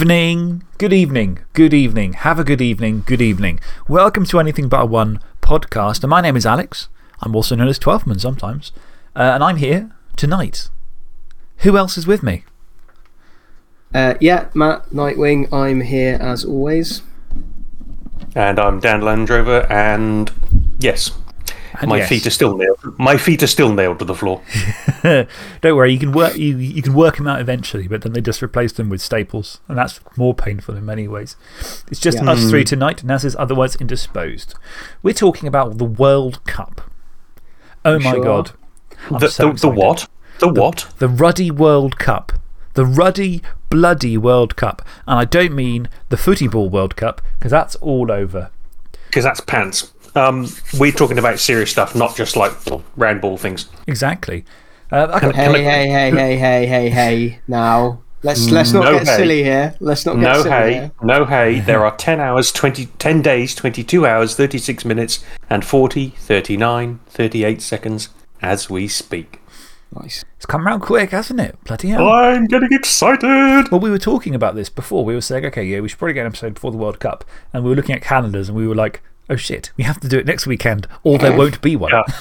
evening, good evening, good evening. Have a good evening, good evening. Welcome to Anything But a One podcast. And my name is Alex. I'm also known as Twelfthman sometimes. Uh, and I'm here tonight. Who else is with me? Uh, yeah, Matt Nightwing, I'm here as always. And I'm Dan Landrover, and yes, And my yes. feet are still nailed. My feet are still nailed to the floor. Don't worry, you can, work, you, you can work them out eventually, but then they just replace them with staples. And that's more painful in many ways. It's just Yeah. us three mm. tonight, Naz is otherwise indisposed. We're talking about the World Cup. Oh my sure god. I'm The, so the, the excited. what? The what? The Ruddy World Cup. The Ruddy, bloody World Cup. And I don't mean the Footy Ball World Cup, because that's all over. Because that's pants. Um, we're talking about serious stuff, not just like round ball things. Exactly. Uh, I got- Hey, hey, hey, hey, hey, hey, hey. Now, let's, let's not No get hey. silly here. Let's not get No silly hay, here. no hay. There are 10 hours, 20, 10 days, 22 hours, 36 minutes, and 40, 39, 38 seconds as we speak. Nice. it's come round quick, hasn't it? Bloody hell. I'm getting excited! Well, we were talking about this before. We were saying, okay, yeah, we should probably get an episode before the World Cup. And we were looking at calendars and we were like, oh shit, we have to do it next weekend or there won't be one. Yeah.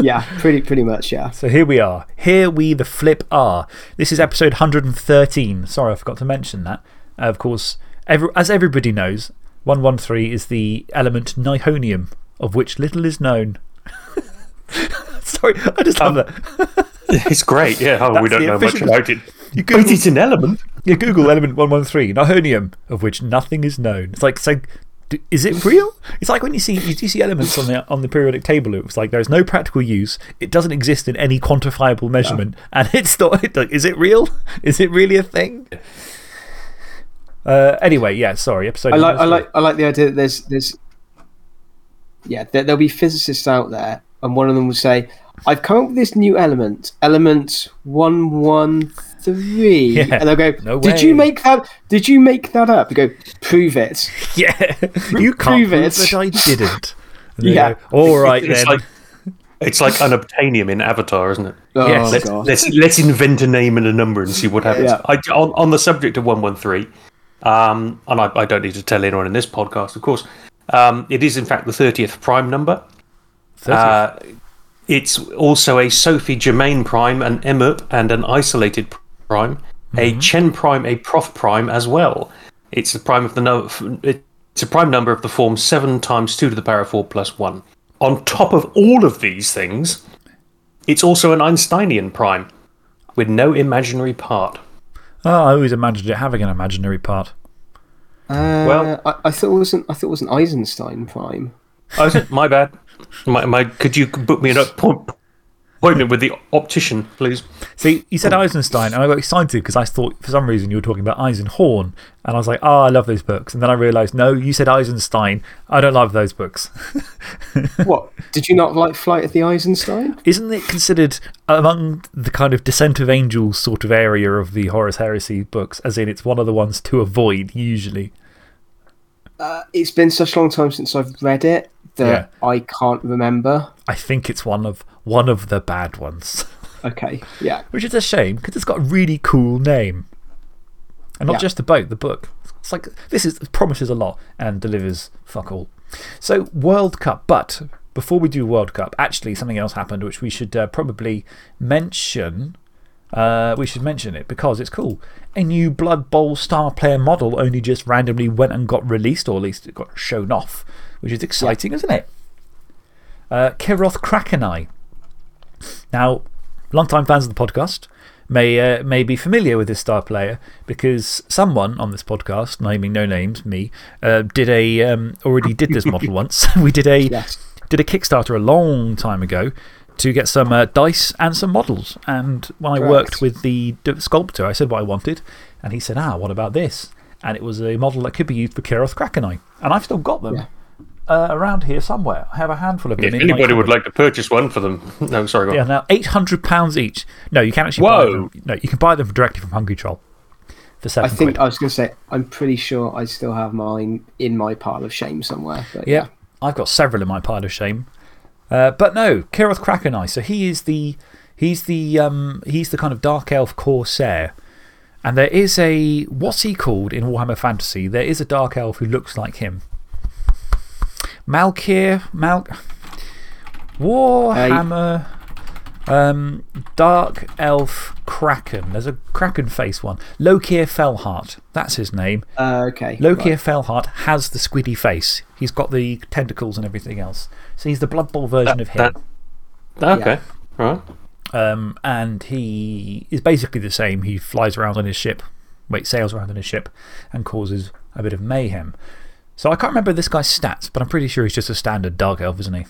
Yeah, pretty, pretty much, yeah. So here we are. Here we the flip are. This is episode 113. Sorry, I forgot to mention that. Uh, of course, every, as everybody knows, 113 is the element nihonium, of which little is known. Sorry, I just love that. It's great, yeah. Oh, we don't know much about it. You But Google, it's an element. you Google element 113, nihonium, of which nothing is known. It's like saying, "D- is it real? It's like when you see, you see elements on the, on the periodic table, it's like there's no practical use, it doesn't exist in any quantifiable measurement, and it's not, like, is it real? Is it really a thing? Uh, anyway, yeah, sorry, episode I like, I like, I like the idea that there's, there's, yeah, there, there'll be physicists out there, and one of them will say, I've come up with this new element, element 113. Yeah, and they'll go, no Did way." you make that? Did you make that up? You go, Prove it. Yeah, you can't prove prove it. that I didn't. Yeah. go, All right It's then. like, it's like unobtainium in Avatar, isn't it? Oh, Yes. Let's, God. let's, let's invent a name and a number and see what happens. Yeah. I, on, on the subject of 113, um, and I, I don't need to tell anyone in this podcast, of course, um, it is in fact the 30th prime number. 30th. Uh, it's also a Sophie Germain prime, an emirp, and an isolated prime, a Chen prime, a Proth prime as well. It's a prime of the no, it's a prime number of the form seven times two to the power of four plus one. On top of all of these things, it's also an Einsteinian prime with no imaginary part. oh, I always imagined it having an imaginary part. Uh, Well- I, I thought it wasn't. I thought it was an Eisenstein prime. Oh, is it? My bad. My, my, could you book me an appoint- appointment with the optician, please? See, you said Eisenstein, and I got excited because I thought for some reason you were talking about Eisenhorn. And I was like, oh, I love those books. And then I realised, no, you said Eisenstein. I don't love those books. what? Did you not like Flight of the Eisenstein? Isn't it considered among the kind of Descent of Angels sort of area of the Horus Heresy books? As in, it's one of the ones to avoid, usually. Uh, it's been such a long time since I've read it that I can't remember. I think it's one of, one of the bad ones. Okay, yeah. Which is a shame because it's got a really cool name. And not Yeah. just the boat, the book. It's like, this is, promises a lot and delivers fuck all. So, World Cup. But before we do World Cup, actually, something else happened which we should uh, probably mention. Uh, we should mention it because it's cool. A new Blood Bowl star player model only just randomly went and got released, or at least it got shown off, which is exciting, isn't it? Uh, Kiroth Krakeneye. Now, long-time fans of the podcast may、uh, may be familiar with this star player because someone on this podcast, naming no names, me, uh, did a, um, already did this model once. we did a, Yes. did a Kickstarter a long time ago to get some uh, dice and some models. And when I worked with the sculptor, I said what I wanted, and he said, Ah, what about this? And it was a model that could be used for Kiroth Krakeneye. And I've still got them Yeah. Uh, around here somewhere. I have a handful of them. If anybody would like to purchase one for them. No, sorry, go on. Yeah, now £800 each. No, you can actually buy Whoa. them. No, you can buy them directly from Hungry Troll for seven I think quid. I was going to say, I'm pretty sure I still have mine in my pile of shame somewhere. But Yeah, I've got several in my pile of shame. Uh, but no, Kiroth Krakeneye. So he is the, he's the, um, he's the kind of dark elf corsair. And there is a. What's he called in Warhammer Fantasy? There is a Dark Elf who looks like him. Malkir. Mal. Warhammer. Um, Dark Elf Kraken. There's a Kraken face one. Lokir Fellheart. That's his name. Uh, okay. Lokir right. Fellheart has the squiddy face. He's got the tentacles and everything else. So he's the Blood Bowl version of him. That, okay. Right. Um, and he is basically the same. He flies around on his ship, wait, sails around on his ship, and causes a bit of mayhem. So I can't remember this guy's stats, but I'm pretty sure he's just a standard Dark Elf, isn't he?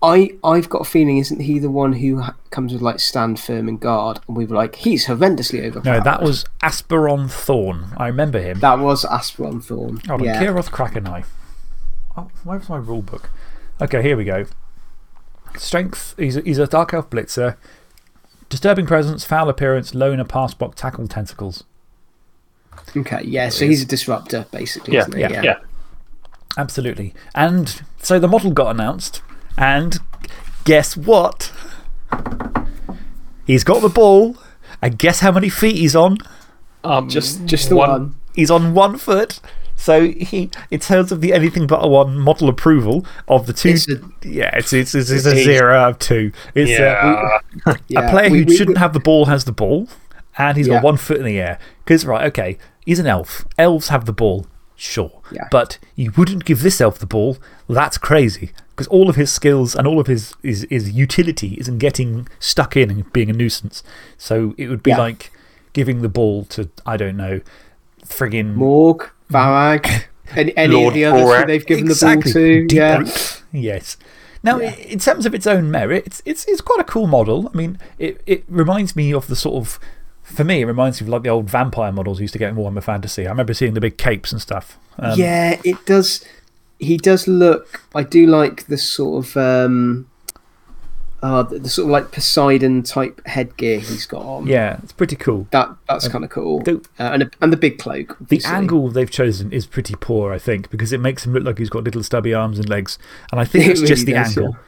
I, I've got a feeling, isn't he the one who comes with like stand firm and guard? And we were like, he's horrendously overpowered. No, that was Asperon Thorn. I remember him. That was Asperon Thorn. Hold on, yeah. Kiroth Krakeneye. Oh, where's my rule book? Okay, here we go. Strength, he's a, he's a Dark Elf Blitzer. Disturbing presence, foul appearance, loner, pass block, tackle, tentacles. Okay, yeah, so he's a disruptor, basically, Yeah, isn't he? yeah, yeah. Absolutely. And so the model got announced, and guess what? He's got the ball, and guess how many feet he's on? Um, Just, just the One- one. He's on one foot. So, he, in terms of the anything but a one model approval of the two. It's a- yeah, it's, it's, it's, it's a zero out of two. It's uh, yeah. Yeah, a player who we- shouldn't have the ball has the ball, and he's Yeah. got one foot in the air. Because, right, okay, he's an elf. Elves have the ball, sure. Yeah. But you wouldn't give this elf the ball. That's crazy. Because all of his skills and all of his, his, his utility is in getting stuck in and being a nuisance. So it would be Yeah. like giving the ball to, I don't know, friggin' Morg, Varag, any, any Lord of the others Borak. who they've given exactly. the ball to. Deep Yeah. Yes. Now, i in terms of its own merit, it's, it's, it's quite a cool model. I mean, it, it reminds me of the sort of. For me, it reminds me of like the old vampire models used to get in Warhammer Fantasy. I remember seeing the big capes and stuff. Um, yeah, it does. He does look. I do like the sort of. Um, uh, the, the sort of like Poseidon type headgear he's got on. Yeah, it's pretty cool. That, that's kind of cool. the- uh, and, a, and the big cloak. The angle they've chosen is pretty poor, I think, because it makes him look like he's got little stubby arms and legs. And I think It it's just the does, angle. yeah.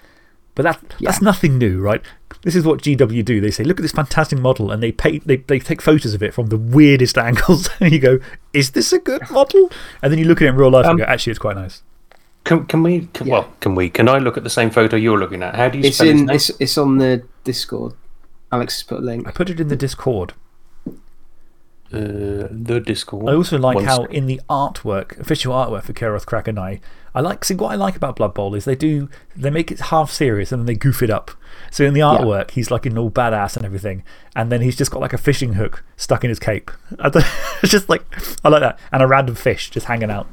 But that, that's nothing new, right? This is what GW do. They say, look at this fantastic model, and they, pay, they, they take photos of it from the weirdest angles. and you go, is this a good model? And then you look at it in real life and go, actually, it's quite nice. Can, can we? Can, Yeah. Well, can we? Can I look at the same photo you're looking at? How do you It's spell in. It's, it's on the Discord. Alex has put a link. I put it in the Discord. Uh, the Discord. I also like how, in the artwork, official artwork for Kiroth Krakeneye, I like, see, what I like about Blood Bowl is they do, they make it half serious and then they goof it up. So in the artwork, he's like in all badass and everything. And then he's just got like a fishing hook stuck in his cape. It's just like, I like that. And a random fish just hanging out.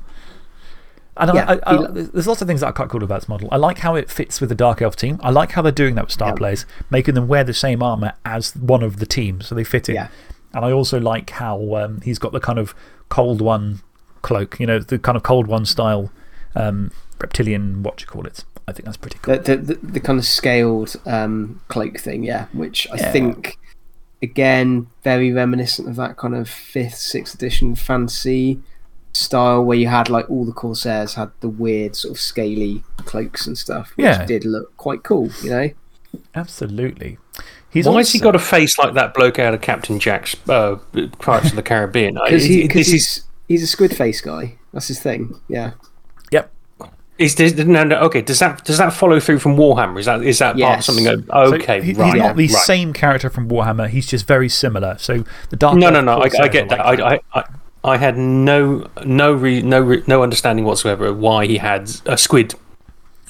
And Yeah, I, I, I, there's lots of things that are quite cool about this model. I like how it fits with the Dark Elf team. I like how they're doing that with Star Yeah. Players, making them wear the same armor as one of the teams, so they fit in. Yeah. And I also like how um, he's got the kind of cold one cloak, you know, the kind of cold one style um, reptilian, what you call it? I think that's pretty cool. The, the, the, the kind of scaled um, cloak thing, yeah, which I Yeah. think, again, very reminiscent of that kind of fifth, sixth edition fantasy style where you had like all the Corsairs had the weird sort of scaly cloaks and stuff, which Yeah. did look quite cool, you know? Absolutely. He's Why has he got a face like that bloke out of Captain Jack's uh, Pirates of the Caribbean? Because he, this he's, he's a squid face guy. That's his thing, yeah. Yep. Is this, no, no, okay. Does that does that follow through from Warhammer? Is that is that part of something? that- So Okay, he- right. He's not the right. same character from Warhammer, he's just very similar. So the Dark No, Elf no, no. I, I get that. like I, I, I, I had no no re, no re, no understanding whatsoever of why he had a squid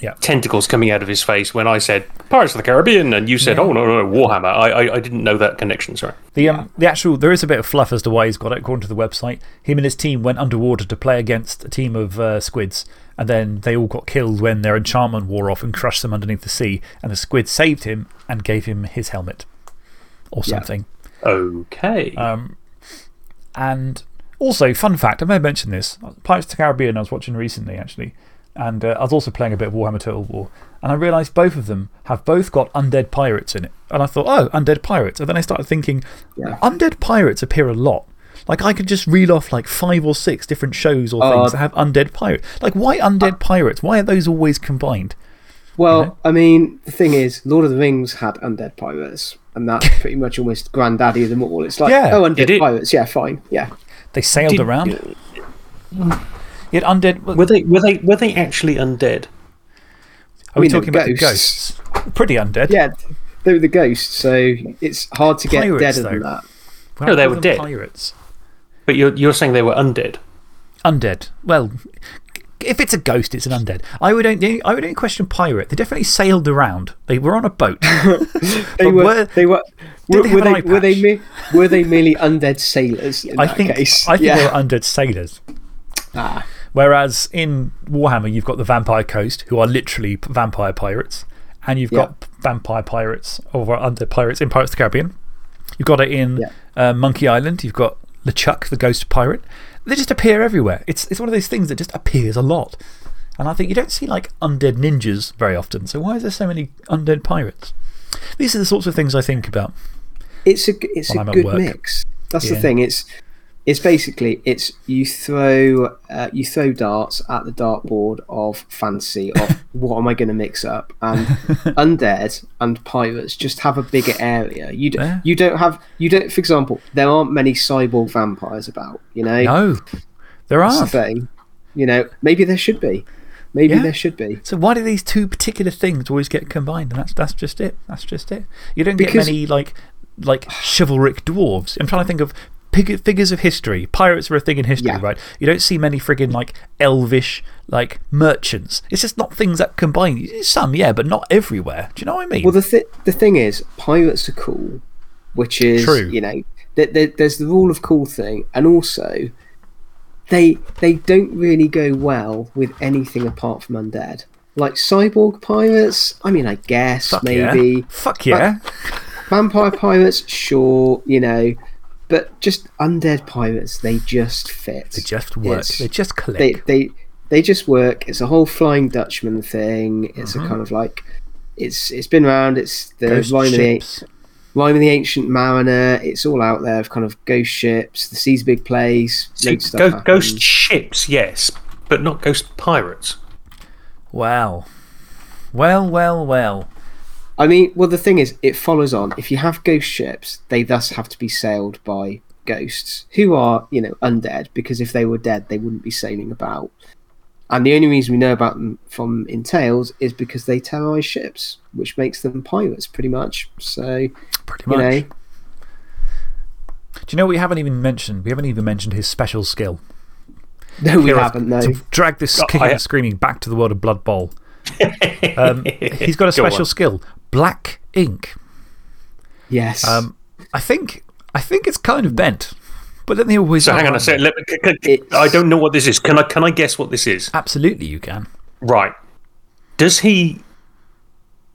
Yeah. tentacles coming out of his face when I said Pirates of the Caribbean and you said, Yeah. oh no no no Warhammer. I, I I didn't know that connection. Sorry. The, um, the actual, there is a bit of fluff as to why he's got it, according to the website. Him and his team went underwater to play against a team of uh, squids, and then they all got killed when their enchantment wore off and crushed them underneath the sea. And the squid saved him and gave him his helmet or Yeah. something. Okay. Um, and also, fun fact I may have mentioned this Pirates of the Caribbean, I was watching recently actually. And uh, I was also playing a bit of Warhammer Total War. And I realised both of them have both got undead pirates in it. And I thought, oh, undead pirates. And then I started thinking, Yeah. undead pirates appear a lot. Like, I could just reel off like five or six different shows or Oh, things that have undead pirates. Like, why undead pirates? Why are those always combined? Well, you know? I mean, the thing is, Lord of the Rings had undead pirates, and that's pretty much almost granddaddy of them all. It's like, Yeah, oh, undead is. pirates, yeah, fine, yeah. They sailed Did- around. Yet undead. Were they were they were they actually undead? Are we mean, talking they're about the ghosts. ghosts? Pretty undead. Yeah, they were the ghosts, so it's hard to get Pirates, deader though. than that. We're No, they were dead. Pirates. But you're you're saying they were undead. Undead. Well, if it's a ghost, it's an undead. I would only, I would only question pirate. They definitely sailed around. They were on a boat. They But were, were- they were, did were, they were have an they, were, they patch? were they merely undead sailors in I that think, case? I think yeah. they were undead sailors. Ah, Whereas in Warhammer, you've got the Vampire Coast, who are literally vampire pirates. And you've Yeah. got vampire pirates, or under pirates in Pirates of the Caribbean. You've got it in Yeah. uh, Monkey Island. You've got LeChuck, the ghost pirate. They just appear everywhere. It's, it's one of those things that just appears a lot. And I think you don't see like undead ninjas very often. So why is there so many undead pirates? These are the sorts of things I think about. it's a, it's a I'm good mix. That's the thing. It's, it's basically it's you throw uh, you throw darts at the dartboard of fancy of what am I going to mix up and undead and pirates just have a bigger area. You d- Yeah. you don't have you don't for example there aren't many cyborg vampires about. You know No, there that's the thing. You know maybe there should be. Maybe Yeah. there should be. So why do these two particular things always get combined? And that's, that's just it. That's just it. You don't get Because- many like, like chivalric dwarves. I'm trying to think of figures of history. Pirates are a thing in history, Yeah. right? You don't see many friggin' like elvish like merchants. It's just not things that combine. Some, yeah, but not everywhere. Do you know what I mean? Well, the th- the thing is, pirates are cool, which is True. you know, th- th- there's the rule of cool thing, and also they they don't really go well with anything apart from undead. Like cyborg pirates, I mean, I guess Fuck maybe Yeah. Fuck yeah. vampire pirates, sure, you know, but just undead pirates, they just fit. they just work. It's- They just click. they they they just work. It's a whole Flying Dutchman thing. It's Mm-hmm. a kind of like it's it's been around. It's the Ghost rhyme of the, ships. rhyme of the ancient mariner. It's all out there of kind of ghost ships. The sea's a big place. See, loads stuff ghost, ghost ships, yes, but not ghost pirates. Wow. Well, well, well. I mean, well, the thing is, it follows on. If you have ghost ships, they thus have to be sailed by ghosts who are, you know, undead. Because if they were dead, they wouldn't be sailing about. And the only reason we know about them from in Tales is because they terrorize ships, which makes them pirates, pretty much. So, Pretty you much. know, Do you know what we haven't even mentioned? We haven't even mentioned his special skill. no, we Here, haven't. No, To drag this Oh, kicking and screaming back to the world of Blood Bowl. Um, he's got a special on. skill black ink. yes. Um, I, think, I think it's kind of bent, but then they always So hang on a second. me, c- c- It's- I don't know what this is. Can I, can I guess what this is? Absolutely, you can. Right. Does he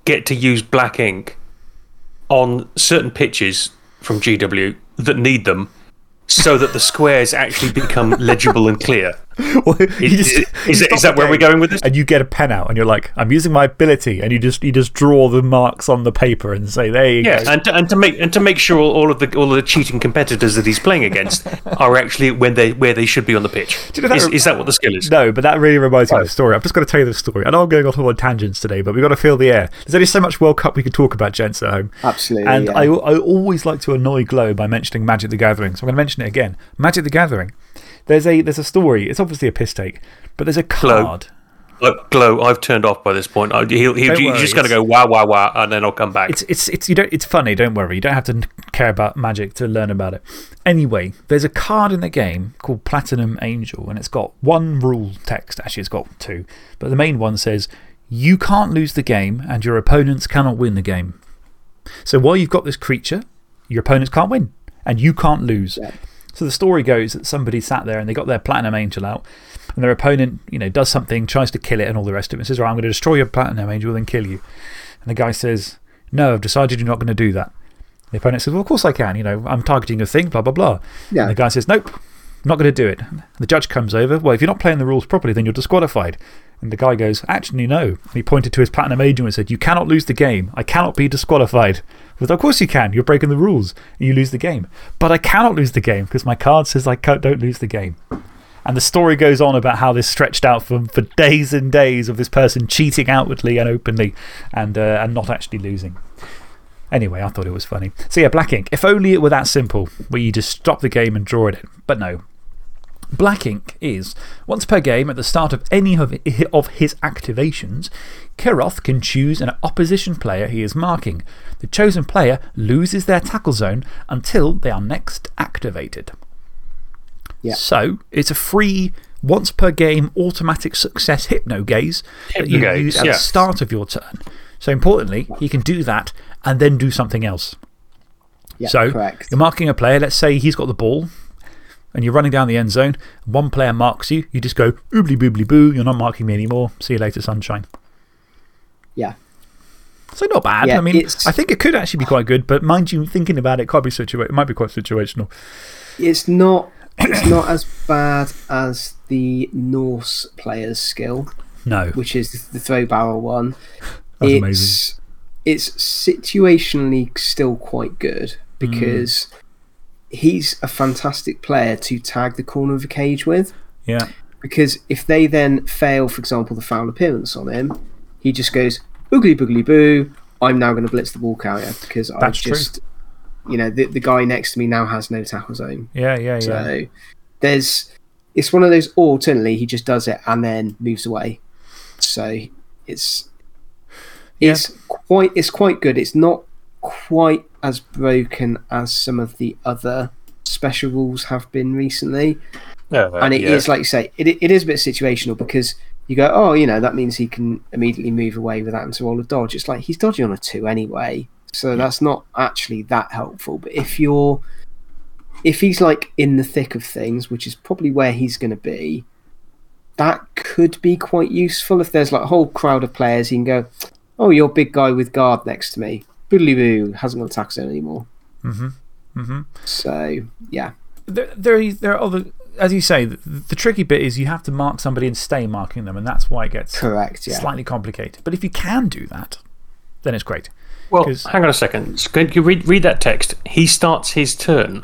get to use black ink on certain pitches from GW that need them so that the squares actually become legible and clear? Well, Is, just- is, you is, that where we're going with this? And you get a pen out and you're like, I'm using my ability. And you just, you just draw the marks on the paper and say, there you Yeah, go. and to, and to make and to make sure all, all of the all of the cheating competitors that he's playing against are actually when they where they should be on the pitch. You know that is, rem- is that what the skill is? No, but that really reminds me of the story. I'm just going to tell you the story. I know I'm going off on tangents today, but we've got to fill the air. There's only so much World Cup we could talk about, gents at home. Absolutely, And yeah. I, I always like to annoy Glow by mentioning Magic the Gathering. So I'm going to mention it again. Magic the Gathering. There's a, there's a story. It's obviously a piss take, but there's a card. Look, Glow, I've turned off by this point. I, he'll, he'll, Don't he's worry, just going to go wow, wow, wow, and then I'll come back. It's, it's, it's, you don't, it's funny, don't worry. You don't have to care about magic to learn about it. Anyway, there's a card in the game called Platinum Angel, and it's got one rule text. Actually, it's got two. But the main one says, You can't lose the game, and your opponents cannot win the game. So while you've got this creature, your opponents can't win, and you can't lose. So the story goes that somebody sat there and they got their Platinum Angel out, and their opponent you know, does something, tries to kill it, and all the rest of it, and says, Right, I'm going to destroy your Platinum Angel and then kill you. And the guy says, No, I've decided you're not going to do that. The opponent says, Well, of course I can. You know, I'm targeting a thing, blah, blah, blah. Yeah. And the guy says, Nope, I'm not going to do it. The judge comes over. Well, if you're not playing the rules properly, then you're disqualified. And the guy goes, Actually, no. And he pointed to his Platinum agent and said, You cannot lose the game. I cannot be disqualified. But of course you can. You're breaking the rules and you lose the game. But I cannot lose the game because my card says I don't lose the game. And the story goes on about how this stretched out for, for days and days of this person cheating outwardly and openly and, uh, and not actually losing. Anyway, I thought it was funny. So, yeah, Black Ink. If only it were that simple, where you just stop the game and draw it in. But no. Black Ink is once per game at the start of any of his activations, Kiroth can choose an opposition player he is marking. The chosen player loses their tackle zone until they are next activated. Yeah. So, it's a free, once per game automatic success hypno gaze that you Hypnogaze, use at the start of your turn. So, importantly, he can do that and then do something else. Yeah, so, correct. you're marking a player. Let's say he's got the ball and you're running down the end zone. One player marks you. You just go, oobly boobly boo. You're not marking me anymore. See you later, sunshine. Yeah. So, not bad. Yeah, I mean, I think it could actually be quite good, but mind you, thinking about it, quite be situa- it might be quite situational. It's not, it's not as bad as the Norse player's skill, No. which is the throw barrel one. That's it's, amazing. It's situationally still quite good because he's a fantastic player to tag the corner of the cage with. Yeah. Because if they then fail, for example, the foul appearance on him, he just goes, boogly boogly boo, I'm now going to blitz the ball carrier because That's true. just, you know, the, the guy next to me now has no tackle zone. Yeah, yeah, yeah. So there's, it's one of those, or alternately, he just does it and then moves away. So it's, it's quite, it's quite good. It's not quite as broken as some of the other special rules have been recently and it is like you say, it, it is a bit situational because you go, oh, you know, that means he can immediately move away without having to roll a dodge. It's like he's dodging on a two anyway, so that's not actually that helpful. But if you're, if he's like in the thick of things, which is probably where he's going to be, that could be quite useful. If there's like a whole crowd of players, he can go, oh, you're a big guy with guard next to me. Boodly boo hasn't got a tackle zone anymore. Mm-hmm. Mm-hmm. So yeah, There, there, there are other, as you say, the, the tricky bit is you have to mark somebody and stay marking them, and that's why it gets correct. Yeah. slightly complicated. But if you can do that, then it's great. Well, 'cause- hang on a second. So Can you read, read that text? He starts his turn.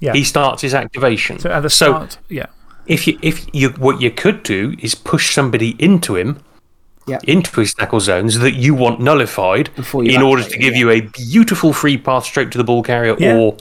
Yeah. He starts his activation. so at the So start, yeah. if you, if you, what you could do is push somebody into him, Yeah. into his tackle zones that you want nullified you in order to give yeah. you a beautiful free path straight to the ball carrier Yeah. or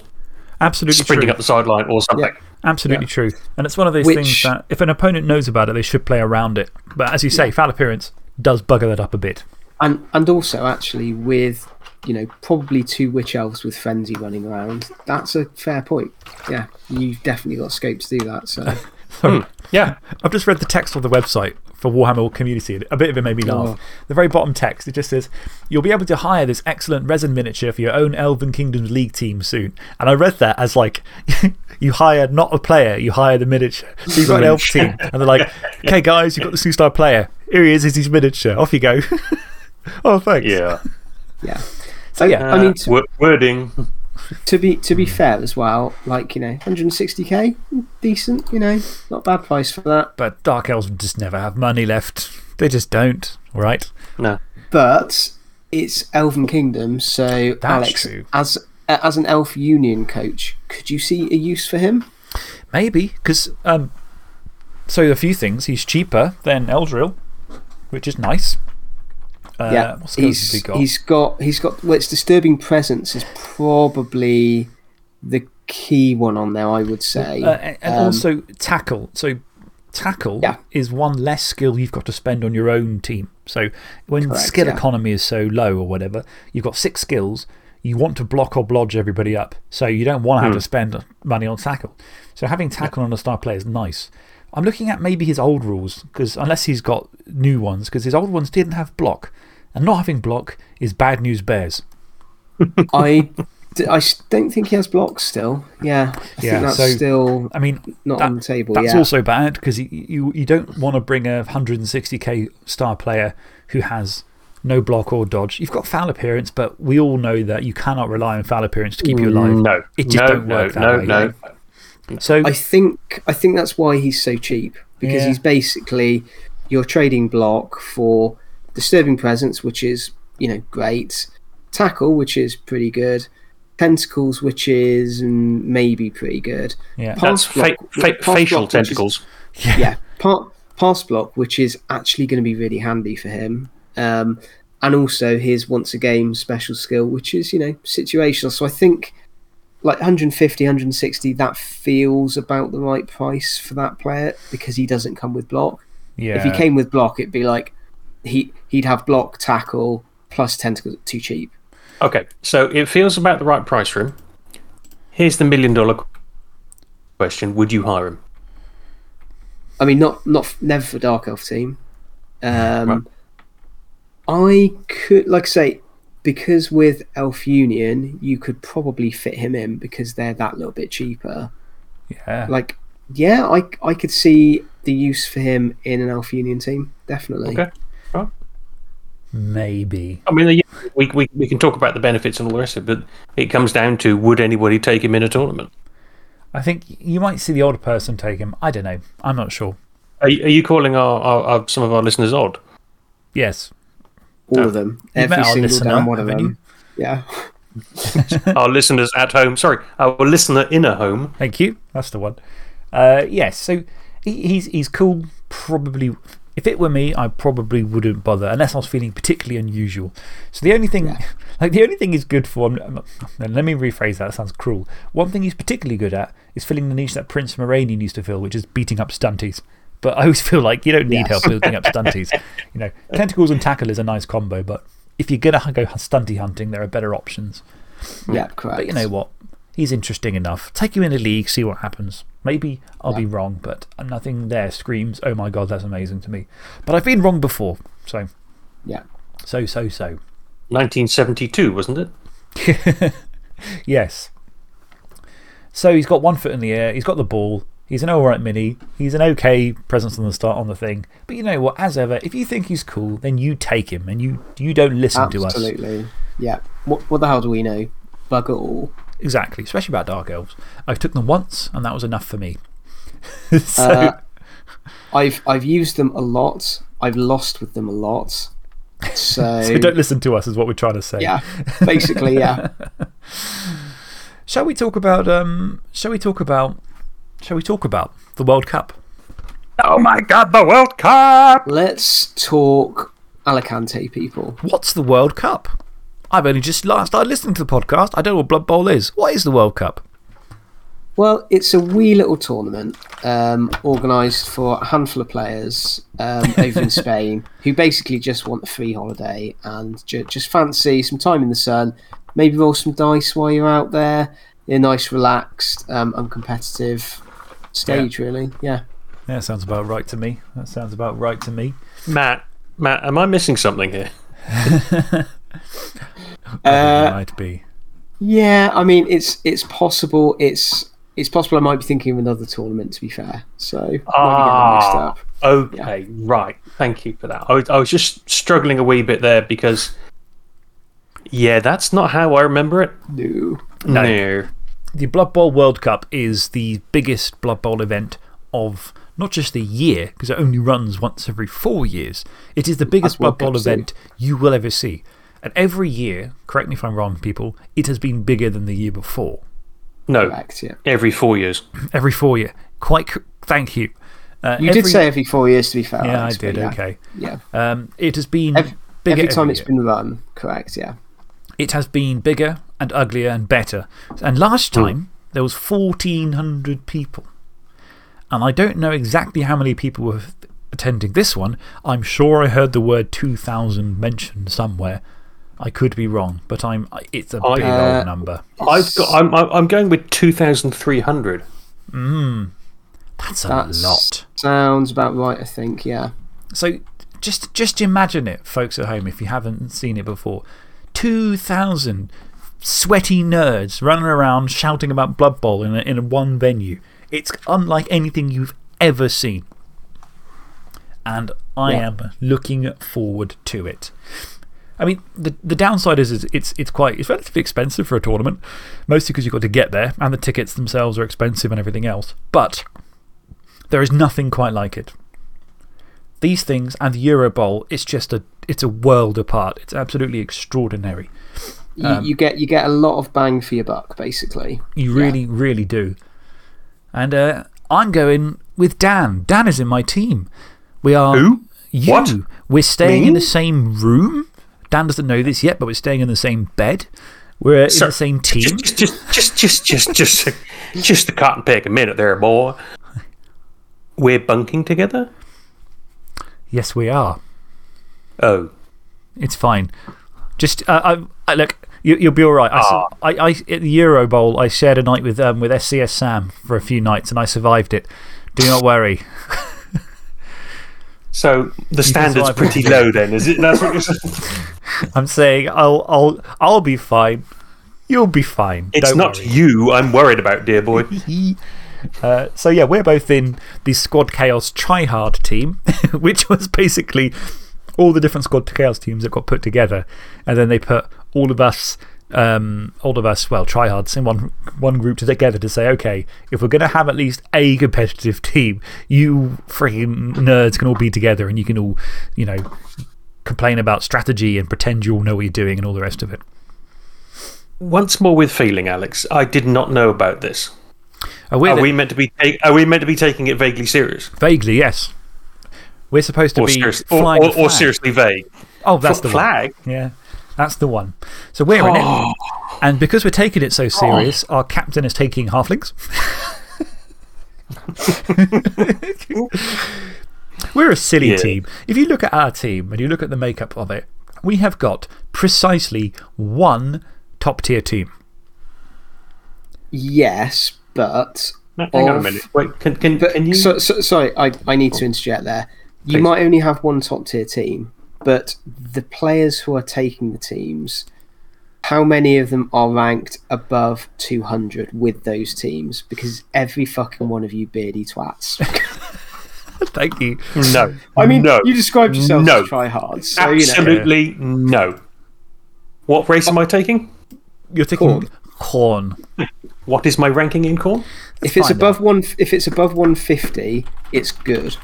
Absolutely sprinting true. up the sideline or something. Absolutely true. And it's one of those Which- things that if an opponent knows about it, they should play around it. But as you say, foul appearance does bugger that up a bit. and and also actually with you know probably two witch elves with frenzy running around that's a fair point yeah you've definitely got scope to do that so hmm. Yeah. I've just read the text on the website for Warhammer Community. A bit of it made me laugh. Oh. The very bottom text, it just says, You'll be able to hire this excellent resin miniature for your own Elven Kingdoms League team soon. And I read that as like, you hire not a player, you hire the miniature. So you've got an elf team. And they're like, Okay, guys, you've got this new star player. Here he is, he's his miniature. Off you go. oh, thanks. Yeah. yeah So, yeah. I mean, Uh, to- wo- wording. To be to be fair as well like you know 160k decent you know not bad price for that But Dark Elves just never have money left. They just don't, right? No. but it's elven kingdom so That's alex true. as as an elf union coach could you see a use for him Maybe, because um, so a few things. He's cheaper than Eldril, which is nice. Uh, yeah, what skills he's, has he got? he's got he's got well, its disturbing presence is probably the key one on there, I would say. Uh, and and Um, also tackle. So tackle Yeah. is one less skill you've got to spend on your own team. So when Correct, skill yeah. economy is so low or whatever, you've got six skills. You want to block or blodge everybody up. So you don't want to have to spend money on tackle. So having tackle on a star player is nice. I'm looking at maybe his old rules, because unless he's got new ones, because his old ones didn't have block. And not having block is bad news bears. I, I don't think he has blocks still. Yeah, I Yeah, think that's so- still I mean, not that- on the table. That's yeah, also bad because you, you, you don't want to bring a 160k star player who has no block or dodge. You've got foul appearance, but we all know that you cannot rely on foul appearance to keep you alive. Mm, no. It just no, don't no, work that no, way. no. So, I think I think that's why he's so cheap because Yeah. he's basically your trading block for disturbing presence, which is you know great, tackle, which is pretty good, tentacles, which is maybe pretty good. Yeah. That's Pass block- fa- fa- pass facial block, which is- tentacles. yeah, pa- pass block, which is actually going to be really handy for him. Um, and also his once a game special skill, which is, you know, situational. So I think like 150, 160, that feels about the right price for that player because he doesn't come with block. Yeah. If he came with block, it'd be like he, he'd have block, tackle, plus tentacles, too cheap. Okay, so it feels about the right price for him. Here's the million dollar question: Would you hire him? I mean, not not never for Dark Elf team. Um, Right. I could, like I say, because with Elf Union, you could probably fit him in because they're that little bit cheaper. yeah. Like, yeah, I I could see the use for him in an Elf Union team, definitely. Okay. Maybe. I mean, yeah, we, we we can talk about the benefits and all the rest of it, but it comes down to would anybody take him in a tournament? I think you might see the older person take him. I don't know. I'm not sure. Are, you- are you calling our, our, our some of our listeners odd? Yes. All of them, You've every single listener, damn one of haven't them. Yeah, our listeners at home, sorry, our listener in a home. Thank you. That's the one. Uh, yes, so he, he's, he's cool. Probably, if it were me, I probably wouldn't bother unless I was feeling particularly unusual. So the only thing, like, the only thing he's good for, not- let me rephrase that, it sounds cruel. One thing he's particularly good at is filling the niche that Prince Moranion used to fill, which is beating up stunties. But I always feel like you don't need Yes. help building up stunties. You know, tentacles and tackle is a nice combo, but if you're going to go stunty hunting, there are better options. yeah, correct. But you know what? He's interesting enough. Take him in a league, see what happens. Maybe I'll be wrong, but nothing there screams, oh my god, that's amazing to me. But I've been wrong before. So, Yeah, so, so, so. 1972, wasn't it? Yes. So he's got one foot in the air, he's got the ball, he's an alright mini, he's an okay presence on the start on the thing. But you know what? As ever, if you think he's cool, then you take him and you, you don't listen to us. absolutely. Yeah. What what the hell do we know? Bugger all. Exactly, especially about Dark Elves. I took them once and that was enough for me. so, Uh, I've I've used them a lot. I've lost with them a lot. So, so don't listen to us, is what we're trying to say. yeah, basically, yeah. Shall we talk about, um, shall we talk about, shall we talk about the World Cup? Oh my god, the World Cup! Let's talk Alicante, people. What's the World Cup? I've only just started listening to the podcast. I don't know what Blood Bowl is. What is the World Cup? Well, it's a wee little tournament um, organised for a handful of players um, over in Spain who basically just want a free holiday and ju- just fancy some time in the sun. Maybe roll some dice while you're out there in a nice, relaxed, um, uncompetitive stage, really. Yeah. Yeah, that sounds about right to me. That sounds about right to me. Matt, Matt, am I missing something here? I think Uh, it might be. Yeah, I mean, it's it's possible. It's it's possible I might be thinking of another tournament. To be fair, so might be getting them mixed Ah. up. Okay, right. Thank you for that. I was, I was just struggling a wee bit there because, yeah, that's not how I remember it. No. No. The Blood Bowl World Cup is the biggest Blood Bowl event of not just the year, because it only runs once every four years. It is the biggest That's Blood Bowl event you will ever see. And every year, correct me if I'm wrong, people, it has been bigger than the year before. No. Correct. Yeah. Every four years. Every four year. Quite, thank you. Uh, You every, did say every four years. To be fair, Yeah, I Alex, but did, yeah. okay. Yeah. Um, it has been Every, bigger every time every it's year. been run, correct. Yeah. it has been bigger and uglier and better. And last time, there was 1,400 people. And I don't know exactly how many people were attending this one. I'm sure I heard the word 2,000 mentioned somewhere. I could be wrong, but I'm, it's a I- big Uh, old number. I've got, I'm, I'm going with 2,300. That's a That lot. sounds about right. I think. Yeah. So just, just imagine it, folks at home, if you haven't seen it before. 2,000 sweaty nerds running around shouting about Blood Bowl in, a, in a one venue. It's unlike anything you've ever seen. And I Yeah. am looking forward to it. I mean, the, the downside is, is it's, it's, quite, it's relatively expensive for a tournament, mostly because you've got to get there, and the tickets themselves are expensive and everything else. But there is nothing quite like it these things and the Euro Bowl, it's just a, it's a world apart. It's absolutely extraordinary. you, you, get, you get a lot of bang for your buck, basically. You really, really do. And uh, I'm going with Dan. Dan is in my team. We are. Who? You. What? We're staying in the same room. Dan doesn't know this yet, but we're staying in the same bed. We're in Sir, the same team. Just, just, just, just, just, just, just, a cotton pick a minute there, boy. We're bunking together? Yes, we are. Oh. It's fine. Just, uh, I, I, look, you, you'll be all right. I, Ah. I, I, at the Euro Bowl, I shared a night with, um, with SCS Sam for a few nights and I survived it. Do not worry. So the standard's pretty low then, is it? That's what you're saying? I'm saying I'll, I'll, I'll be fine. You'll be fine. It's Don't not worry. you I'm worried about, dear boy. Uh, so, yeah, we're both in the Squad Chaos Try Hard team, which was basically all the different Squad Chaos teams that got put together. And then they put all of us, um, all of us, well, tryhards in one, one group together to say, okay, if we're going to have at least a competitive team, you freaking nerds can all be together and you can all, you know, complain about strategy and pretend you all know what you're doing and all the rest of it. Once more with feeling, Alex. I did not know about this. Are we, Are we meant to be, are we meant to be taking it vaguely serious? Vaguely, yes. We're supposed to Or, be or, flying or, or seriously vague? Oh, that's F- the flag? one. Yeah, that's the one. So we're in Oh. it. And because we're taking it so oh. serious, our captain is taking halflings. we're a silly Yeah. team. If you look at our team and you look at the makeup of it, we have got precisely one top tier team. Yes, but. No, hang on a minute. Wait, can, can, But, can you. so, so, sorry, I, I need to interject there. You Please. might only have one top tier team, but the players who are taking the teams, how many of them are ranked above 200 with those teams? Because every fucking one of you beardy twats. Thank you. no. I mean, no. you described yourself No. as tryhards, so you know. Absolutely no. What race am I taking? You're taking Khorne. What is my ranking in Khorne? If it's find above one, if it's above 150, it's good.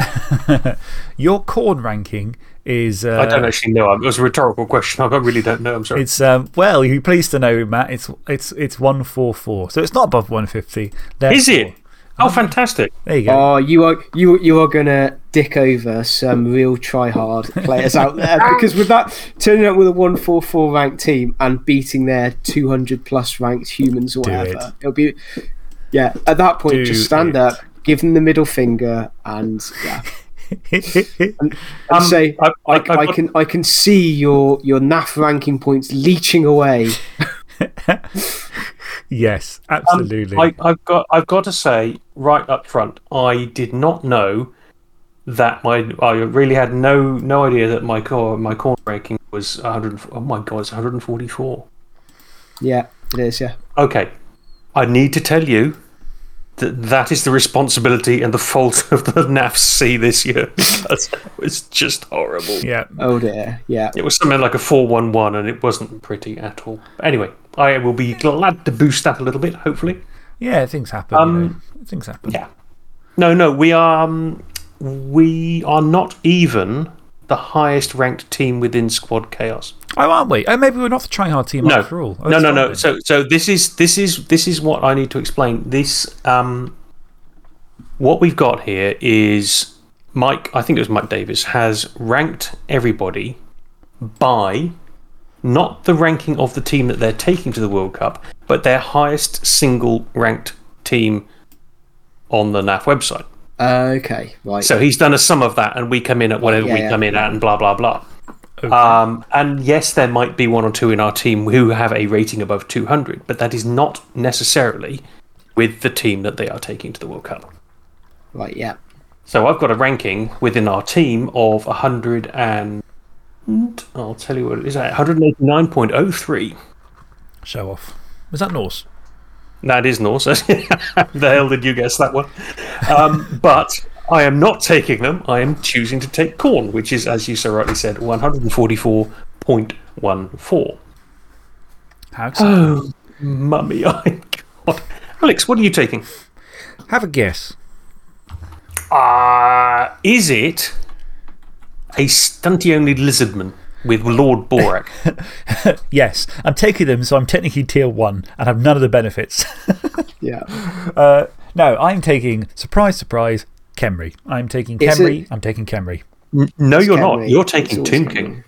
Your Khorne ranking is. Uh, I don't actually know. It was a rhetorical question. I really don't know. I'm sorry. It's um, well, you're pleased to know, Matt. It's it's it's one four four, so it's not above one fifty. Is it? Oh, fantastic. There you go. Oh, you are you you are gonna dick over some real tryhard players out there because with that turning up with a one four four ranked team and beating their two hundred plus ranked humans or Do whatever, it. will be yeah. At that point, Do just stand it. up, give them the middle finger, and yeah, and Um, say I- I, I- I, can I can see your your NAF ranking points leeching away. yes, Um, absolutely. I, I've got. I've got to say right up front. I did not know that my. I really had no no idea that my core my Khorne ranking was 100. Oh my god, it's 144. Yeah, it is. Yeah. Okay, I need to tell you that that is the responsibility and the fault of the NAFC this year because it was just horrible. yeah, Oh dear. Yeah. It was something like a 411 and it wasn't pretty at all. Anyway, I will be glad to boost that a little bit, hopefully. yeah, things happen. you know. Things happen. Yeah. No, no, we are, um, we are not even the highest ranked team within Squad Chaos. Oh, aren't we? Oh, maybe we're not the try hard team No, after all. Oh, no, no, no. then. So, so this is this is this is what I need to explain. This, um, what we've got here is Mike. I think it was Mike Davis has ranked everybody by not the ranking of the team that they're taking to the World Cup, but their highest single ranked team on the NAF website. Okay. Right. So he's done a sum of that, and we come in at whatever Yeah, we yeah. come in at, and blah blah blah. Um, and yes, there might be one or two in our team who have a rating above 200, but that is not necessarily with the team that they are taking to the World Cup. right. Yeah. So I've got a ranking within our team of 100 and I'll tell you what it is at 189.03. Show off. Was that Norse? That is Norse. the hell did you guess that one? Um, but I am not taking them. I am choosing to take Khorne, which is, as you so rightly said, 144.14. How exciting. Oh, mummy, I God. Alex, what are you taking? Have a guess. Uh, is it a stunty only lizardman? with Lord Borak. yes, I'm taking them, so I'm technically tier one and have none of the benefits. Yeah. uh, no, I'm taking, surprise, surprise, Khemri. I'm taking Is Khemri. it- I'm taking Khemri. N- no, you're not. You're taking always Tomb King.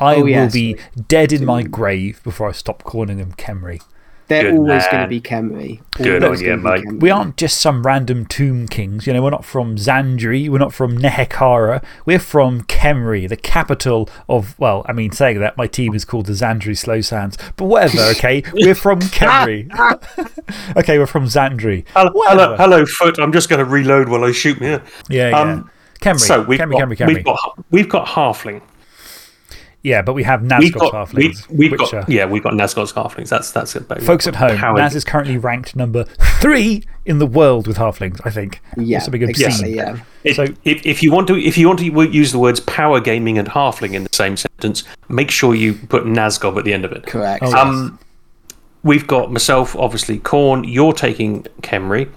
I Oh, will yes. be dead in my grave before I stop calling him Khemri. They're Good always going to be Khemri. Good on you, gonna mate. We aren't just some random tomb kings. You know, we're not from Zandri. We're not from Nehekhara. We're from Khemri, the capital of, well, I mean, saying that, my team is called the Zandri Slow Sands. But whatever, okay? we're from Khemri. okay, we're from Zandri. Hello, hello, hello, foot. I'm just going to reload while I shoot me. Yeah, yeah. Um, Khemri. So we've, Khemri, got, Khemri, Khemri. we've got we've got halfling. Yeah, but we have We've Nazgûl got halflings. we've, we've got are- yeah, we've got Nazgûl's halflings. That's that's it. Folks at home, Power- Naz is currently ranked number three in the world with halflings, I think. Yeah, That's a big exactly. Yeah. If, So- if, if you want to if you want to use the words power gaming and halfling in the same sentence, make sure you put Nazgob at the end of it. Correct. Oh, Um, we've got myself, obviously, Khorne. You're taking Khemri.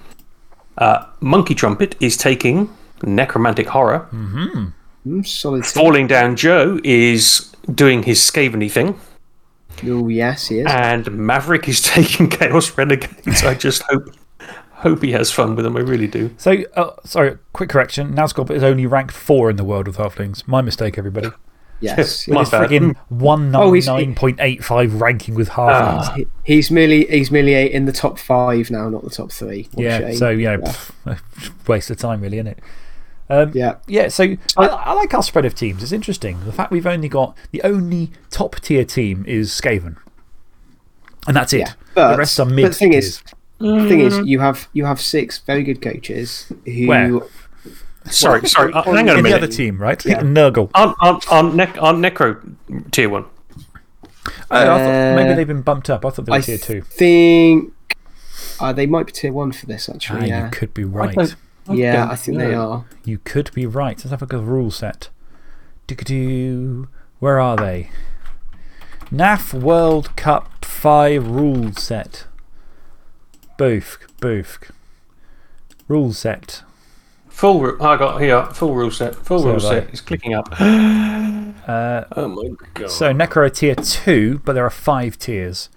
Uh, Monkey Trumpet is taking Necromantic Horror. Mm, solid. Falling Down Joe is doing his Scaveny thing. Oh, yes, he is. And Maverick is taking Chaos Renegades. I just hope hope he has fun with them. I really do. So, uh, sorry, quick correction. Nazgûl is only ranked four in the world with halflings. My mistake, everybody. yes. My It's bad. friggin' Oh, he's- 199.85 ranking with halflings. He- He's merely he's merely in the top five now, not the top three. What yeah, shame. so, you know, pff, waste of time, really, isn't it? Um, yeah. Yeah, so I, I like our spread of teams. It's interesting. The fact we've only got the only top tier team is Skaven. And that's it. Yeah, but- the rest are but the thing is- tiers. The thing is, you have you have six very good coaches who Where? Sorry, sorry. uh, hang on a in the other team, right? Yeah. Nurgle. Aren't, aren't, aren't, nec- aren't Necro tier one? Oh, I thought maybe Uh, they've been bumped up. I thought they were I tier two. think uh, they might be tier one for this Ah, actually. yeah, You could be right. Don't- yeah, I think they are. You could be right. Let's have a look at the rule set. Doo-doo. Where are they? NAF World Cup 5 rule set. Boofk, boofk. Rule set. Full. Ru- I got here. Full rule set. Full So rule set. I. It's clicking up. Uh, Oh my god. so, Necro are tier 2, but there are 5 tiers.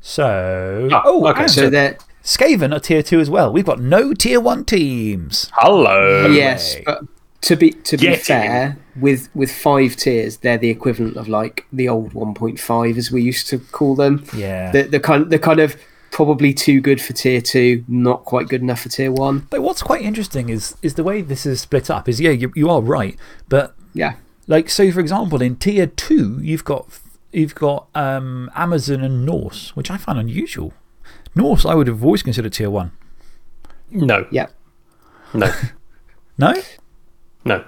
So. Ah, oh, okay. So they're Skaven are tier 2 as well. We've got no tier 1 teams. Hello. yes, but to be to be Get fair, with with five tiers, they're the equivalent of like the old one point five as we used to call them. Yeah. The the kind the kind of probably too good for tier two, not quite good enough for tier one. But what's quite interesting is, is the way this is split up. Is, yeah, you, you are right. But Yeah, Like, so for example, in tier two, you've got, you've got um, Amazon and Norse, which I find unusual. Norse, I would have always considered tier one. No. yeah. No. No? No.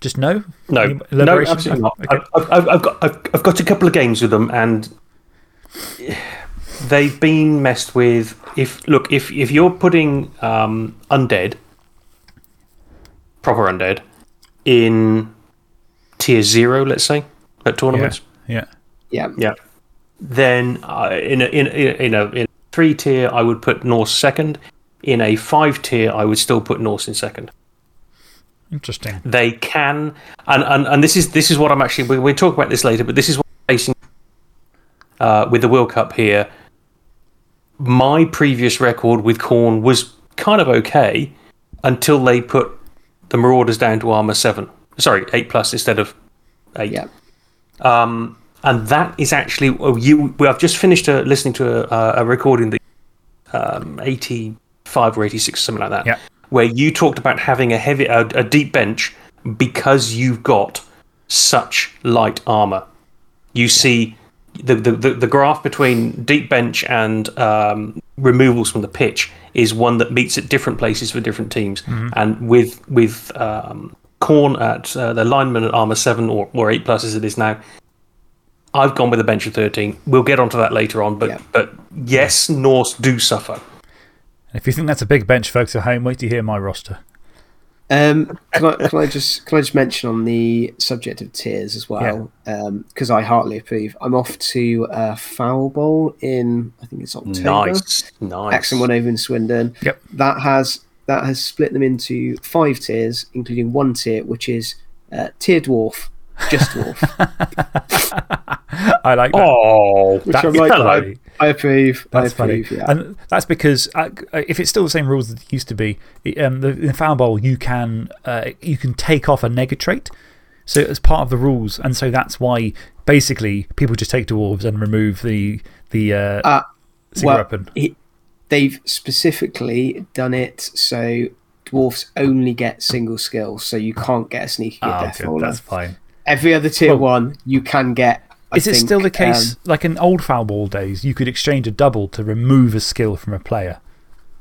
Just no? No. Any No. Absolutely not. Okay. I've, I've, I've, got, I've, I've got a couple of games with them, and they've been messed with. If look, if if you're putting um, undead, proper undead, in tier zero, let's say at tournaments, Yeah. Yeah, yeah, then uh, in a, in a, in a in a three tier, I would put Norse second. In a five tier, I would still put Norse in second. Interesting. they can and, and, and this is this is what I'm actually we we'll talk about this later, but this is what I'm facing uh, with the World Cup here. My previous record with Khorne was kind of okay until they put the Marauders down to armor seven. Sorry, eight plus instead of eight. yeah. Um, and that is actually you. I've just finished uh, listening to a, a recording that um, eighty-five or eighty-six, something like that, Yeah. where you talked about having a heavy, a, a deep bench because you've got such light armor. You see the, the, the, the graph between deep bench and um, removals from the pitch is one that meets at different places for different teams. And with with um, Khorne at uh, the lineman at armor seven or, or eight plus as it is now, I've gone with a bench of thirteen. We'll get onto that later on, but Yeah. but yes, Norse do suffer. And if you think that's a big bench, folks at home, wait to hear my roster. Um, can I can I just can I just mention on the subject of tiers as well? Because I heartily approve. I'm off to uh, Foul Bowl in I think it's October. Nice, nice. Excellent one over in Swindon. Yep. That has that has split them into five tiers, including one tier which is uh, tier dwarf. Just dwarf. I like that. Oh, Which That's like, funny. I, I approve. That's I funny. approve, yeah. And that's because uh, if it's still the same rules that it used to be, it- um, the, in Foul Bowl, you can, uh, you can take off a nega trait. So it's part of the rules. And so that's why basically people just take dwarves and remove the, the uh, Uh, secret well, weapon. it, they've specifically done it so dwarfs only get single skills, so you can't get a sneaky good Oh, death good, roller. that's fine. Every other tier Well- one, you can get. I Is it still the case, um, like in old Foul Bowl days, you could exchange a double to remove a skill from a player?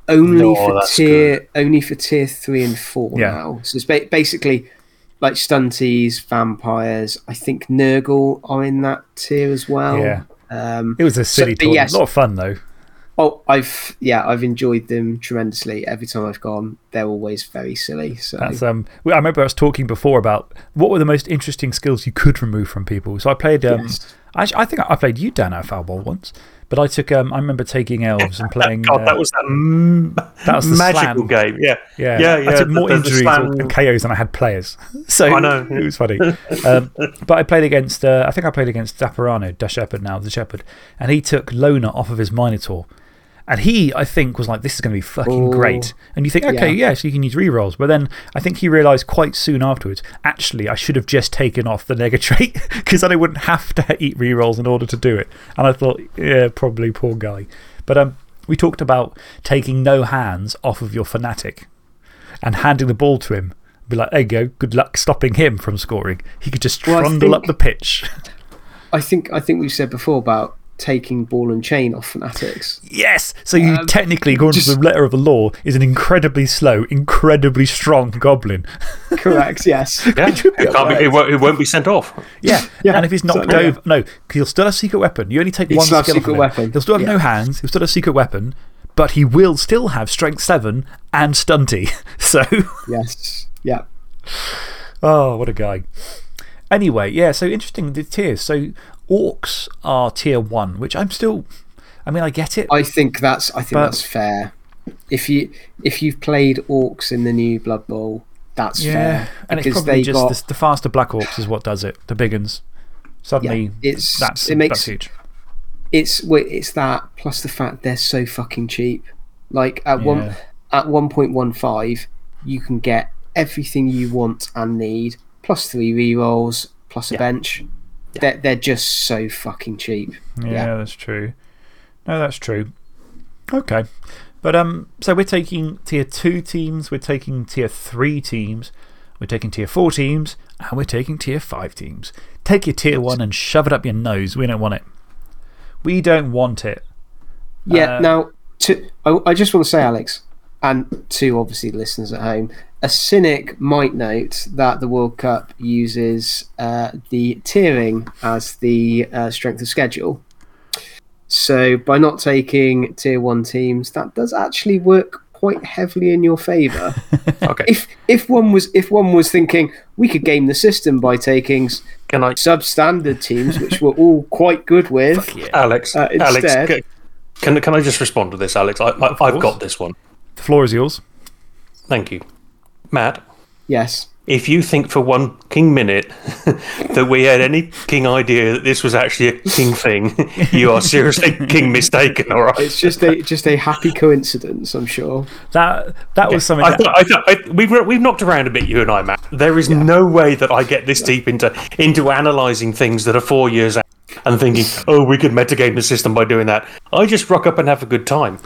only No, for that's tier only for tier three and four Yeah. now. So it's ba- basically like stunties, vampires. I think Nurgle are in that tier as well. Yeah. Um, It was a So- silly but tournament. yes. A lot of fun, though. Oh, I've yeah, I've enjoyed them tremendously. Every time I've gone, they're always very silly. So That's, um, I remember I was talking before about what were the most interesting skills you could remove from people. So I played. Um, Yes. Actually, I think I played you down at Foul Bowl once, but I took. Um, I remember taking elves and playing. God, uh, that was that, m- that was the magical slam. game. Yeah. Yeah, yeah, yeah. I took the- more the- the injuries slam- and KOs than I had players. So I know. it was funny. um, but I played against. Uh, I think I played against Daparano, the Shepherd now, the Shepherd, and he took Loner off of his Minotaur. And he, I think, was like, this is going to be fucking Oh. great. And you think, okay, yeah. so you can use rerolls. But then I think he realised quite soon afterwards, actually, I should have just taken off the nega trait because then I wouldn't have to eat rerolls in order to do it. And I thought, yeah, probably poor guy. But um, we talked about taking no hands off of your fanatic and handing the ball to him. Be like, there you go, good luck stopping him from scoring. He could just Well, trundle up the pitch. I think I think we've said before about taking ball and chain off fanatics. Yes! So you Um, technically, according to the letter of the law, is an incredibly slow, incredibly strong goblin. Correct. Yes. Yeah, it, can't be, it, won't, it won't be sent off. Yeah. Yeah, And if he's knocked certainly, yeah. over, no, 'cause he'll still have secret weapon. You only take He'll one still have skill off secret him. weapon. He'll still have Yeah. no hands, he'll still have secret weapon, but he will still have strength 7 and stunty. So. Yes. Yeah. Oh, what a guy. Anyway, yeah, so interesting the tiers. So orcs are tier one, which I'm still. I mean, I get it. I think that's I think But- that's fair. If you if you've played orcs in the new Blood Bowl, that's yeah. fair. And it's probably just got the, the faster black orcs is what does it. The big uns. Suddenly, it's- that's, it makes- that's huge. it's it's that plus the fact they're so fucking cheap. Like at one at one point one five, you can get everything you want and need, plus three rerolls, plus a bench. They're they're just so fucking cheap. Yeah, that's true. No, that's true. Okay. But um, so we're taking tier 2 teams, we're taking tier 3 teams, we're taking tier 4 teams, and we're taking tier 5 teams. Take your tier 1 and shove it up your nose. We don't want it. We don't want it. Yeah. Uh, now, to I, I just want to say, Alex, and to obviously listeners at home, a cynic might note that the World Cup uses uh, the tiering as the uh, strength of schedule. So by not taking tier one teams, that does actually work quite heavily in your favour. Okay. if if one was if one was thinking we could game the system by taking s- Can I, substandard teams, which we're all quite good with, Alex? Uh, Alex, instead- ca- can, can I just respond to this, Alex? I, I, I've got this one. The floor is yours. Thank you. Matt, yes. if you think for one king minute that we had any king idea that this was actually a king thing, you are seriously king mistaken, all right? It's just a just a happy coincidence, I'm sure. That, that was something I that. thought, I thought, I, we've, we've knocked around a bit, you and I, Matt. There is no way that I get this deep into, into analysing things that are four years out and thinking, oh, we could metagame the system by doing that. I just rock up and have a good time.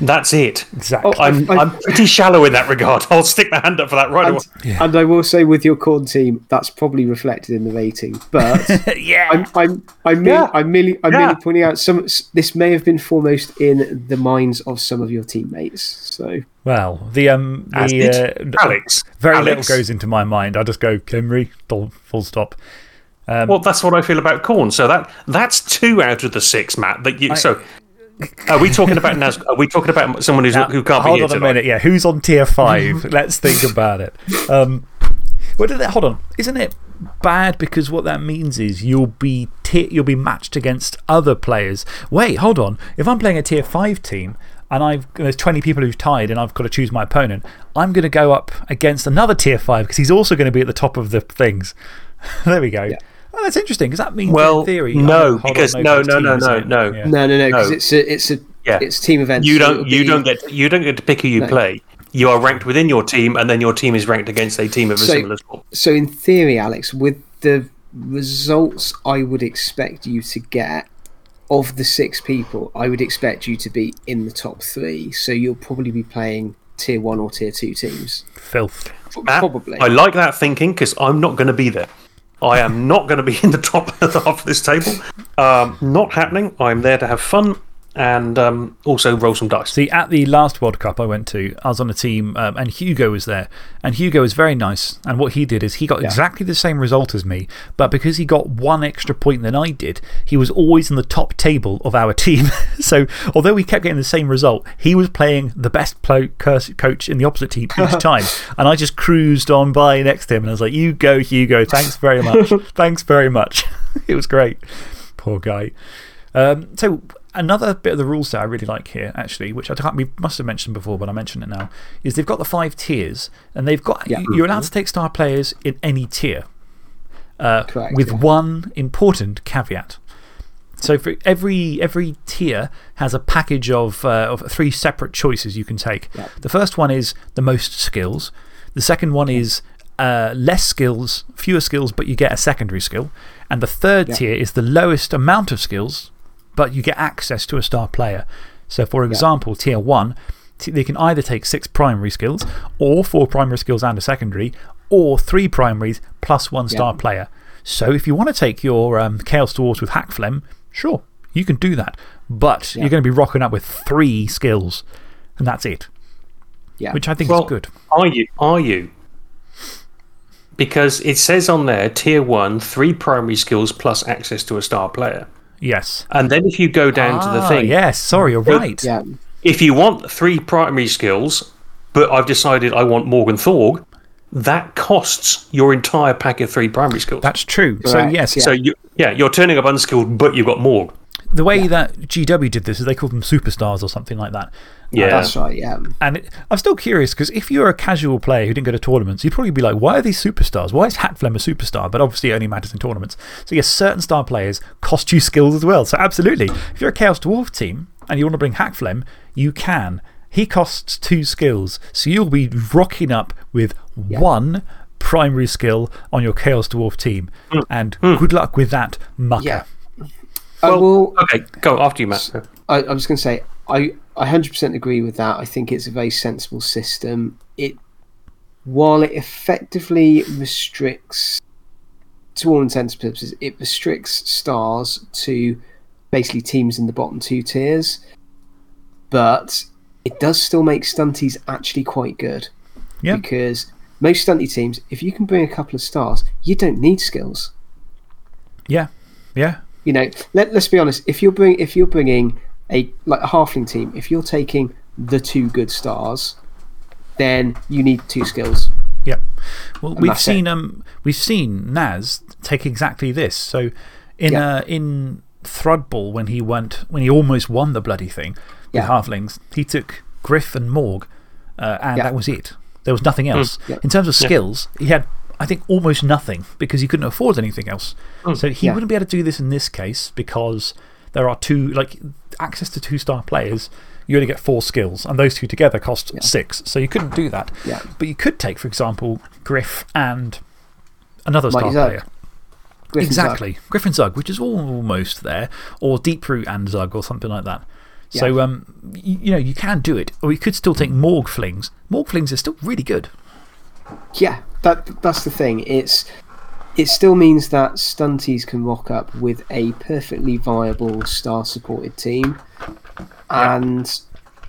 That's it. exactly. Oh, I'm, I- I'm pretty shallow in that regard. I'll stick my hand up for that right away. And, and I will say, with your Khorne team, that's probably reflected in the rating. But yeah. I'm I'm I'm, merely, I'm merely I'm Yeah. merely pointing out some. This may have been foremost in the minds of some of your teammates. So well, the. um the uh, Alex. Very Alex. little goes into my mind. I just go, Khemri, full full stop. Well, that's what I feel about Khorne. So that that's two out of the six, Matt. That you. so, are we talking about Naz? Are we talking about someone who's, who can't be hold on a tonight? minute. Yeah, who's on tier five? Let's think about it. Um, what did that, hold on. Isn't it bad because what that means is you'll be, you'll be matched against other players? Wait, hold on. If I'm playing a tier five team and I've, there's 20 people who've tied and I've got to choose my opponent, I'm going to go up against another tier five because he's also going to be at the top of the things. there we go. Oh, that's interesting because that means, Well, in theory, no, on, because no, no, no, no, no, no. Yeah. No, no, no, because No. it's a, it's a, Yeah. it's team events. You don't. it'll You be- don't get. You don't get to pick who you No. play. You are ranked within your team, and then your team is ranked against a team of a So- similar score. So in theory, Alex, with the results I would expect you to get of the six people, I would expect you to be in the top three. So you'll probably be playing tier one or tier two teams. Filth. Matt, Probably. I like that thinking because I'm not going to be there. I am not going to be in the top half of this table. Um, not happening. I'm there to have fun and um, also roll some dice. See, at the last World Cup I went to, I was on a team um, and Hugo was there. And Hugo was very nice. And what he did is he got exactly the same result as me, but because he got one extra point than I did, he was always in the top table of our team. so, although we kept getting the same result, he was playing the best coach in the opposite team each time. and I just cruised on by next to him and I was like, You go, Hugo. Thanks very much. Thanks very much. it was great. Poor guy. Um, so, another bit of the rules that I really like here, actually, which I can't, we must have mentioned before, but I mention it now, is they've got the five tiers, and they've got, Yeah. you're allowed to take star players in any tier. Uh, Correct, with yeah. one important caveat. So, for every, every tier has a package of, uh, of three separate choices you can take. The first one is the most skills, the second one is uh, less skills, fewer skills, but you get a secondary skill. And the third tier is the lowest amount of skills, but you get access to a star player. So, for example, tier one, they can either take six primary skills, or four primary skills and a secondary, or three primaries plus one star player. So, if you want to take your um, Chaos Dwarves with Hakflem, sure, you can do that. But you're going to be rocking up with three skills, and that's it, yeah. which I think Well, is good. Are you? Are you? Because it says on there, tier one, three primary skills plus access to a star player. Yes. And then if you go down to the Ah, thing, Yes, sorry, you're right. yeah. if you want three primary skills, but I've decided I want Morg 'n' Thorg, that costs your entire pack of three primary skills. That's true. So, yes, yeah. So, you, yeah, you're turning up unskilled, but you've got Morg. The way that GW did this is they called them superstars or something like that. Yeah. Uh, That's right, yeah. And it, I'm still curious because if you're a casual player who didn't go to tournaments, you'd probably be like, why are these superstars? Why is Hakflem a superstar? But obviously, it only matters in tournaments. So, yes, certain star players cost you skills as well. So, absolutely. If you're a Chaos Dwarf team and you want to bring Hakflem, you can. He costs two skills. So, you'll be rocking up with one primary skill on your Chaos Dwarf team. Hmm. And hmm. good luck with that, mucker. Yeah. Uh, I will. Okay, go after you, Matt. I, I was going to say, I, I 100% agree with that. I think it's a very sensible system. It, while it effectively restricts, to all intents and purposes, it restricts stars to basically teams in the bottom two tiers, but it does still make stunties actually quite good. Yeah. Because most stunty teams, if you can bring a couple of stars, you don't need skills. Yeah. Yeah. You know, let, let's be honest. If you're bring if you're bringing a like a halfling team, if you're taking the two good stars, then you need two skills. Yep. Well, we've that's seen, um, we've seen Naz take exactly this. So, in, Yeah. uh, in Thrudball, when he, went, when he almost won the bloody thing with Yeah. Halflings, he took Griff and Morg, uh, and Yeah. that was it. There was nothing else. Yeah. In terms of skills, he had, I think, almost nothing because he couldn't afford anything else. So, he Yeah. wouldn't be able to do this in this case because there are two, like, access to two star players. You only get four skills, and those two together cost six. So you couldn't do that. Yeah. But you could take, for example, Griff and another star player. Griffin exactly. Griff and Zug, which is almost there, or Deeproot and Zug, or something like that. So, um, you, you know, you can do it. Or you could still take Morg Flings. Morg Flings is still really good. Yeah, that that's the thing. It's it still means that stunties can rock up with a perfectly viable star supported team, and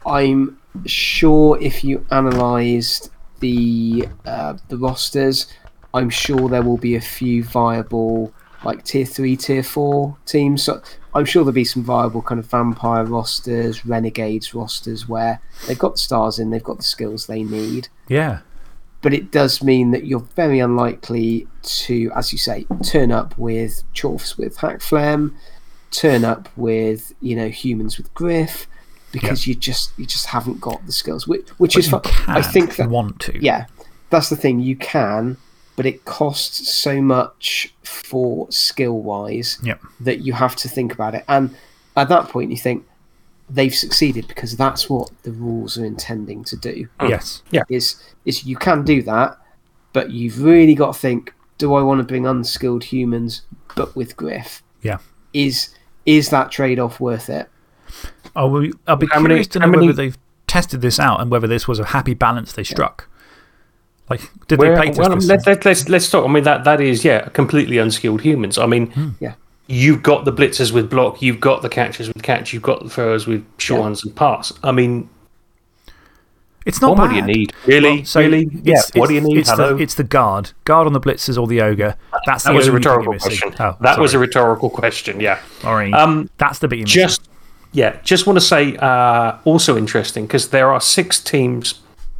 I'm sure if you analysed the uh, the rosters, I'm sure there will be a few viable like tier three, tier four teams. So I'm sure there'll be some viable kind of vampire rosters, renegades rosters where they've got the stars in, they've got the skills they need Yeah. But it does mean that you're very unlikely to, as you say, turn up with chorfs with Hakflem, turn up with you know humans with griff, because you just you just haven't got the skills. Which, which But is you can I think that want to. yeah, that's the thing. You can, but it costs so much for skill wise Yep. that you have to think about it. And at that point, you think they've succeeded because that's what the rules are intending to do. Yes. Yeah. Is is you can do that, but you've really got to think: Do I want to bring unskilled humans, but with Griff? Yeah. Is is that trade off worth it? Oh, well, I'll be How many- curious to know how many- whether they've tested this out and whether this was a happy balance they struck. Like, did Where- they play test well, this? let's, let's, let's, let's talk. I mean, that, that is, yeah, completely unskilled humans. I mean, Hmm. Yeah. You've got the blitzers with block, you've got the catchers with catch, you've got the throwers with short Yeah. hands and pass. I mean, It's not what, bad. what do you need? Really? Well, so really? it's- Yeah, what do you need? It's Hello? the, it's the guard. Guard on the blitzers or the ogre. That's that the was a only thing you're rhetorical question. Oh, that was a rhetorical question, yeah. Sorry. Um, That's the bit just yeah just want to say uh, also interesting because there are six teams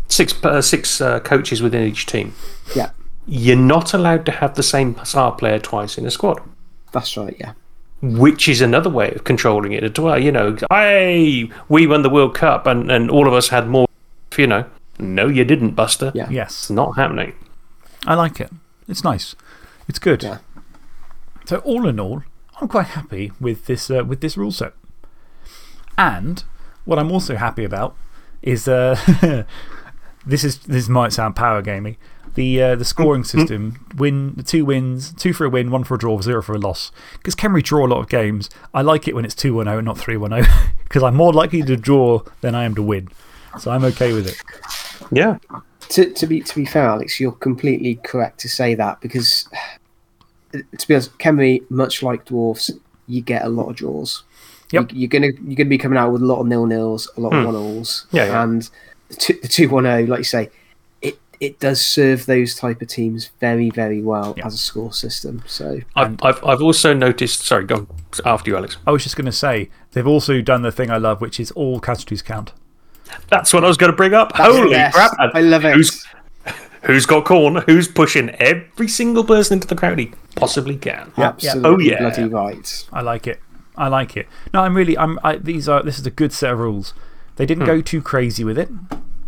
six uh, six uh, coaches within each team Yeah, you're not allowed to have the same star player twice in a squad that's right. Yeah, which is another way of controlling it as well you know hey we won the world cup and, and all of us had more you know no you didn't buster yeah, Yes. it's not happening I like it. It's nice. It's good. Yeah. So all in all, I'm quite happy with this, uh, with this rule set. And what I'm also happy about is uh, this, is, this might sound power gaming. The, uh, the scoring system win, the two wins, two for a win, one for a draw, zero for a loss. Because Khemri draw a lot of games. I like it when it's 2 1 0 and not 3 1 0 because I'm more likely to draw than I am to win. So I'm okay with it. yeah to, to be to be fair, Alex, you're completely correct to say that because to be honest, Khemri, much like dwarfs, you get a lot of draws. Yep. You, are gonna you're gonna be coming out with a lot of nil nils, a lot of one alls, Yeah, yeah. and the two, the two one zero, like you say, it it does serve those type of teams very very well Yeah. as a score system. So I've, I've, I've also noticed sorry go on, after you alex I was just going to say, they've also done the thing I love, which is all casualties count. that's what i was going to bring up holy crap I love it. who's Who's got Khorne? Who's pushing every single person into the crowd he possibly can? Absolutely Oh, yeah. bloody right. I like it. I like it. No, I'm really. I'm, I, these are, this is a good set of rules. They didn't hmm. go too crazy with it,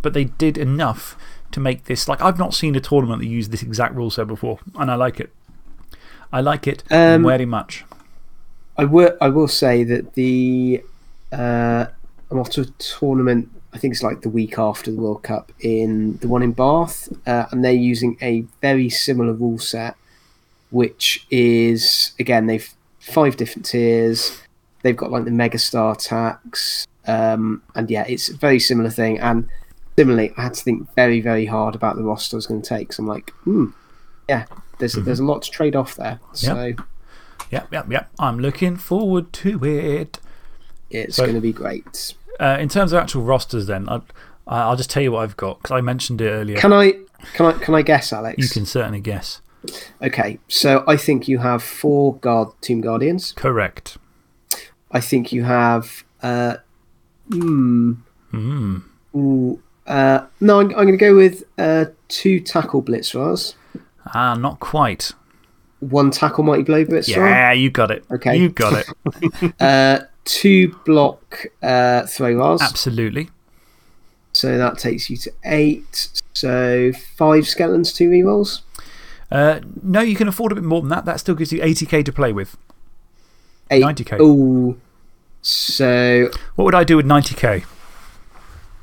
but they did enough to make this. Like, I've not seen a tournament that used this exact rule set before, and I like it. I like it Um, very much. I will. I will say that the uh, I'm off to a tournament. I think it's like the week after the World Cup in the one in Bath, uh, and they're using a very similar rule set, which is again they've five different tiers. They've got like the megastar tax, um, and yeah, it's a very similar thing. And similarly, I had to think very very hard about the roster I was going to take. So I'm like, hmm, yeah, there's there's a lot to trade off there. So Yep, yep, yep. I'm looking forward to it. it's So- going to be great. Uh, in terms of actual rosters, then, I, I'll just tell you what I've got because I mentioned it earlier. Can I can I can I guess, Alex? you can certainly guess. Okay, so I think you have four guard team guardians. Correct. I think you have. Uh, hmm. Hmm. Ooh, uh, no, I'm, I'm going to go with uh, two tackle blitzers, Ah, not quite. one tackle mighty blow blitzer, Yeah, you got it. Okay. You got it. uh, two block uh, Thro-Ras. Absolutely. So that takes you to eight. So five skeletons, two rerolls. Uh, no, you can afford a bit more than that. That still gives you 80k to play with. Eight. 90k. Oh, so What would I do with 90k?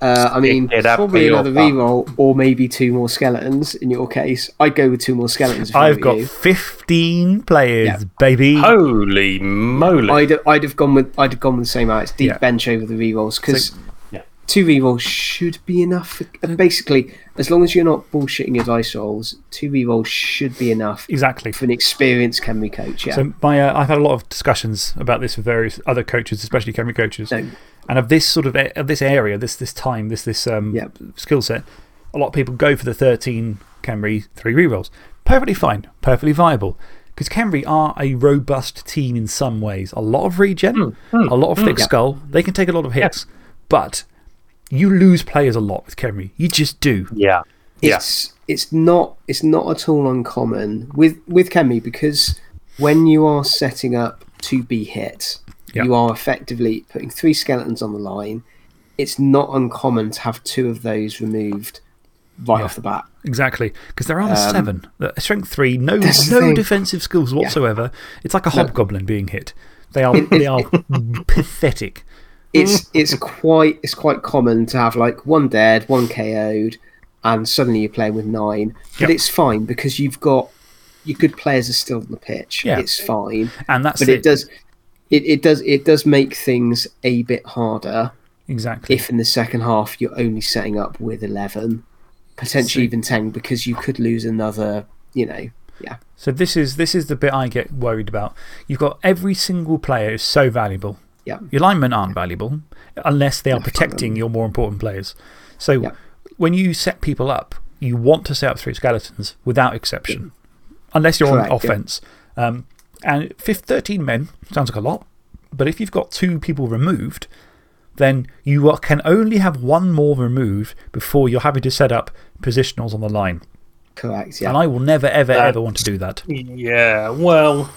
Uh, I mean, it up probably for your another reroll or maybe two more skeletons in your case. I'd go with two more skeletons. If I I've were got you. 15 players, Yeah. baby. Holy moly! I'd, I'd have gone with I'd have gone with the same Alex. Deep Yeah. bench over the rerolls because Yeah. two rerolls should be enough. For, uh, basically, as long as you're not bullshitting your dice rolls, two rerolls should be enough Exactly. for an experienced Khemri coach. Yeah. So, my, uh, I've had a lot of discussions about this with various other coaches, especially Khemri coaches. No. And of this sort of, of this area, this, this time, this, this um, Yep. skill set, a lot of people go for the 13 Khemri three rerolls. Perfectly fine, perfectly viable. Because Khemri are a robust team in some ways. A lot of regen, hmm, hmm, a lot of hmm, thick skull. They can take a lot of hits. But you lose players a lot with Khemri. You just do. yeah, yeah. it's it's not it's not at all uncommon with with Khemri because when you are setting up to be hit, Yeah. you are effectively putting three skeletons on the line. It's not uncommon to have two of those removed right off the bat. Exactly. Because there are armor seven. Uh, Strength three, no, no defensive skills whatsoever. It's like a hobgoblin being hit. They are, they are pathetic. It's, it's, quite, it's quite common to have like one dead, one KO'd, and suddenly you're playing with nine. But Yep. it's fine because you've got your good players are still on the pitch. Yeah. It's fine. And that's But it does. It, it does it does make things a bit harder Exactly. if in the second half you're only setting up with 11 potentially See- even 10 because you could lose another you know yeah So this is, this is the bit I get worried about. You've got every single player is so valuable. yeah Your linemen aren't valuable unless they are protecting your more important players. So Yeah. when you set people up, you want to set up three skeletons without exception, unless you're Correct, on yeah. offense. Um, and fif- 13 men sounds like a lot, but if you've got two people removed, then you can only have one more removed before you're having to set up positionals on the line. correct yeah And I will never, ever, That- ever want to do that. Yeah, well,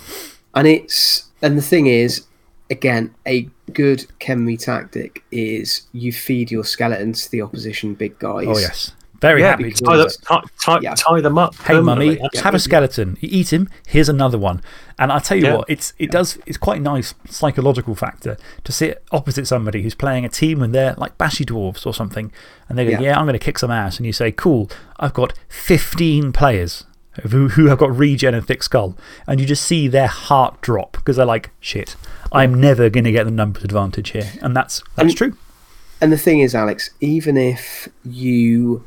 and it's and the thing is again a good Khemri tactic is you feed your skeletons to the opposition big guys Oh, yes. Very yeah, happy to tie, that. them, tie, tie, Yeah. tie them up. Hey, mummy, have a skeleton. You eat him, here's another one. And I tell you Yeah. what, it's, it does, it's quite a nice psychological factor to sit opposite somebody who's playing a team and they're like bashy dwarves or something. And they go, Yeah. yeah, I'm going to kick some ass. And you say, cool, I've got 15 players who, who have got regen and thick skull. And you just see their heart drop because they're like, shit, I'm never going to get the numbers advantage here. And that's, that's And- true. And the thing is, Alex, even if you, a-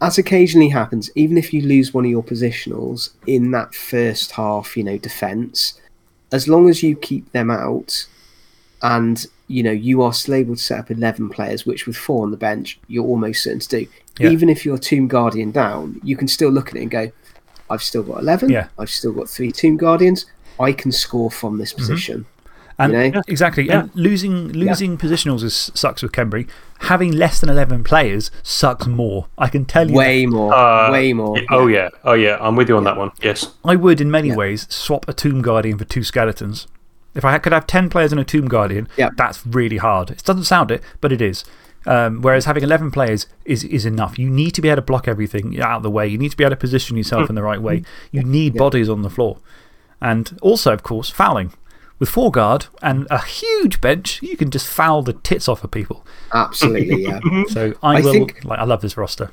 as occasionally happens, even if you lose one of your positionals in that first half, you know, defense, as long as you keep them out and, you know, you are still able to set up 11 players, which with four on the bench, you're almost certain to do. Yeah. Even if you're Tomb Guardian down, you can still look at it and go, I've still got 11. Yeah. I've still got three Tomb Guardians. I can score from this Mm-hmm. position. And You know? exactly, Yeah. and losing losing positionals is, sucks with Khemri. Having less than eleven players sucks more. I can tell you. that. Way more. Uh, way more. Yeah, Oh, yeah. Oh, yeah. I'm with you on that one. Yes. I would, in many ways, swap a Tomb Guardian for two skeletons. If I could have 10 players and a Tomb Guardian, Yeah. that's really hard. It doesn't sound it, but it is. Um, whereas having 11 players is, is enough. You need to be able to block everything out of the way. You need to be able to position yourself in the right way. You need bodies on the floor. And also, of course, fouling. With four guard and a huge bench, you can just foul the tits off of people. Absolutely, yeah. So I, I will. think- like, I love this roster.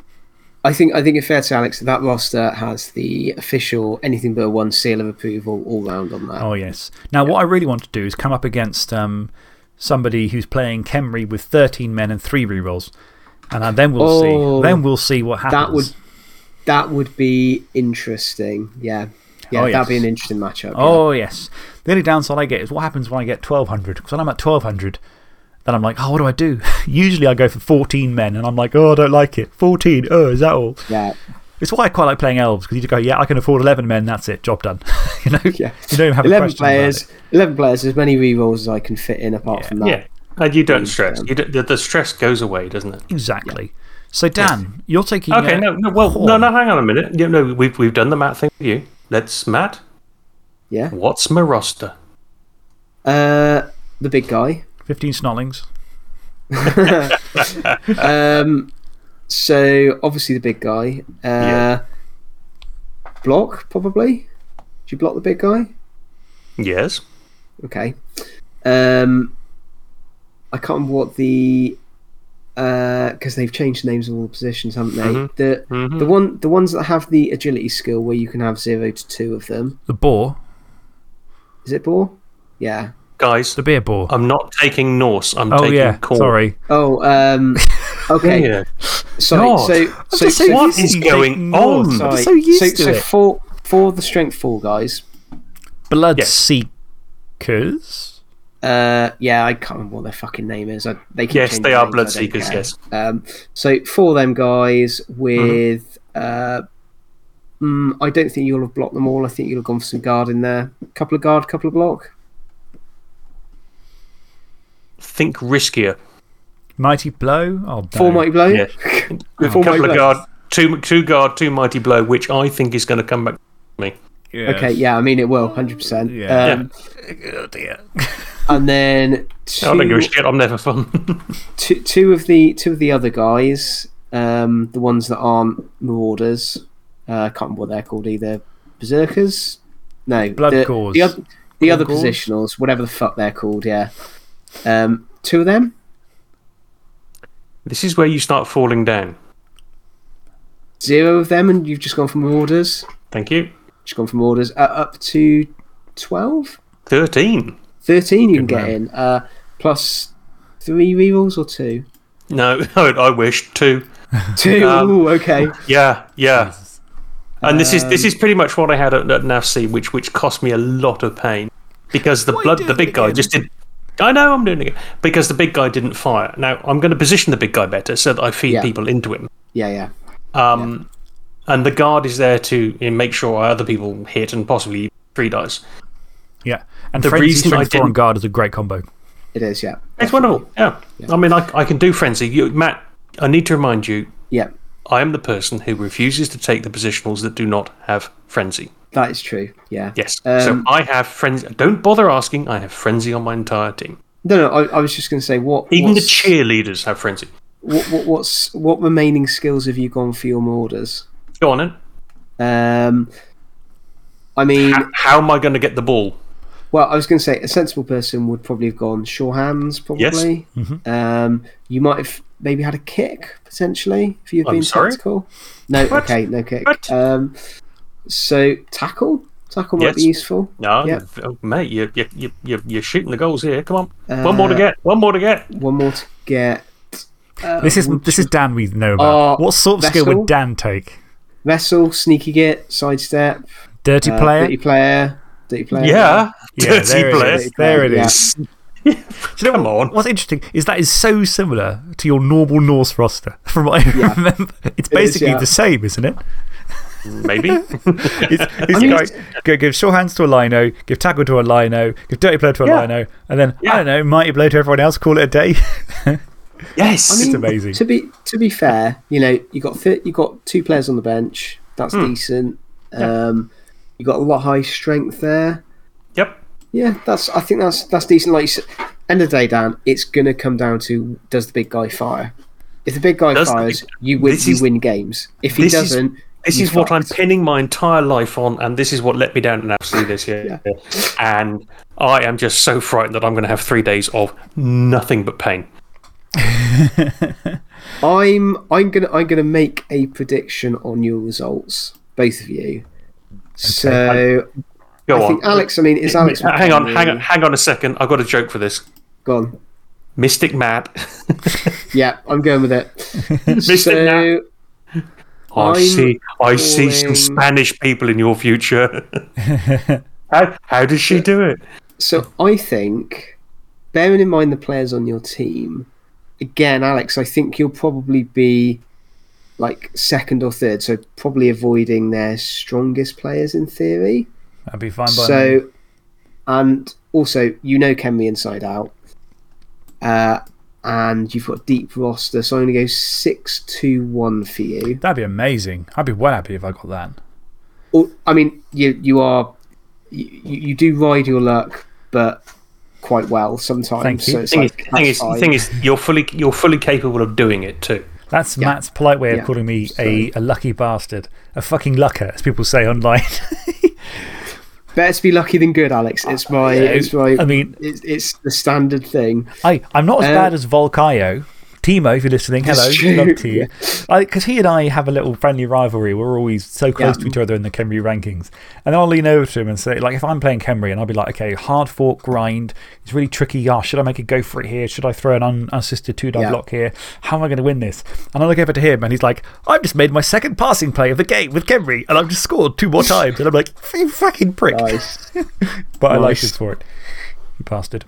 I think I think it's fair to say, Alex that that roster has the official anything but a one seal of approval all round on that. Oh, yes. Now, what I really want to do is come up against um, somebody who's playing Khemri with 13 men and three rerolls. And then we'll Oh, see. Then we'll see what happens. that would that would be interesting. Yeah, yeah, Oh, that'd be an interesting matchup. yeah. Oh, yes. The only downside I get is what happens when I get 1200. Because when I'm at 1200, then I'm like, oh, what do I do? Usually I go for 14 men and I'm like, oh, I don't like it. 14, oh, is that all? yeah, It's why I quite like playing elves because you just go, yeah, I can afford 11 men, that's it, job done. you know? yeah. You don't even have a Eleven question about players, it. eleven players. As many rerolls as I can fit in. Apart from that, Yeah. And you don't Please, stress. um, You don't, the, the stress goes away, doesn't it? Exactly. So, Dan, you're taking. Okay, no, no, well, no, no, hang on a minute. You know, we've, we've done the Matt thing with you. Let's, Matt, yeah. what's my roster? Uh, the big guy. 15 snotlings. Um, so obviously the big guy. Uh, Yeah. Block probably. Do you block the big guy? Yes. Okay. Um, I can't remember what the because they've changed the names of all the positions, haven't they? Mhm. The Mhm. the one the ones that have the agility skill where you can have zero to two of them. The boar. Is it Boar? Yeah. Guys, The beer boar. I'm not taking Norse. I'm oh, taking yeah. Khorne. Sorry. Oh, um, okay. Yeah. Sorry. God. So, so, just so, so What used is to going on? Norse. I'm so used so, to so it. for for the strength four guys, Blood Yes. Seekers. Uh, yeah, I can't remember what their fucking name is. I, they keep Yes, they are names, I don't Bloodseekers, care. yes. Um, so for them guys with, uh, mm, I don't think you'll have blocked them all. I think you'll have gone for some guard in there. Couple of guard, couple of block. Think riskier. Mighty blow. Oh, no. Four mighty blow. Yeah. With Four a couple mighty of blow. guard, two, two guard, two mighty blow, which I think is going to come back to me. Yeah. Okay, yeah, I mean it will, hundred percent. Yeah. Um, Oh, dear. and then I don't give a shit. I'm never fun. two, two of the two of the other guys. Um, the ones that aren't Marauders. Uh, I can't remember what they're called either. Berserkers? No. Blood the, Gores. The, oth- the other Gores? positionals, whatever the fuck they're called, yeah. Um, two of them? This is where you start falling down. Zero of them, and you've just gone from orders. Thank you. Just gone from orders uh, up to 12? 13. 13 you can get man. in. Uh, plus three rerolls or two? No, I wish. Two. Two. Um, Ooh, okay. Yeah, yeah. Jesus. And this is this Um, is pretty much what I had at, at NAFC, which which cost me a lot of pain because the blood, the big guy just did. I know I'm doing it again because the big guy didn't fire. Now I'm going to position the big guy better so that I feed Yeah. people into him. Yeah, yeah. Um, and the guard is there to make sure other people hit and possibly three dice. Yeah. And The Frenzy reason I Strength 4 on didn't- guard is a great combo. It is, yeah. It's wonderful. Yeah. I mean, I, I can do frenzy. You, Matt, I need to remind you, Yeah, I am the person who refuses to take the positionals that do not have frenzy. that is true. Yeah. Yes. Um, so I have frenzy. Don't bother asking. I have frenzy on my entire team. No, no, I, I was just going to say, what. Even the cheerleaders have frenzy. What, what, what's, what remaining skills have you gone for your Marauders? Go on then. Um, I mean, How, how am I going to get the ball? well, I was going to say a sensible person would probably have gone sure hands, probably. Mm-hmm. Um, you might have maybe had a kick potentially if you've I'm been sorry? tactical. No, What? okay, no kick. Um, so tackle, tackle might be useful. No, Yeah. oh, mate, you, you, you, you, you're shooting the goals here. Come on. One more to Uh, get. One more to get. One more to get. Uh, This is, would this is Dan we know Uh, about. what sort of skill would Dan take? Vessel, sneaky git, sidestep, Dirty uh, player? dirty player, dirty player. Yeah. Yeah, Dirty there player. it is. There it is. Yeah. is. You know Come what- on. What's interesting is that is so similar to your normal Norse roster, from what I Yeah. remember. It's is, basically yeah. the same, isn't it? Maybe. It's, it's mean, like, go, give sure hands to a lino, give tackle to a lino, give dirty player to a Yeah. lino, and then, I don't know, mighty blow to everyone else, call it a day. Yes. I mean, amazing. To be to be fair, you know, you got you got two players on the bench. That's Hmm. decent. Um, you got a lot of high strength there. yep. Yeah, that's. I think that's that's decent. Like you said, end of the day, Dan, it's gonna come down to does the big guy fire? If the big guy Does fires, big- you win. this You is- win games. If he this doesn't, This you is what I'm pinning my entire life on, and this is what let me down in FC this year. And I am just so frightened that I'm going to have three days of nothing but pain. I'm I'm gonna I'm gonna make a prediction on your results, both of you. So Go I on. think Alex. I mean, is Alex? hang on, hang on, hang on a second. I've got a joke for this. Gone. Mystic Matt. Yeah, I'm going with it. Mystic so I I'm see. I see some Spanish people in your future. how, how does she do it? So I think, bearing in mind the players on your team, again, Alex, I think you'll probably be like second or third, so probably avoiding their strongest players in theory. That'd be fine by me. So, and also, you know Khemri inside out, uh, and you've got a deep roster, so I'm going to go six two one for you. That'd be amazing. I'd be well happy if I got that. Or, I mean, you you are you, you do ride your luck, but quite well sometimes. Thank you. So it's Thing, like, is, thing, is, fine. thing is, you're fully you're fully capable of doing it too. That's Yeah. Matt's polite way of Yeah. calling me a, a lucky bastard. A fucking lucker, as people say online. Better to be lucky than good, Alex. It's my, it's my, I mean, it's, it's the standard thing. I, I'm not as Um, bad as Volkayo. Timo, if you're listening, hello. Love to you. Because he and I have a little friendly rivalry. We're always so close Yeah. to each other in the Khemri rankings. And I'll lean over to him and say, like, if I'm playing Khemri and I'll be like, okay, hard fork grind. It's really tricky. Oh, should I make a go for it here? Should I throw an unassisted two die Yeah. block here? How am I going to win this? And I look over to him and he's like, I've just made my second passing play of the game with Kemri and I've just scored two more times. And I'm like, you fucking prick. Nice. But I like Nice. for it. You bastard.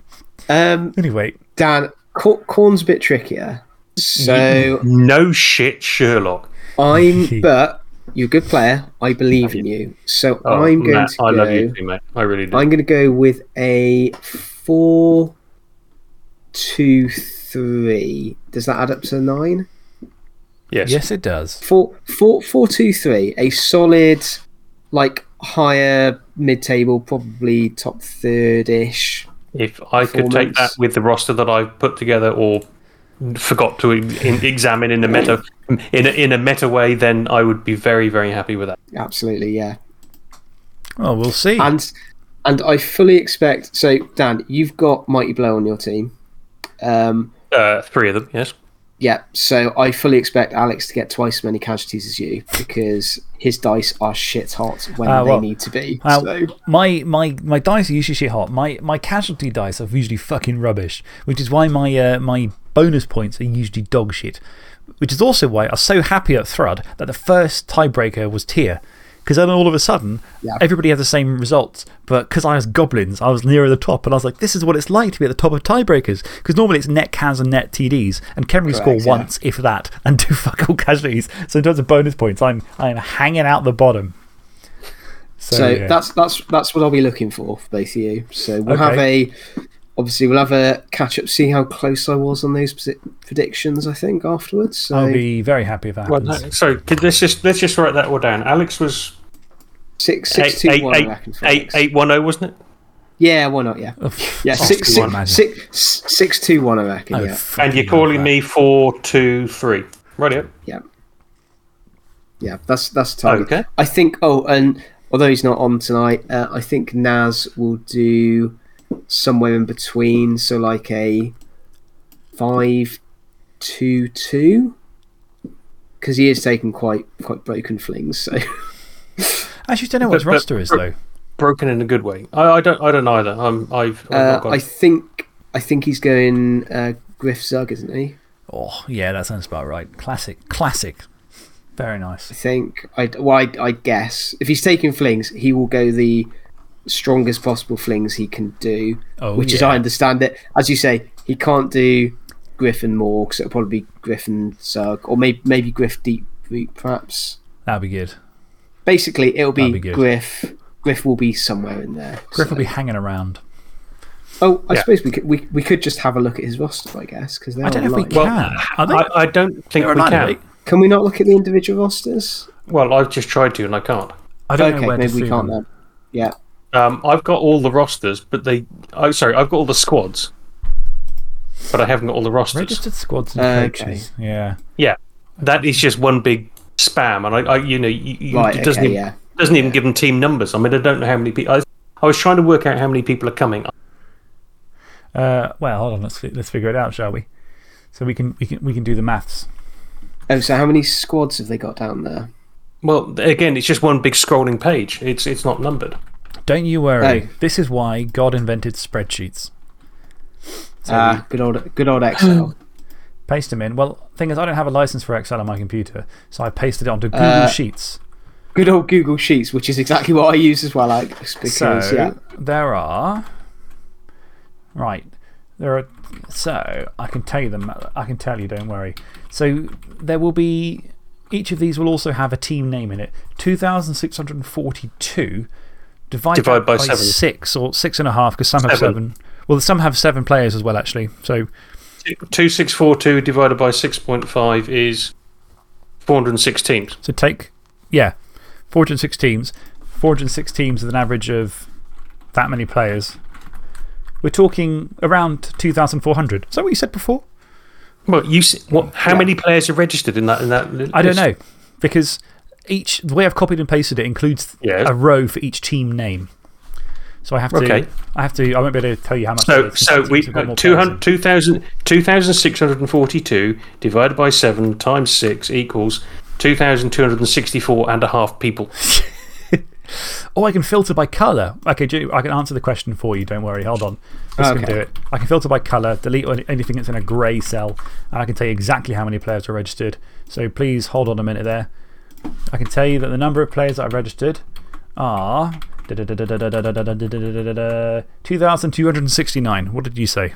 Um, Anyway, Dan, Khorne's a bit trickier. So No shit, Sherlock. I'm, but you're a good player. I believe in you. So Oh, I'm going Matt, to I go. love you too, mate. I really do. I'm going to go with a four, two, three. Does that add up to nine? yes. yes, it does. Four, four, four, two, three. A solid, like higher mid-table, probably top third-ish. If I could take that with the roster that I've put together, or forgot to in, examine in a meta in a, in a meta way, then I would be very very happy with that. Absolutely, yeah. Oh, we'll see. And and I fully expect. So, Dan, you've got Mighty Blow on your team. Um, uh, three of them, yes. Yeah, so I fully expect Alex to get twice as many casualties as you because his dice are shit hot when Uh, they need to be. Uh, so, my, my, my dice are usually shit hot. My, my casualty dice are usually fucking rubbish, which is why my, uh, my bonus points are usually dog shit. Which is also why I was so happy at Thrud that the first tiebreaker was tier. Because then all of a sudden, Yeah. everybody had the same results. But because I was goblins, I was nearer the top. And I was like, this is what it's like to be at the top of tiebreakers. Because normally it's net cas and net TDs. And can only score yeah. once, if that, and do fuck all casualties. So in terms of bonus points, I'm, I'm hanging out the bottom. So, so yeah. that's, that's, that's what I'll be looking for for both of you. So we'll have a. Obviously, we'll have a catch up, see how close I was on those predictions, I think, afterwards. So, I'll be very happy if that Well, happens. no, sorry, could, let's just let's just write that all down. Alex was six, eight, six, two, eight, one, I eight, reckon. for eight, Alex. eight, one, oh, wasn't it? Yeah, why not? Yeah. Yeah, six, two, one, six, six, six, two, one, I reckon. Oh, yeah. And you're fucking calling love me four, two, three. Right, yeah. Yeah. Yeah, that's that's the target. Okay. I think. Oh, and although he's not on tonight, uh, I think Naz will do somewhere in between. So like a five, two, two, because he is taking quite quite broken flings. So. I actually don't know what his But- but- roster is, though. Broken in a good way. I, I don't. I don't either. I'm. I've. I've uh, got I think I think he's going uh, Griff Zug, isn't he? Oh, yeah, that sounds about right. Classic. Classic. Very nice. I think. I well, I, I guess if he's taking flings, he will go the strongest possible flings he can do. Oh, which is yeah. I understand it. As you say, he can't do Griffin Morg, so it'll probably be Griffin Zug, or maybe maybe Griff Deep Root, perhaps. That'd be good. Basically, it'll be, be. Griff. Griff will be somewhere in there. Griff so- will be hanging around. Oh, I Yeah. suppose we could we, we could just have a look at his roster, I guess, because I don't know if we can. Are they? I, I don't think we can. are? Can we not look at the individual rosters? Well, I've just tried to and I can't. I don't know okay, where maybe to we see can't them. then. Yeah. Um, I've got all the rosters, but they. Oh, sorry, I've got all the squads, but I haven't got all the rosters. Registered squads and coaches. Yeah. Yeah, that is just one big spam, and I, I you know, you, you, Right. it doesn't Okay. even, Yeah. doesn't even give them team numbers. I mean, I don't know how many people. I, I was trying to work out how many people are coming. Uh, well, hold on. Let's, let's figure it out, shall we? So we can, we, can, we can do the maths. Oh, so how many squads have they got down there? Well, again, it's just one big scrolling page. It's it's not numbered. Don't you worry. This is why God invented spreadsheets. So Ah, good old good old Excel. paste them in. Well, thing is, I don't have a license for Excel on my computer, so I pasted it onto Google Uh, Sheets. good old Google Sheets, which is exactly what I use as well, Alex. Because So yeah, there are. Right. There are. So I can tell you them. I can tell you, don't worry. So there will be. Each of these will also have a team name in it. 2,642 divided Divide by by seven. six or six and a half because some have Seven. seven. Well, some have seven players as well, actually. So Two six four two divided by six point five is four hundred and six teams. So take, yeah, 406 teams. 406 teams with an average of that many players. We're talking around 2,400. Is that what you said before? Well, you what? How many players are registered in that? In that I don't know. Because each, the way I've copied and pasted it includes Yes. a row for each team name. So I have to,、okay. I have to, I won't be able to tell you how much. So, so we teams have got more 200 players 2,000 2,642 divided by 7 times 6 equals 2,264 and a half people. in. Or oh, I can filter by colour. Okay, Ju- I can answer the question for you. Don't worry. Hold on. This can do it. I can filter by colour, delete anything that's in a grey cell, and I can tell you exactly how many players are registered. So please hold on a minute there. I can tell you that the number of players that I've registered are 2,269. What did you say?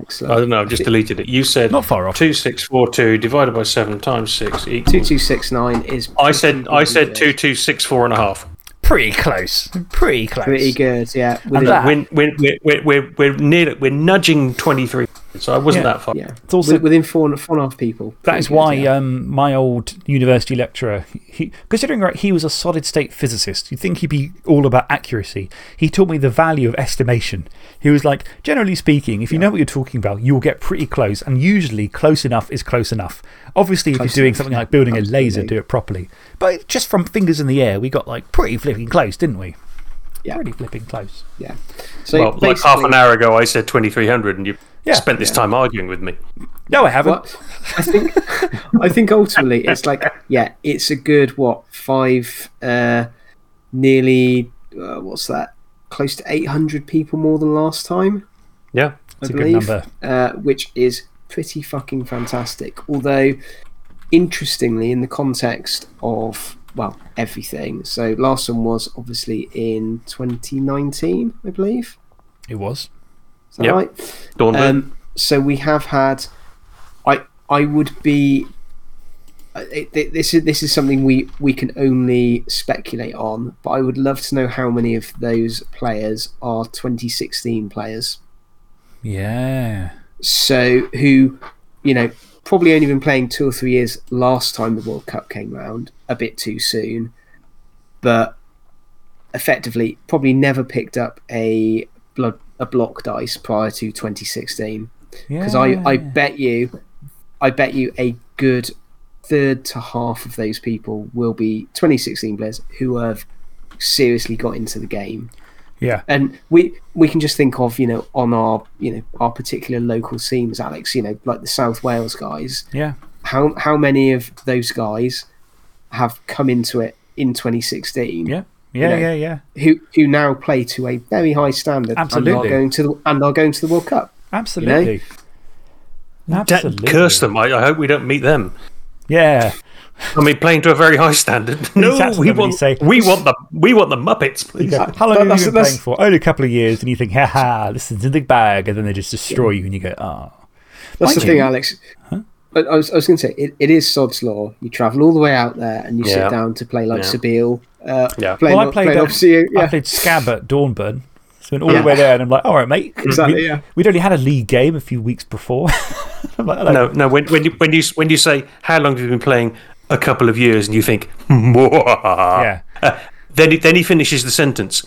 Excellent. I don't know, I've just deleted it. You said Not far off. 2642 divided by 7 times 6 equals. Two two six nine is. I said, I said good. 2264 and a half. Pretty close. Pretty close. Pretty good, yeah. And Within- that- We're, we're, we're, we're, we're, near, we're nudging 23. So I wasn't Yeah. that far. Yeah. It's also- Wi- within four, and- four and a half people. That is Pretty why um, my old university lecturer, he, considering right, he was a solid state physicist, you'd think he'd be all about accuracy. He taught me the value of estimation. He was like, generally speaking, if you know what you're talking about, you'll get pretty close, and usually close enough is close enough. Obviously, if Close you're doing enough, something like building a laser, absolutely. do it properly. But just from fingers in the air, we got like pretty flipping close, didn't we? Yeah. Pretty flipping close. Yeah. So Well, like half an hour ago, I said 2300, and you Yeah. spent this time arguing with me. No, I haven't. Well, I think, I think ultimately it's like, yeah, it's a good, what, five, uh, nearly, uh, what's that? Close to 800 people more than last time, Yeah. It's I a good number. Uh, which is pretty fucking fantastic. Although, interestingly, in the context of, well, everything. So, last one was obviously in 2019, I believe. It was. Is that Yep. right? Dawn Um, so we have had. I I would be. uh, It, it- this is this is something we we can only speculate on, but I would love to know how many of those players are 2016 players. Yeah. So who, you know, probably only been playing two or three years last time the World Cup came round, a bit too soon, but effectively probably never picked up a blood a block dice prior to 2016 Yeah. because I, I bet you I bet you a good third to half of those people will be 2016 players who have seriously got into the game Yeah. and we we can just think of you know on our you know our particular local scenes, Alex you know like the South Wales guys Yeah. how how many of those guys have come into it in 2016 Yeah. Yeah. know, Yeah. Yeah. who who now play to a very high standard and Absolutely. are going to the, and are going to the World Cup Absolutely. Da- Absolutely. curse them. I, I hope we don't meet them. Yeah. I mean, playing to a very high standard. No, That's we when you want, say- we want the we want the Muppets, please. Go, How long That- have you that's- been that's- playing for? Only a couple of years, and you think, ha ha, this is in the bag, and then they just destroy you, and you go, oh. That's Mind the thing, you- Alex. I, I was, I was going to say, it, it is sod's law. You travel all the way out there and you Yeah. sit down to play like Yeah. Sabille. Uh, Yeah. Playing, Well, I played, playing um, obviously, I played Scab at Dawnburn. So went all Yeah. the way there, and I'm like, all right, mate. Exactly, we, yeah. We'd only had a league game a few weeks before. I'm like, hello. No, no. When, when you when you when you say how long have you been playing? A couple of years, and you think, yeah. Yeah. then he, then he finishes the sentence.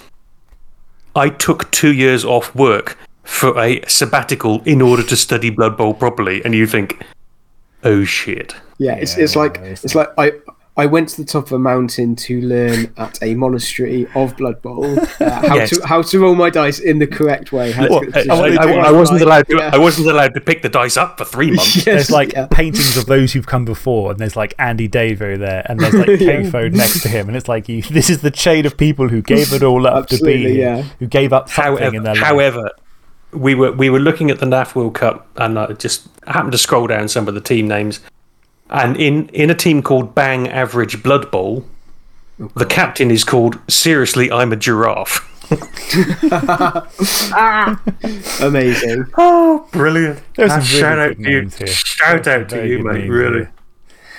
I took two years off work for a sabbatical in order to study Blood Bowl properly, and you think, oh shit. yeah. It's, it's like it's- it's like I I went to the top of a mountain to learn at a monastery of Blood Bowl uh, how Yes. to how to roll my dice in the correct way. Well, I, I- I- I wasn't allowed to. yeah. I wasn't allowed to pick the dice up for three months. There's like yeah. paintings of those who've come before, and there's like Andy Davo there, and there's like Yeah. K-Phone next to him, and it's like, you, this is the chain of people who gave it all up to be here, yeah. who gave up something However, in their life. however, we were we were looking at the NAF World Cup, and I just happened to scroll down some of the team names, and in in a team called Bang Average Blood Bowl, the captain is called Seriously, I'm a giraffe. Amazing. Oh, brilliant! There's Ah, some really shout out to you, here. shout There's some out to you, good mate. Really. here.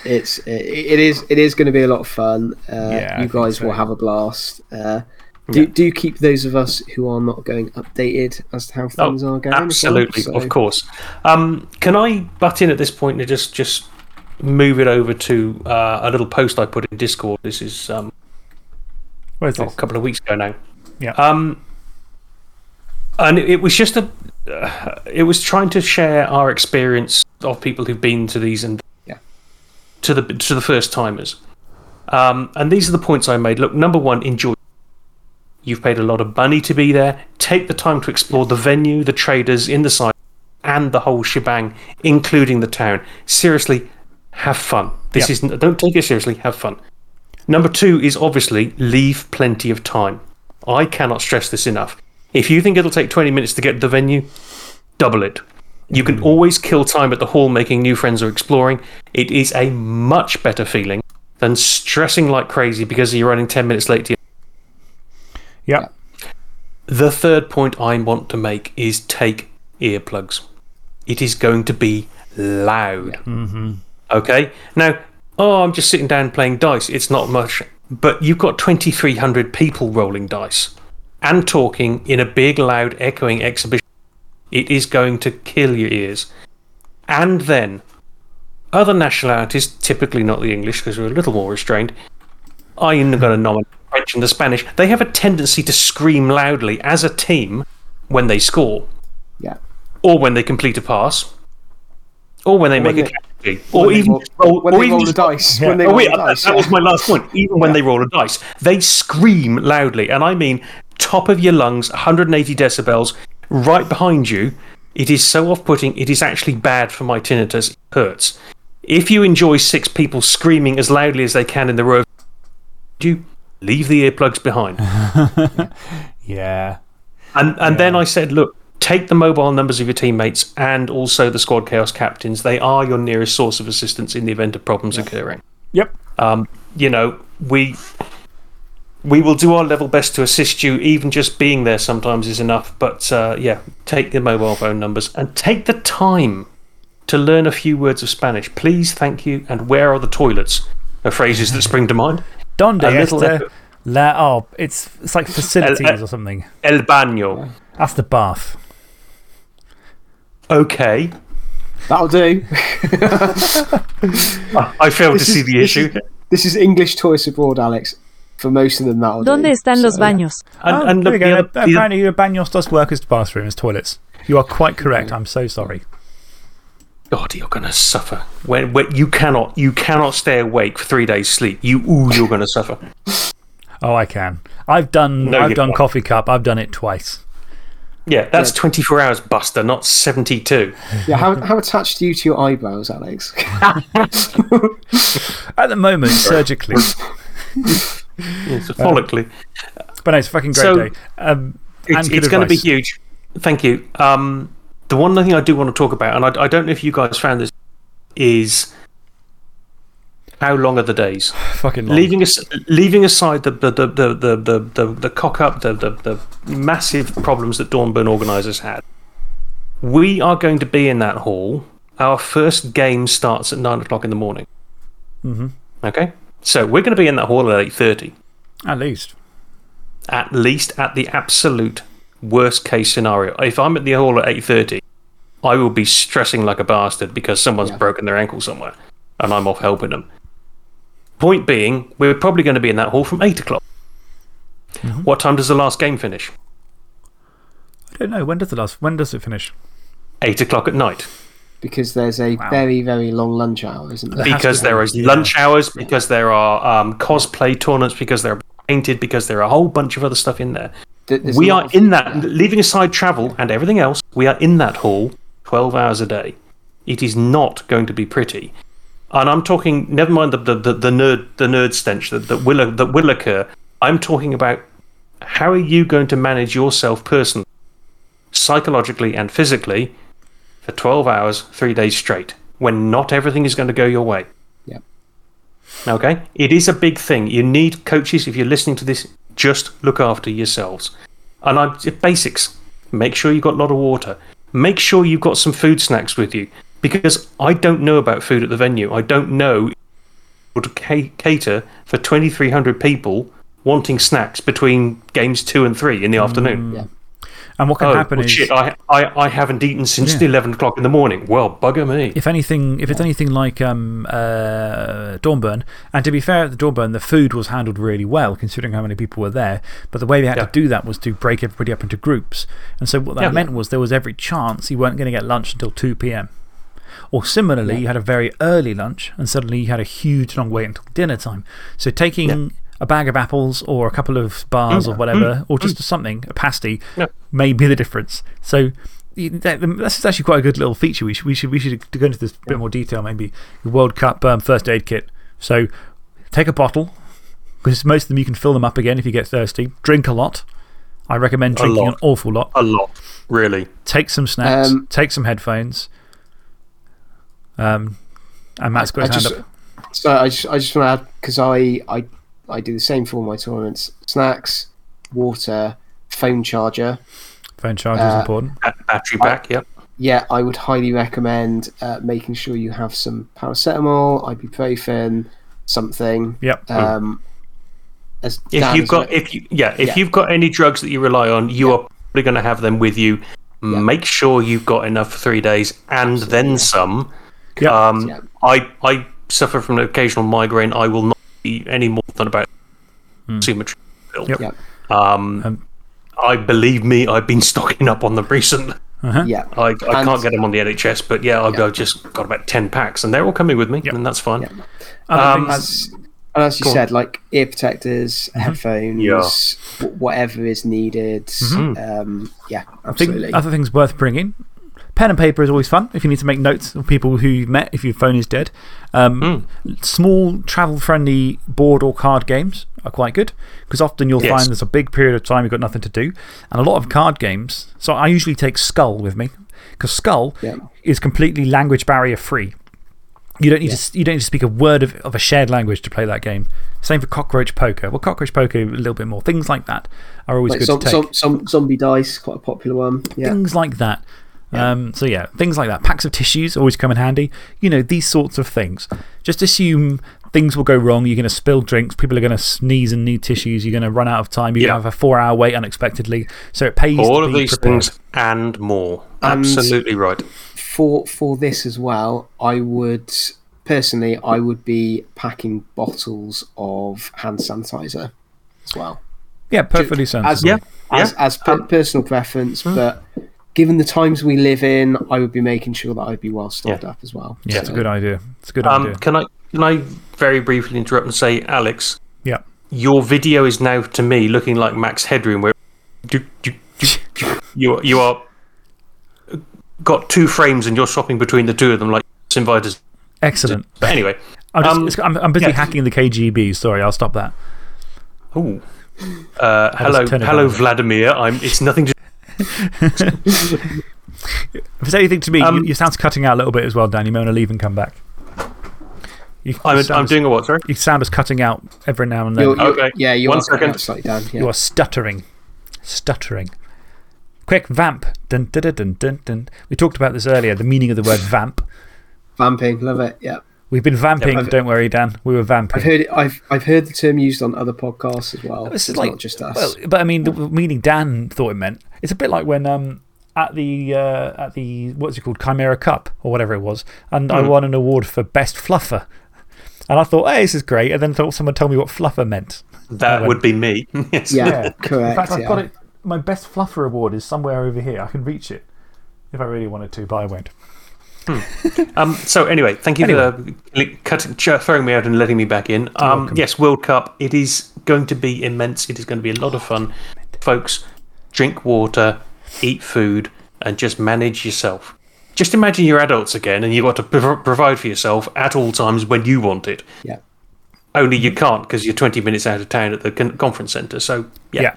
It's it, it is it is going to be a lot of fun. Uh, Yeah, you guys so. will have a blast. Uh, do do keep those of us who are not going updated as to how things are going. as well. Oh, Absolutely, So- of course. Um, can I butt in at this point and just just move it over to uh, a little post I put in Discord? This is um, Where's oh, a couple of weeks ago now. Yeah. Um, and it, it was just a. Uh, it was trying to share our experience of people who've been to these and Yeah. to the to the first timers. Um, and these are the points I made. Look, number one, enjoy. You've paid a lot of money to be there. Take the time to explore the venue, the traders in the site, and the whole shebang, including the town. Seriously, have fun. This Yeah. is don't take it seriously. Have fun. Number two is obviously leave plenty of time. I cannot stress this enough. If you think it'll take 20 minutes to get to the venue, double it. You can mm. always kill time at the hall making new friends or exploring. It is a much better feeling than stressing like crazy because you're running 10 minutes late to Yeah. The third point I want to make is take earplugs. It is going to be loud. Mm-hmm. Okay? Now, oh, I'm just sitting down playing dice. It's not much. But you've got 2,300 people rolling dice and talking in a big, loud, echoing exhibition. It is going to kill your ears. And then, other nationalities, typically not the English because we're a little more restrained, I'm going to nominate French and the Spanish. They have a tendency to scream loudly as a team when they score, Yeah. or when they complete a pass, or when they make when a they- catch, or even roll- roll, when or they even roll the dice. Yeah. When they Oh, roll wait, the that, dice. that was my last point. Even when they roll a dice, they scream loudly. And I mean, top of your lungs, 180 decibels, right behind you. It is so off putting, it is actually bad for my tinnitus. It hurts. If you enjoy six people screaming as loudly as they can in the row, you leave the earplugs behind. Yeah. And, and then I said, look, take the mobile numbers of your teammates and also the squad chaos captains. They are your nearest source of assistance in the event of problems occurring. Yep. Um, you know, we we will do our level best to assist you. Even just being there sometimes is enough. But uh, yeah, take the mobile phone numbers and take the time to learn a few words of Spanish. Please, thank you. And where are the toilets? Are phrases that spring to mind. Donde A little este echo. la. Oh, it's, it's like facilities El- or something. El baño. That's the bath. Okay. That'll do. I I failed to This see is- the this issue. is- This is English toys abroad, Alex. For most of them, that'll do. ¿Dónde están los So, baños? And, oh, and there look, we the go. the other- Apparently, your baños does work as bathrooms, toilets. You are quite correct. I'm so sorry. God, you're going to suffer. When, when you cannot, you cannot stay awake for three days' sleep. You, ooh, you're going to suffer. Oh, I can. I've done, No, I've you done can't. Coffee Cup. I've done it twice. Yeah, that's 24 hours, Buster, not 72. Yeah, how, how attached are you to your eyebrows, Alex? At the moment, surgically. It's follically. But no, it's a fucking great So, day. Um, It's, and it's going to be huge. Thank you. Um, the one thing I do want to talk about, and I, I don't know if you guys found this, is how long are the days? Fucking long. Leaving, as, leaving aside the, the, the, the, the, the, the, the cock up, the, the, the massive problems that Dawnburn organisers had, we are going to be in that hall. Our first game starts at 9 o'clock in the morning. Mhm. Okay? So we're going to be in that hall at 8.30. At least. at least at the absolute worst case scenario. If I'm at the hall at 8:30, I will be stressing like a bastard because someone's Yeah. broken their ankle somewhere and I'm off helping them. Point being, we're probably going to be in that hall from 8 o'clock. What time does the last game finish? I don't know. When does, the last, when does it finish? 8 o'clock at night. because there's a very, very long lunch hour, isn't there? There Because to be, there is yeah. lunch hours, because there are um, cosplay tournaments, because they're painted, because there are a whole bunch of other stuff in there. There's we are of- in that, leaving aside travel and everything else, we are in that hall 12 hours a day. It is not going to be pretty. And I'm talking, never mind the, the, the, the nerd, the nerd stench that, that, will, that will occur. I'm talking about how are you going to manage yourself personally, psychologically, and physically for 12 hours, three days straight, when not everything is going to go your way. Okay? It is a big thing. You need coaches. If you're listening to this, just look after yourselves. And I, basics. Make sure you've got a lot of water. Make sure you've got some food snacks with you. Because I don't know about food at the venue. I don't know to cater for 2,300 people wanting snacks between games two and three in the afternoon. Mm. Yeah. And what can Oh, happen well, is. shit, I, I, I haven't eaten since Yeah. 11 o'clock in the morning. Well, bugger me. If anything, if it's anything like um, uh, Dawnburn, and to be fair, at the Dawnburn, the food was handled really well considering how many people were there. But the way they had Yeah. to do that was to break everybody up into groups. And so what that Yeah. meant was there was every chance you weren't going to get lunch until 2 pm. Or similarly, you had a very early lunch and suddenly you had a huge long wait until dinner time. So taking a bag of apples or a couple of bars or whatever, or just something, a pasty, Yeah. may be the difference. So y- that, that's actually quite a good little feature. We should, we should, we should go into this a bit more detail, maybe. The World Cup um, first aid kit. So take a bottle, because most of them you can fill them up again if you get thirsty. Drink a lot. I recommend drinking an awful lot. A lot, really. Take some snacks, Um, take some headphones. Um, and Matt's got I his just, hand up. so I just, I just want to add because I, I, I do the same for all my tournaments: snacks, water, phone charger. Phone charger is uh, important. Ba- Battery back, yep. Yeah, I would highly recommend uh, making sure you have some paracetamol, ibuprofen, something. Yep. Um, as If Dan you've got, if you, yeah, if Yeah. you've got any drugs that you rely on, you Yeah. are probably going to have them with you. Make sure you've got enough for three days and then some. Yeah. Um, I, I suffer from an occasional migraine. I will not eat any more than about too much. Yep. Yeah. Um, Um, I believe me, I've been stocking up on them recent. Yeah. I, I And- can't get them on the NHS, but yeah, I've I've just got about 10 packs and they're all coming with me, and that's fine. Yeah. Um, As, and as you Go on. said, like ear protectors, headphones, Yeah. whatever is needed. Um, yeah, Think- absolutely. other things worth bringing. Pen and paper is always fun if you need to make notes of people who you've met if your phone is dead. Um, Small travel friendly board or card games are quite good because often you'll Yes. find there's a big period of time you've got nothing to do. And a lot of card games. So I usually take Skull with me because Skull Yeah. is completely language barrier free. You don't, need to, you don't need to speak a word of, of a shared language to play that game. Same for Cockroach Poker. Well, Cockroach Poker, a little bit more. Things like that are always like good some, to take. some, some zombie dice, quite a popular one. Yeah. Things like that. Um, so, yeah, things like that. Packs of tissues always come in handy. You know, these sorts of things. Just assume things will go wrong. You're going to spill drinks. People are going to sneeze and need tissues. You're going to run out of time. You're Yeah. going to have a four hour wait unexpectedly. So, it pays All to of be these prepared. things and more. And- Absolutely right. For for this as well, I would personally, I would be packing bottles of hand sanitizer as well. Yeah, perfectly sensible. As, Yeah, as, yeah. as per, personal preference, but given the times we live in, I would be making sure that I'd be well stocked up as well. Yeah, it's a good idea. It's a good Um, idea. can, I, can I very briefly interrupt and say, Alex, Yeah. your video is now to me looking like Max Headroom, where do, do, do, do, you, you are got two frames and you're swapping between the two of them like inviters. Excellent. But anyway, I'm, just, um, I'm, I'm busy yeah. hacking the KGB. Sorry, I'll stop that. ooh. Uh, hello, hello. Vladimir. I'm. It's nothing to. If it's anything to me, Um, you, your sound's cutting out a little bit as well, Dan. You may want to leave and come back. You, you I'm, sound I'm doing a what? Sorry. You sound as cutting out every now and then. You're, you're, Okay, Yeah, you one are cutting second. slightly down. Yeah. You are stuttering. Stuttering. Quick, vamp. Dun, dun, dun, dun, dun, dun. We talked about this earlier, the meaning of the word vamp. Vamping, love it. Yeah. We've been vamping, I've- don't worry, Dan. We were vamping. I've heard it, I've I've heard the term used on other podcasts as well. This is it's like, not just us. Well, but I mean, the meaning Dan thought it meant. It's a bit like when um, at the, uh, at the, what's it called, Chimera Cup or whatever it was, and Hmm. I won an award for Best Fluffer. And I thought, hey, this is great. And then thought someone told me what fluffer meant. That went- would be me. yes. yeah, correct. In fact, I've got it. My Best Fluffer award is somewhere over here. I can reach it if I really wanted to, but I won't. Um, so anyway, thank you for li- cutting, throwing me out and letting me back in. Um, yes, World Cup. It is going to be immense. It is going to be a lot of fun, folks. Drink water, eat food, and just manage yourself. Just imagine you're adults again, and you've got to prov- provide for yourself at all times when you want it. Yeah. Only you can't because you're 20 minutes out of town at the con- conference centre. So yeah, Yeah.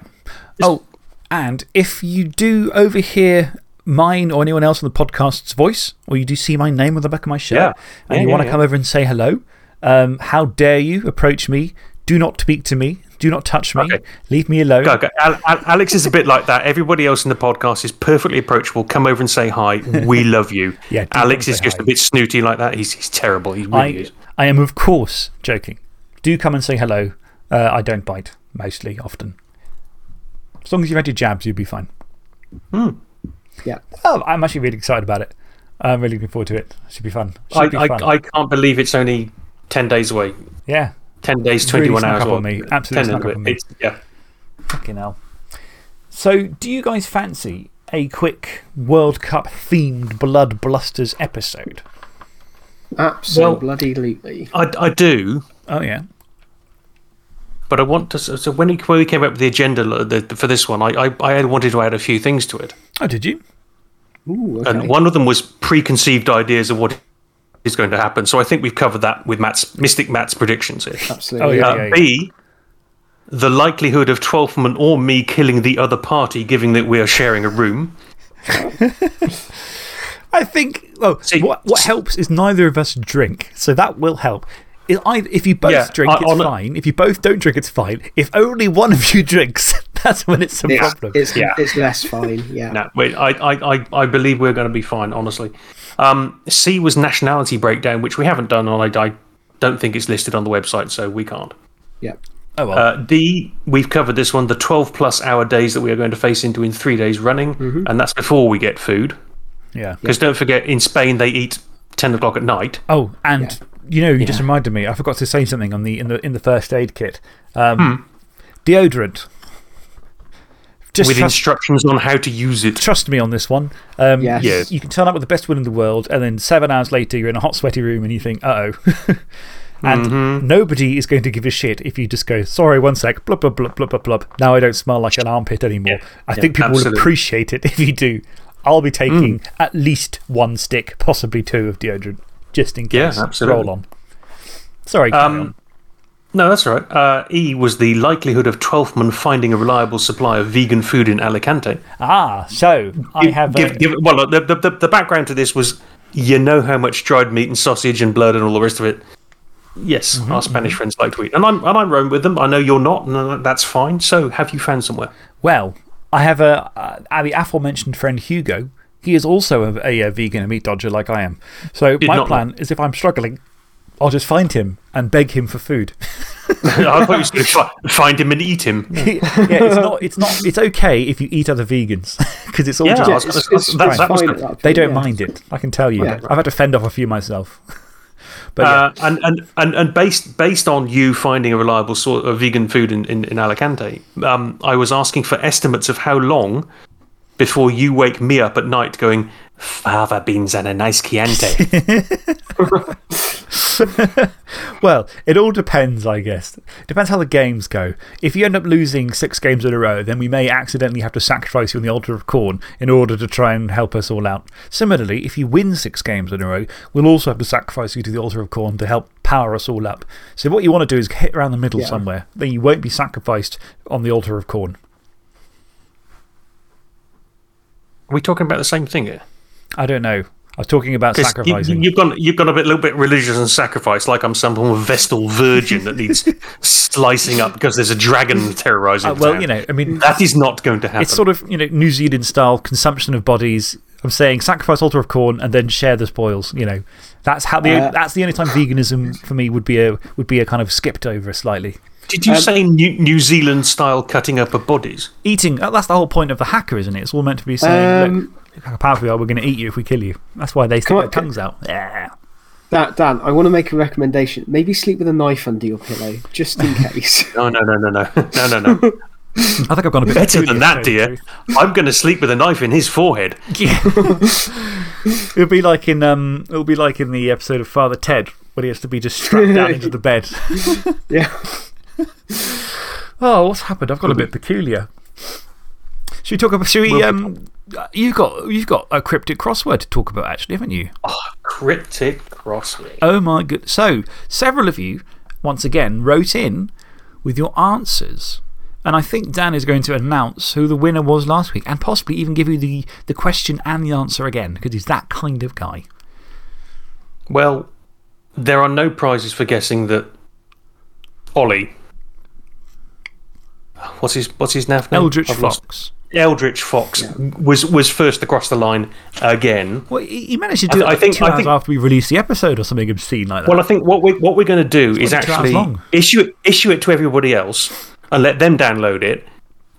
Oh, and if you do overhear mine or anyone else on the podcast's voice, or you do see my name on the back of my shirt, Yeah. and Yeah, you yeah, want to come over and say hello, um, how dare you approach me? Do not speak to me. Do not touch me. Okay. Leave me alone. Go, go. Al- Al- Alex is a bit like that. Everybody else in the podcast is perfectly approachable. Come over and say hi. We love you. Yeah, Alex is just hi. a bit snooty like that. He's, he's terrible. He really I, is. I am, of course, joking. Do come and say hello. Uh, I don't bite, mostly, often. As long as you've had your jabs, you'll be fine. Yeah. Oh, I'm actually really excited about it. I'm really looking forward to it. Should be fun. Should I, be I, fun. I can't believe it's only 10 days away. yeah. 10 days, 21 snuck hours. up on me. Absolutely 10 snuck up on me. It's- yeah. Fucking hell. So, do you guys fancy a quick World Cup themed Bloodbusters episode? Absolutely. Well, bloody I, I do, Oh, yeah. but I want to. So when, he, when we came up with the agenda lo- the, for this one, I, I, I wanted to add a few things to it. Oh, did you? Ooh, okay. And one of them was preconceived ideas of what is going to happen. So I think we've covered that with Matt's Mystic Matt's predictions here. Absolutely. Oh, yeah. Uh, B, the likelihood of Twelfthman or me killing the other party, given that we are sharing a room. I think, well, See- what, what helps is neither of us drink. So that will help. If, either, if you both Yeah, drink, I- it's on a- fine. If you both don't drink, it's fine. If only one of you drinks, that's when it's a It's, problem. it's, Yeah. it's less fine. Yeah. No, wait, I, I, I, I believe we're going to be fine, honestly. Um, C was nationality breakdown, which we haven't done, and I, I don't think it's listed on the website, so we can't. Yeah. Oh, well. Uh, D, we've covered this one the 12 plus hour days that we are going to face into in three days running. Mm-hmm. And that's before we get food. yeah. Because don't forget, in Spain, they eat 10 o'clock at night. Oh, and you know, you just reminded me. I forgot to say something on the in the in the first aid kit. Um, Hmm. Deodorant. Just with trust, instructions on how to use it. trust me on this one. Um, Yes. Yes. You can turn up with the best will in the world, and then seven hours later, you're in a hot, sweaty room and you think, uh oh. and Mm-hmm. nobody is going to give a shit if you just go, sorry, one sec, blub, blub, blub, blub, blub, blub. Now I don't smell like an armpit anymore. I think people would absolutely. appreciate it if you do. I'll be taking at least one stick, possibly two of deodorant, just in Yeah, case. absolutely. Roll on. Sorry, Um, on. No, that's all right. Uh, e was the likelihood of Twelfthman finding a reliable supply of vegan food in Alicante. Ah, so I have. Give, uh, give, well, the, the, the, the background to this was you know how much dried meat and sausage and blood and all the rest of it. Yes, Mm-hmm, our Spanish friends like to eat. And I'm, and I'm roam with them. I know you're not, and that's fine. So, have you found somewhere? Well, I have a, uh, the aforementioned friend Hugo. He is also a, a, vegan and meat dodger like I am. So, my not plan is if I'm struggling, I'll just find him and beg him for food. I thought you said fi- find him and eat him. yeah, it's not, it's not, it's okay if you eat other vegans because it's all Yeah, just. I was It's, it's, that- that was fine good. that they don't yeah. mind it. I can tell you. Yeah. I've had to fend off a few myself. but yeah. Uh, and, and, and, and based, based on you finding a reliable sort of vegan food in, in, in Alicante, um, I was asking for estimates of how long before you wake me up at night going, fava beans and a nice Chianti. Well, it all depends, I guess. Depends how the games go. If you end up losing six games in a row, then we may accidentally have to sacrifice you on the altar of corn in order to try and help us all out. Similarly, if you win six games in a row, we'll also have to sacrifice you to the altar of corn to help power us all up. So, what you want to do is hit around the middle Yeah. somewhere. Then you won't be sacrificed on the altar of corn. Are we talking about the same thing here? I don't know. I was talking about sacrificing. you've, gone, you've gone a bit, little bit religious and sacrifice, like I'm some form of Vestal virgin that needs slicing up because there's a dragon terrorizing Uh, well, town. you know, I mean, That is not going to happen. It's sort of, you know, New Zealand style consumption of bodies. I'm saying sacrifice altar of corn and then share the spoils. You know, that's, how the, Uh, that's the only time veganism for me would be a, would be a kind of skipped over slightly. Did you say New, New Zealand style cutting up of bodies? Eating, uh, that's the whole point of the haka, isn't it? It's all meant to be saying, Um, look, look how powerful we are, we're going to eat you if we kill you. That's why they stick their on, tongues out. Yeah. Dan, Dan, I want to make a recommendation. Maybe sleep with a knife under your pillow, just in case. No, no, no, no, no, no, no, no. I think I've gone a bit Better than that, dear. I'm going to sleep with a knife in his forehead. Yeah. it'll be like in um, it'll be like in the episode of Father Ted when he has to be just strapped down into the bed. yeah. Oh, what's happened? I've got a bit peculiar. Should we talk about? Should we? Um, you've got you've got a cryptic crossword to talk about, actually, haven't you? Cryptic crossword. Oh my good. So several of you, once again, wrote in with your answers. And I think Dan is going to announce who the winner was last week and possibly even give you the, the question and the answer again because he's that kind of guy. Well, there are no prizes for guessing that Ollie. What's his, what's his NAF name? Eldritch I've lost- Fox. Eldritch Fox was, was first across the line again. Well, he he managed to do I it like think- two I hours think- after we released the episode or something obscene like that. Well, I think what, we, what we're going to do is actually issue it, issue it to everybody else and let them download it.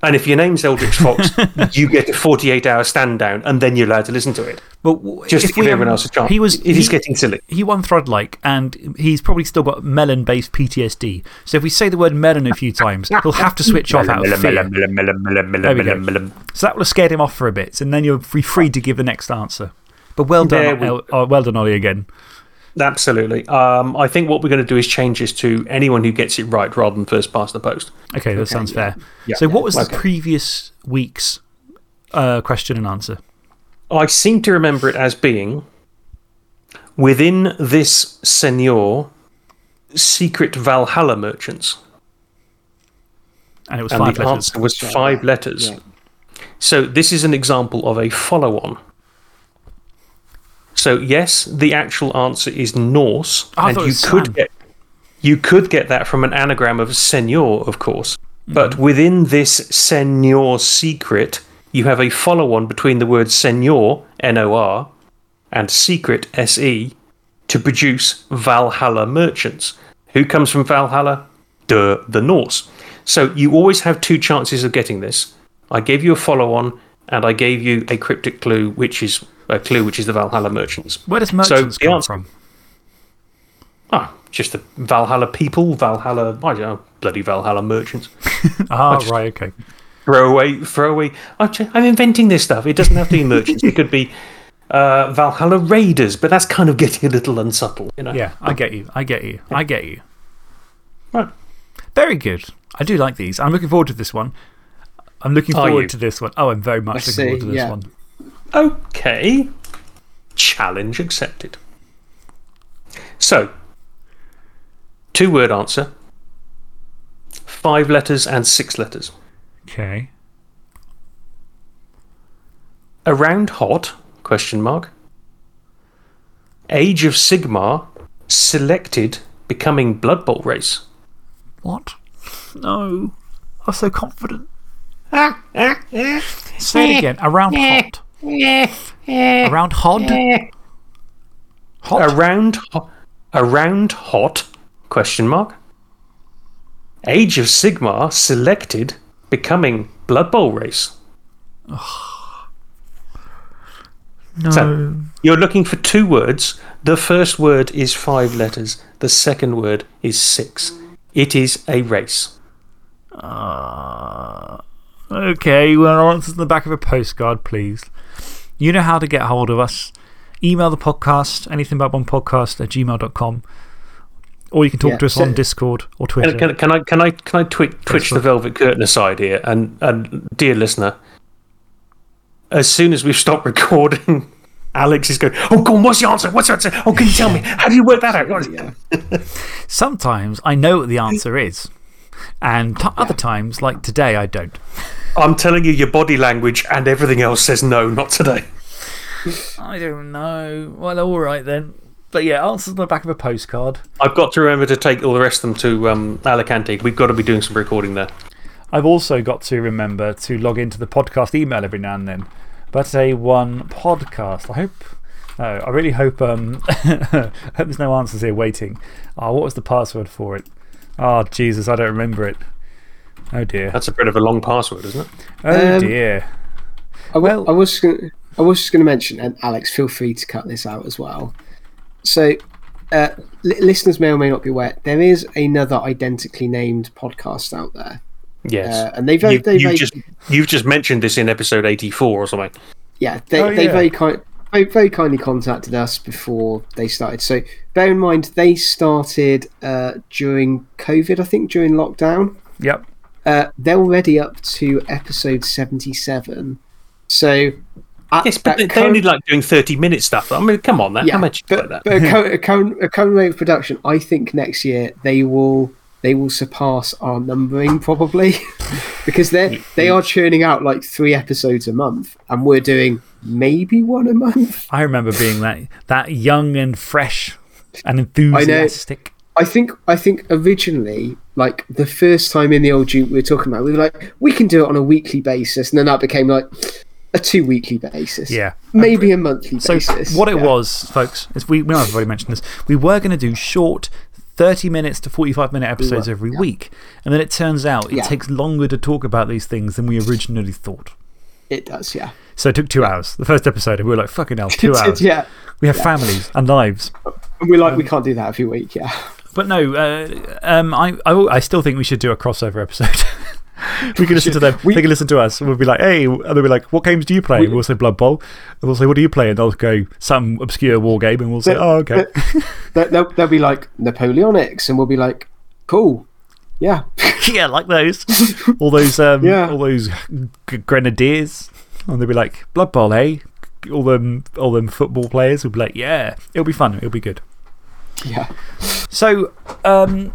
And if your name's Eldritch Fox, you get a 48 hour stand down and then you're allowed to listen to it. But Just to give everyone else a chance. He was, it is he- getting silly. He won Threadlike, and he's probably still got melon based PTSD. So if we say the word melon a few times, he'll have to switch off out of fear. There we go. So that will have scared him off for a bit, and then you'll be free to give the next answer. But well done, El- oh, well done, Ollie, again. Absolutely. Um, I think what we're going to do is change this to anyone who gets it right rather than first past the post. Okay, that sounds fair. Yeah. So, what was the previous week's uh, question and answer? I seem to remember it as being within this senor, secret Valhalla merchants. And it was And five the letters. answer was five letters. Yeah. So this is an example of a follow on. So, yes, the actual answer is Norse. I and you could, get, you could get that from an anagram of senor, of course. Mm-hmm. But within this senor secret, you have a follow on between the word senor, N O R, and secret, S E, to produce Valhalla merchants. Who comes from Valhalla? Duh, the Norse. So you always have two chances of getting this. I gave you a follow on, and I gave you a cryptic clue, which is a clue, which is the Valhalla merchants. Where does merchants the come answer- from? Ah, just the Valhalla people, Valhalla, I don't know, bloody Valhalla merchants. Ah, right, okay. Throw away, throw away. I'm, inventing this stuff. It doesn't have to be merchants. it could be uh, Valhalla raiders, but that's kind of getting a little unsubtle, you know? Yeah, I get you. I get you. I get you. Right. Very good. I do like these. I'm looking forward to this one. I'm looking forward to this one. Oh, I'm very much I looking see, forward to this yeah. one. Okay. Challenge accepted. So, two word answer, five letters and six letters. Okay. Around hot? Question mark. Age of Sigmar selected becoming Blood Bowl race. What? No. I'm so confident. Say it again. Around hot. Eh, eh, around hod? Eh. Hot? Around ho- around hot? Question mark. Age of Sigmar selected becoming Blood Bowl race. no. So, you're looking for two words. The first word is five letters. The second word is six. It is a race. Uh, okay, well, answers in the back of a postcard, please. You know how to get hold of us. Email the podcast, anything but a one podcast at gmail.com. Or you can talk Yeah, to us so- on Discord or Twitter. Can, can, can I can I can I twi- twitch the velvet curtain aside here? And and dear listener, as soon as we've stopped recording, Alex is going. Oh, go on. What's the answer? What's the answer? Oh, can you tell me? How do you work that out? Yeah. Sometimes I know what the answer is. And t- other times, like today, I don't. I'm telling you, your body language and everything else says no, not today. I don't know. Well, all right then. But yeah, answers on the back of a postcard. I've got to remember to take all the rest of them to um, Alicante. We've got to be doing some recording there. I've also got to remember to log into the podcast email every now and then. But a one podcast. I hope. Oh, I really hope, um, I hope there's no answers here waiting. Oh, what was the password for it? Oh, Jesus, I don't remember it. Oh, dear. That's a bit of a long password, isn't it? Oh, Um, dear. I, w- Well- I was gonna, I was just going to mention, and Alex, feel free to cut this out as well. So, uh, li- listeners may or may not be aware, there is another identically named podcast out there, Yes. uh, and they very, you, they you very, just, you've just mentioned this in episode 84 or something. yeah, they, Oh, they yeah. very kind, very, very kindly contacted us before they started. So, bear in mind, they started uh, during COVID, I think, during lockdown. Yep. Uh, they're already up to episode seventy-seven. So, at, Yes, but they- they're only like doing 30 minute stuff. I mean, come on, that, how much but, like but a, current, a, current, a current rate of production, I think next year they will they will surpass our numbering probably because they they are churning out like three episodes a month, and we're doing maybe one a month. I remember being that, that young and fresh and enthusiastic. I think I think originally, like the first time in the old Duke we were talking about, we were like, we can do it on a weekly basis, and then that became like a two weekly basis. Yeah. maybe a monthly So, basis. what it Yeah. was, folks, is we, we might have already mentioned this. We were going to do short 30 minutes to 45 minute episodes every week. And then it turns out it Yeah. takes longer to talk about these things than we originally thought. it does, yeah. So it took two hours. The first episode, and we were like, fucking hell, two hours. yeah, We have families and lives. and we're like, we can't do that every week. Yeah, But no, uh, um, I, I, I still think we should do a crossover episode. we can listen to them. We- they can listen to us. We'll be like, hey, and they'll be like, what games do you play? And we'll say Blood Bowl. And we'll say, what do you play? And they'll go, some obscure war game. And we'll say, oh, okay. They- they'll, they'll be like Napoleonics, and we'll be like, cool, yeah, yeah, like those. all those, um, Yeah. all those grenadiers. And they'll be like, Blood Bowl, eh? All them, all them football players will be like, yeah, it'll be fun. It'll be good. yeah. So, um,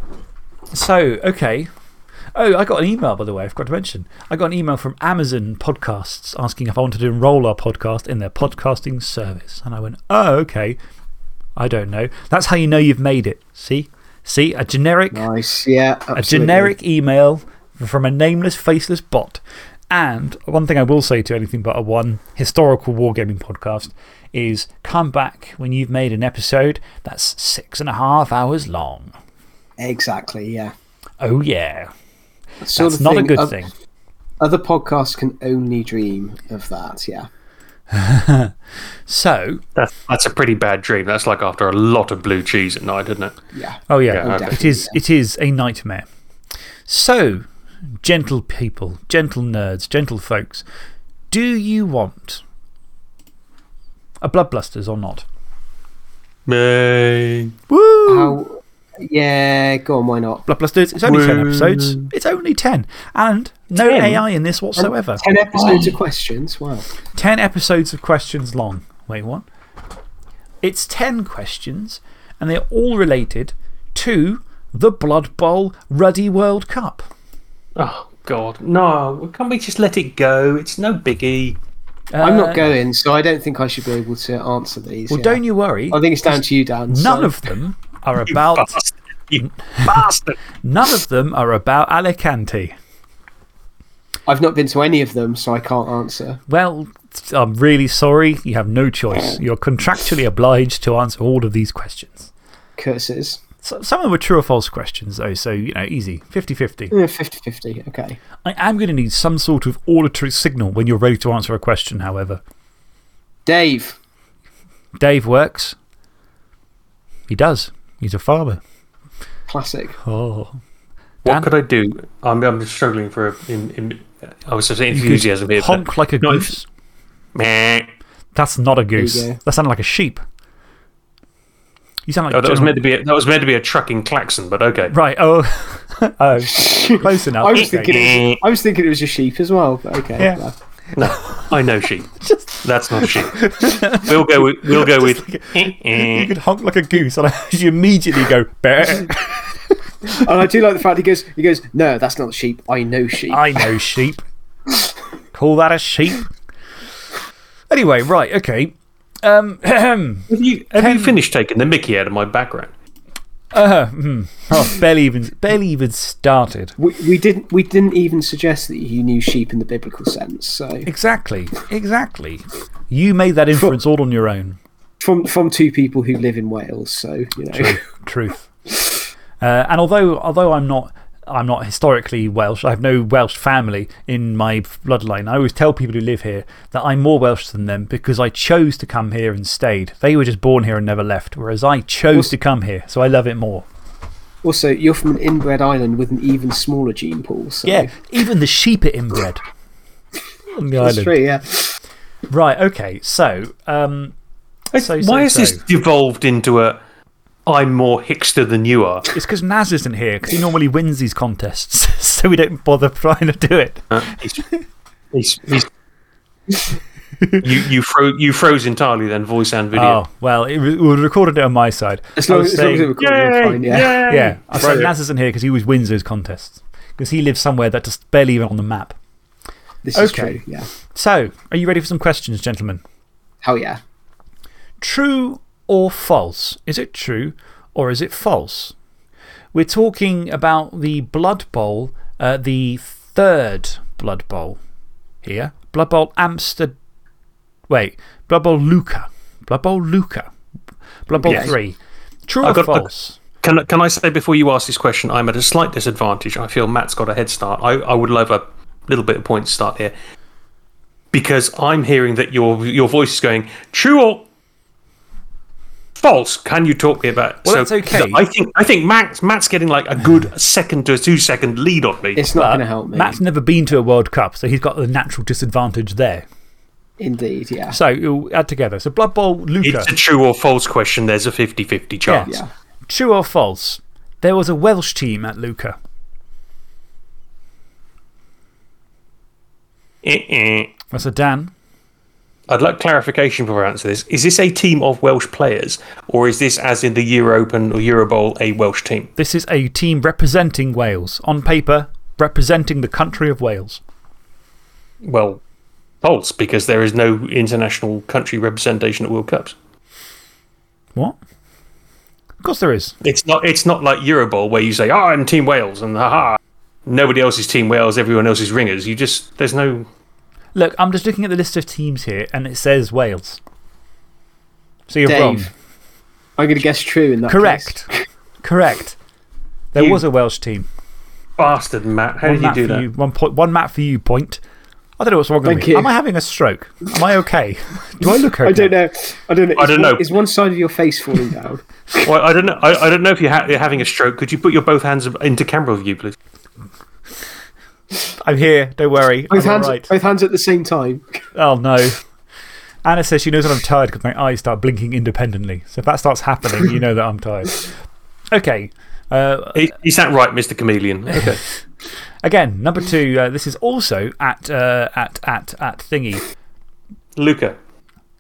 so, okay. Oh, I got an email, by the way, I forgot to mention. I got an email from Amazon Podcasts asking if I wanted to enroll our podcast in their podcasting service. And I went, oh, okay. I don't know. That's how you know you've made it. See? See? A generic Nice, yeah. Absolutely. a generic email from a nameless, faceless bot. And one thing I will say to anything but a one historical wargaming podcast is come back when you've made an episode that's six and a half hours long. Exactly, yeah. Oh, yeah. Sort That's of not a good oth- thing. Other podcasts can only dream of that. Yeah. So, That's, that's a pretty bad dream. That's like after a lot of blue cheese at night, isn't it? Yeah. oh yeah, Yeah, okay. it, is, it is a nightmare. So, gentle people, gentle nerds, gentle folks, do you want a Bloodbusters or not? May. Woo! How? Yeah. Go on. Why not? Bloodbusters, it's only 10 episodes. It's only 10. And no 10? AI in this whatsoever. Ten episodes of questions. Wow. 10 episodes of questions long. Wait, what? It's 10 questions, and they're all related to the Blood Bowl Ruddy World Cup. Oh, God. No. Can't we just let it go? It's no biggie. I'm Uh, not going, so I don't think I should be able to answer these. Well, yeah. don't you worry. I think it's down to you, Dan. None so- of them are You about. bastard. You bastard. None of them are about Alicante. I've not been to any of them, so I can't answer. Well, I'm really sorry. You have no choice. You're contractually obliged to answer all of these questions. Curses. So, some of them are true or false questions, though, so, you know, easy 50 50. 50 50. Okay. I am going to need some sort of auditory signal when you're ready to answer a question, however. Dave. Dave works. He does. He's a farmer. Classic. Oh. What Dan? could I do? I'm, I'm struggling for. In, in, I was saying enthusiasm here. but- Honk like a No, goose. Meh. That's not a goose. That sounded like a sheep. You sound like Oh, that was General- meant to be a, that was meant to be a trucking klaxon, but okay. Right. Oh. oh. Close enough. I was, Okay. thinking it was, I was thinking it was a sheep as well, but okay. Yeah. Well. No, I know sheep. That's not sheep. We'll go with we'll go with. You could honk like a goose, and I you immediately go, bear. And I do like the fact he goes, he goes, no, that's not sheep. I know sheep. I know sheep. Call that a sheep. Anyway, right, okay. Um, Have you have Ten- you finished taking the Mickey out of my background? Uh, hmm. oh, barely even, barely even started. we, we didn't we didn't even suggest that you knew sheep in the biblical sense. So Exactly, exactly. You made that inference all on your own. from from two people who live in Wales, so you know. Truth. Uh, and although, although I'm not, I'm not historically Welsh, I have no Welsh family in my bloodline. I always tell people who live here that I'm more Welsh than them because I chose to come here and stayed. They were just born here and never left, whereas I chose to come here, so I love it more. Also, you're from an inbred island with an even smaller gene pool. So Yeah, even the sheep are inbred on the that's island. true. Yeah. Right, okay, so. Um, so, so, Why has so. this devolved into a I'm more Hickster than you are? It's because Naz isn't here, because he normally wins these contests, so we don't bother trying to do it. Uh, he's, he's, he's, you, you, fro you froze entirely then, voice and video. Oh, well, it, re- we recorded it on my side. As I long, was as, long as it recorded, it's fine. Yeah. Yeah, I said Brilliant. Naz isn't here because he always wins those contests. Because he lives somewhere that's just barely even on the map. This is Okay. true. Yeah. So, are you ready for some questions, gentlemen? Hell yeah. True or false? Is it true or is it false? We're talking about the Blood Bowl, uh, the third Blood Bowl here. Blood Bowl Amsterdam. Wait, Blood Bowl Lucca. Blood Bowl Lucca. Blood Bowl Yes. 3. True I or false? Can, can I say before you ask this question, I'm at a slight disadvantage. I feel Matt's got a head start. I, I would love a little bit of point start here. Because I'm hearing that your, your voice is going, true or false? Can you talk me about Well, so that's okay. I think, I think Matt, Matt's getting like a good second to a two second lead on me. It's not uh, going to help me. Matt's never been to a World Cup, so he's got the natural disadvantage there. Indeed. Yeah. So, you'll add together. So, Blood Bowl Lucca. It's a true or false question. There's a 50 50 chance. Yeah. True or false? There was a Welsh team at Lucca. Eh-eh. That's a Dan. I'd like clarification before I answer this. Is this a team of Welsh players, or is this, as in the Euro Open or Euro Bowl, a Welsh team? This is a team representing Wales. On paper, representing the country of Wales. Well, false, because there is no international country representation at World Cups. What? Of course there is. It's not. It's not like Euro Bowl where you say, "Oh, I'm Team Wales," and haha, nobody else is Team Wales, everyone else is ringers. You just there's no. Look, I'm just looking at the list of teams here and it says Wales. So you're Dave. wrong. I'm going to guess true in that Correct. case. Correct. There You- was a Welsh team. bastard, Matt. How one did you map do for that? You, one, point, one map for you, point. I don't know what's wrong with me. you. Am I having a stroke? Am I okay? Do I look okay? I don't know. I don't know. I Is don't one- know. Is one side of your face falling down? Well, I don't know. I, I don't know if you're, ha you're having a stroke. Could you put your both hands into camera view, please? I'm here. Don't worry. Both I'm hands, all right. both hands at the same time. Oh, no. Anna says she knows that I'm tired because my eyes start blinking independently. So if that starts happening, you know that I'm tired. Okay. Uh, He, is that right, Mr. Chameleon? Okay. again, number two. Uh, this is also at, uh, at, at, at thingy. Lucca.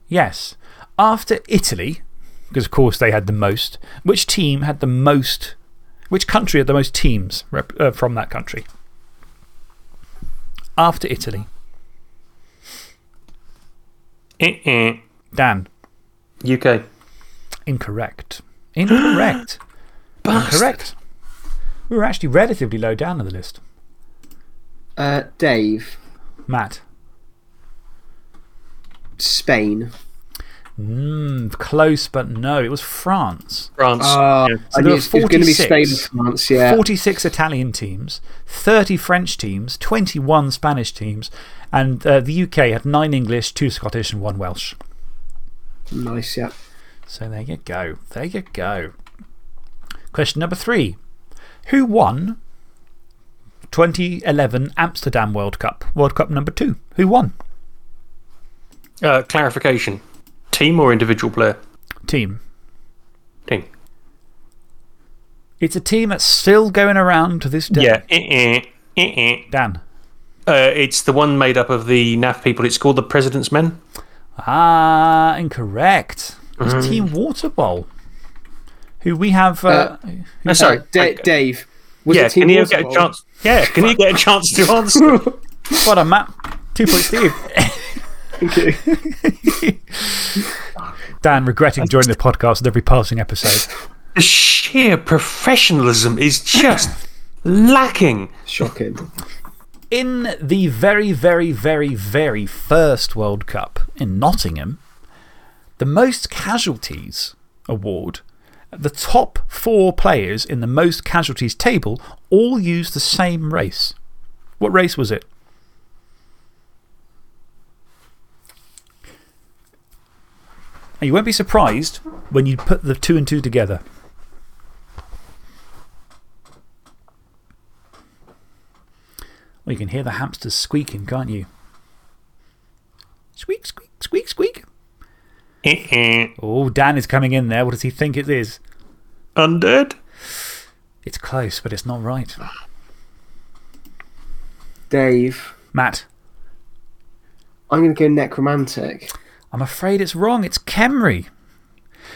Yes. After Italy, because of course they had the most, which team had the most, which country had the most teams uh, from that country? After Italy. Eh-eh. Dan. UK. Incorrect. Incorrect. Incorrect. We were actually relatively low down on the list. Uh, Dave, Matt. Spain. Mm, close, but no. It was France. France. Uh, yeah. I there were it was going to be 46. Spain and France, yeah. 46 Italian teams, 30 French teams, 21 Spanish teams, and uh, the UK had 9 English, 2 Scottish, and 1 Welsh. Nice, yeah. So there you go. There you go. Question number three Who won 2011 Amsterdam World Cup? World Cup number two. Who won? Uh, clarification. Team or individual player? Team. Team. It's a team that's still going around to this day. Yeah. Eh-eh. Eh-eh. Dan. Uh, it's the one made up of the NAF people. It's called the President's Men. Ah, incorrect. It's Team Water Bowl. Who we have. Uh, who- Uh, sorry. Da- Dave. Was yeah, can you get a chance? Yeah, can you get a chance to answer? what a map. Two points to you. Okay. Dan regretting joining the podcast with every passing episode. the sheer professionalism is just lacking. Shocking. In the very, very, very, very first World Cup in Nottingham, the most casualties award, the top four players in the most casualties table all used the same race. What race was it? And you won't be surprised when you put the two and two together. Well, you can hear the hamsters squeaking, can't you? Squeak, squeak, squeak, squeak. Oh, Dan is coming in there. What does he think it is? Undead? It's close, but it's not right. Dave. Matt, I'm going to go necromantic. I'm afraid it's wrong. It's Khemri.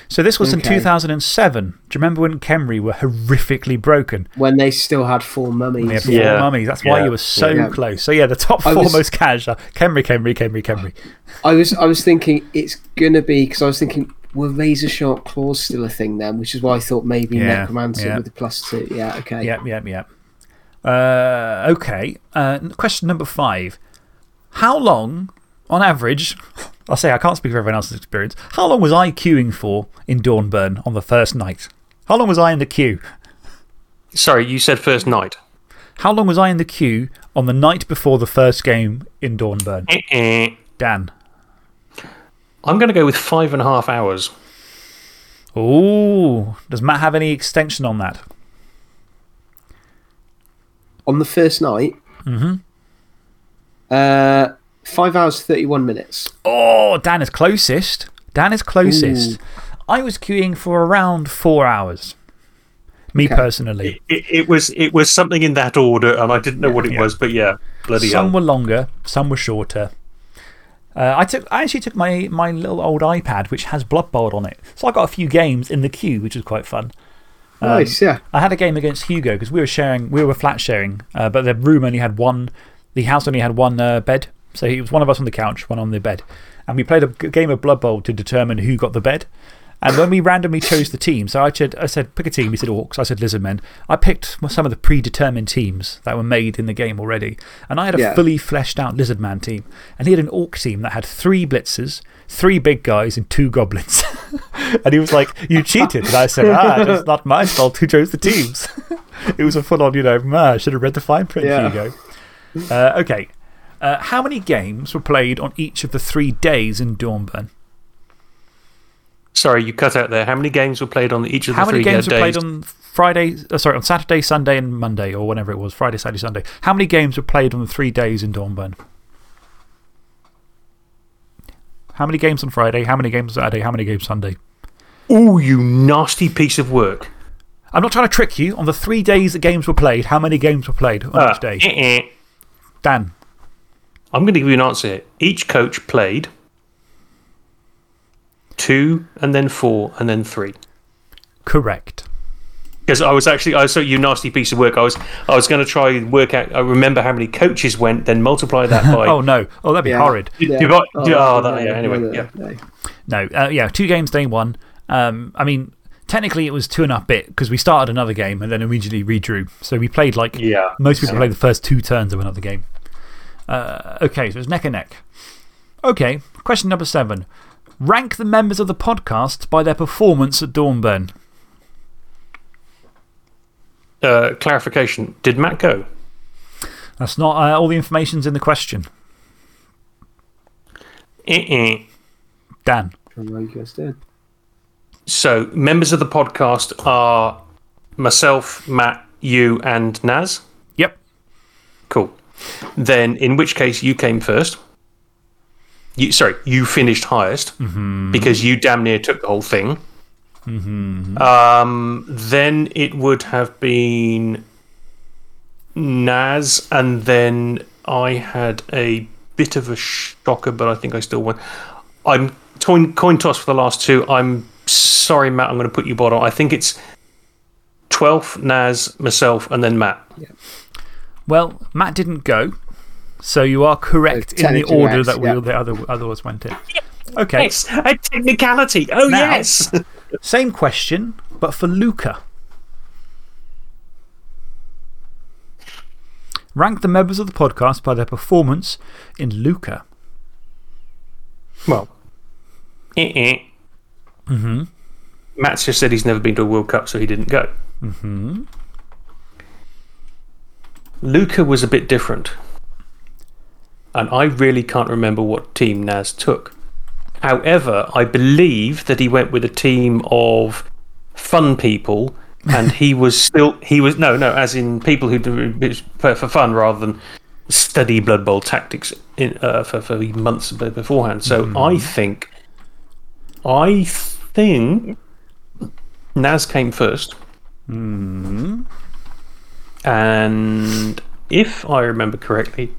So this was in 2007. Do you remember when Khemri were horrifically broken? When they still had four mummies. They had four Yeah. mummies. That's why you were so Yeah. close. So, yeah, the top I four was- most cash are Khemri, Khemri, Khemri, Khemri. I was, I was thinking it's going to be, because I was thinking, were razor sharp claws still a thing then? Which is why I thought maybe Yeah, necromantic yeah. with the plus two. Yeah, okay. Yep, yep, yep. Uh, okay. Uh, question number five. How long, on average, I'll say I can't speak for everyone else's experience, how long was I queuing for in Dornbirn on the first night? How long was I in the queue? Sorry, you said first night. How long was I in the queue on the night before the first game in Dornbirn? Eh-eh. Dan. I'm going to go with five and a half hours. Ooh. Does Matt have any extension on that? On the first night, hmm. uh, five hours, 31 minutes. Oh, Dan is closest. Dan is closest. I was queuing for around four hours. Me Okay. personally. It, it, was, it was something in that order, and I didn't know what it Yeah. was, but yeah, bloody Some hell. were longer, some were shorter. Uh, I, took, I actually took my, my little old iPad, which has Blood Bowl on it. So I got a few games in the queue, which was quite fun. Um, Nice, yeah. I had a game against Hugo because we were sharing, we were flat sharing, uh, but the room only had one, the house only had one uh, bed. So it was one of us on the couch, one on the bed. And we played a game of Blood Bowl to determine who got the bed. And when we randomly chose the team, so I said, I said pick a team. He said Orcs. I said Lizardmen. I picked some of the predetermined teams that were made in the game already. And I had a Yeah. fully fleshed out Lizardman team. And he had an Orc team that had three blitzers, three big guys, and two goblins. and he was like, You cheated. And I said, Ah, it's not my fault who chose the teams. it was a full on, you know, I should have read the fine print, Yeah. Hugo. Uh, okay. Uh, how many games were played on each of the three days in Dornbirn? Sorry, you cut out there. How many games were played on each of the How many games were played on Friday, uh, sorry, on Saturday, Sunday, and Monday, or whenever it was Friday, Saturday, Sunday? How many games were played on the three days in Dornbirn? How many games on Friday? How many games on Saturday? How many games Sunday? Oh, you nasty piece of work. I'm not trying to trick you. On the three days that games were played, how many games were played on Uh, each day? eh, eh. Dan. I'm going to give you an answer here. Each coach played two, and then four, and then three. Correct. Because I was actually, I saw you nasty piece of work. I was, I was going to try and work out. I remember how many coaches went, then multiply that by. Oh, no. Oh, that'd be Yeah. horrid. Did- did I- did- oh, no, that- yeah, anyway, no, no, yeah. no. No, uh, yeah, two games, day one. Um, I mean, technically it was two and a half bit because we started another game and then immediately redrew. So we played like Yeah. most people play the first two turns of another game. Uh, okay, so it's neck and neck. Okay, question number seven. Rank the members of the podcast by their performance at Dornbirn. Uh, clarification. Did Matt go? That's not uh, all the information's in the question. Eh, eh. Dan. John Rogers did. So, members of the podcast are myself, Matt, you, and Naz. Yep. Cool. Then, in which case, you came first. You, sorry, you finished highest because you damn near took the whole thing. Um, then it would have been Naz, and then I had a bit of a shocker, but I think I still won. I'm coin, coin toss for the last two. I'm sorry, Matt. I'm going to put you bottom. I think it's 12th, Naz, myself, and then Matt. Well, Matt didn't go. So you are correct So in the order yes, that we yeah. the other, others went in. Okay. Yes, a technicality. Oh, Now- yes. Same question, but for Lucca. Rank the members of the podcast by their performance in Lucca. well, eh, eh. Mm-hmm. Matt's just said he's never been to a World Cup, so he didn't go. Mm-hmm. Lucca was a bit different. And I really can't remember what team Naz took. However, I believe that he went with a team of fun people, and he was still. He was. No, no, as in people who do it for, fun rather than study Blood Bowl tactics in, uh, for, for months beforehand. So I think. I think. Naz came first. And if I remember correctly,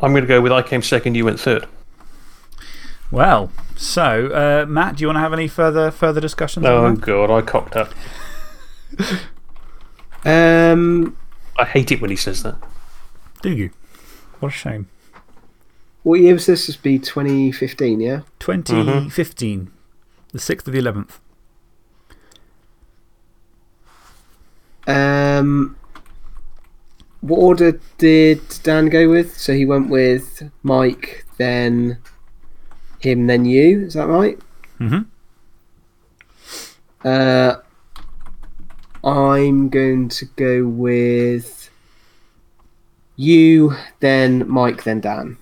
I'm going to go with I came second, you went third. Well, so, uh, Matt, do you want to have any further, further discussions Oh. God, I cocked up. Um, I hate it when he says that. Do you? What a shame. what year was this? This would be 2015, yeah? 2015, the 6th of the 11th. Um, what order did Dan go with? So he went with Mike, then him, then you. Is that right? Mhm. Uh, I'm going to go with you, then Mike, then Dan.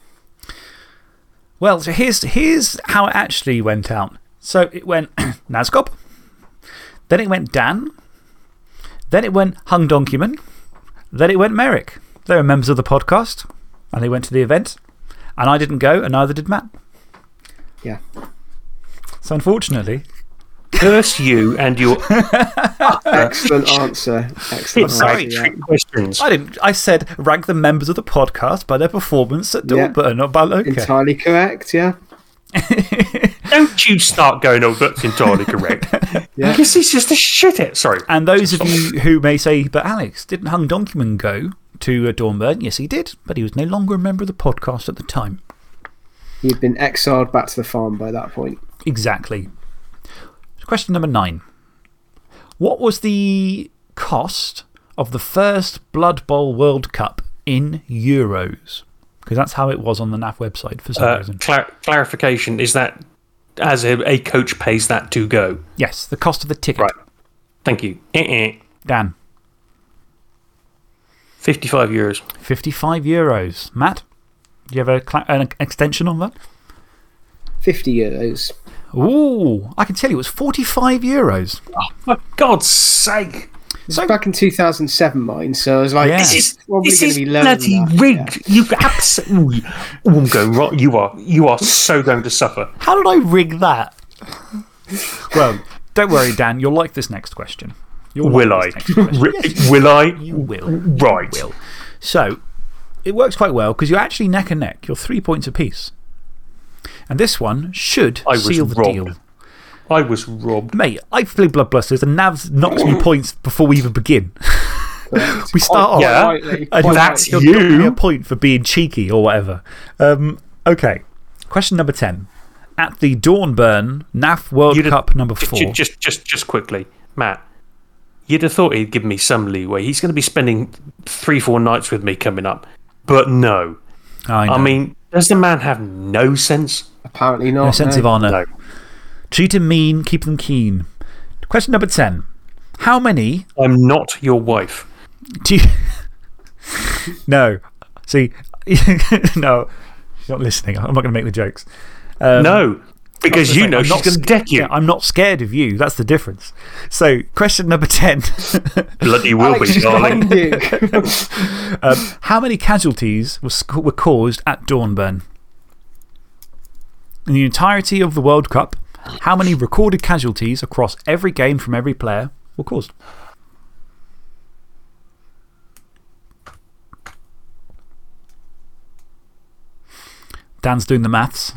Well, so here's, here's how it actually went out. So it went Nazgob, then it went Dan, then it went Hung Donkeyman, then it went Merrick. They were members of the podcast, and they went to the event, and I didn't go, and neither did Matt. Yeah. So unfortunately, Curse you and your Excellent answer. Excellent sorry. answer. yeah. trick questions. I didn't. I said rank the members of the podcast by their performance at Yeah. Dornbirn, not by Lucca. Entirely correct, yeah. Don't you start going, oh, that's entirely correct. Yeah. Because he's just a shit Sorry. And those of you who may say, but Alex, didn't Hung Donkeyman go to uh, Dornbirn? Yes, he did, but he was no longer a member of the podcast at the time. He'd been exiled back to the farm by that point. Exactly. Question number nine. What was the cost of the first Blood Bowl World Cup in euros? Because that's how it was on the NAF website for some Uh, reason. clar- clarification is that as a, a coach pays that to go? Yes, the cost of the ticket. Right. Thank you. Eh, eh. Dan. 55 euros. 55 euros. Matt, do you have a, cla- an extension on that? 50 euros. Ooh, I can tell you it's 45 euros. For God's sake. So, back in 2007, mine, so I was like, Yeah. this This is probably this going is to be bloody than that. rigged. You absolutely. Oh, I'm going right. You are, you are so going to suffer. How did I rig that? well, don't worry, Dan. You'll like this next question. You'll Will like I? this next question. Ri- Will I? You will. Right. You will. So, it works quite well because you're actually neck and neck. You're three points apiece. And this one should I was seal the robbed. deal. I was robbed. Mate, I've played Bloodbusters and Nav's knocks me points before we even begin. we start off. Yeah. Rightly, And that's you'll you. give me a point for being cheeky or whatever. Um, okay. Question number 10. At the Dornbirn NAF World You'd have- Cup number four. ju- Just, just, just quickly, Matt. You'd have thought he'd give me some leeway. He's going to be spending three, four nights with me coming up. But no. I. I mean, does the man have no sense? Apparently not. no sense no. of honour. No. Treat them mean, keep them keen. Question number 10. How many I'm not your wife. do you. no. See, no. She's not listening. I'm not going to make the jokes. Um, no. Because you I'm know she's going to deck you. Yeah, I'm not scared of you. That's the difference. So, question number 10. Bloody will Alex be, is darling. you. um, how many casualties were, were caused at Dornbirn? In the entirety of the World Cup, how many recorded casualties across every game from every player were caused? Dan's doing the maths.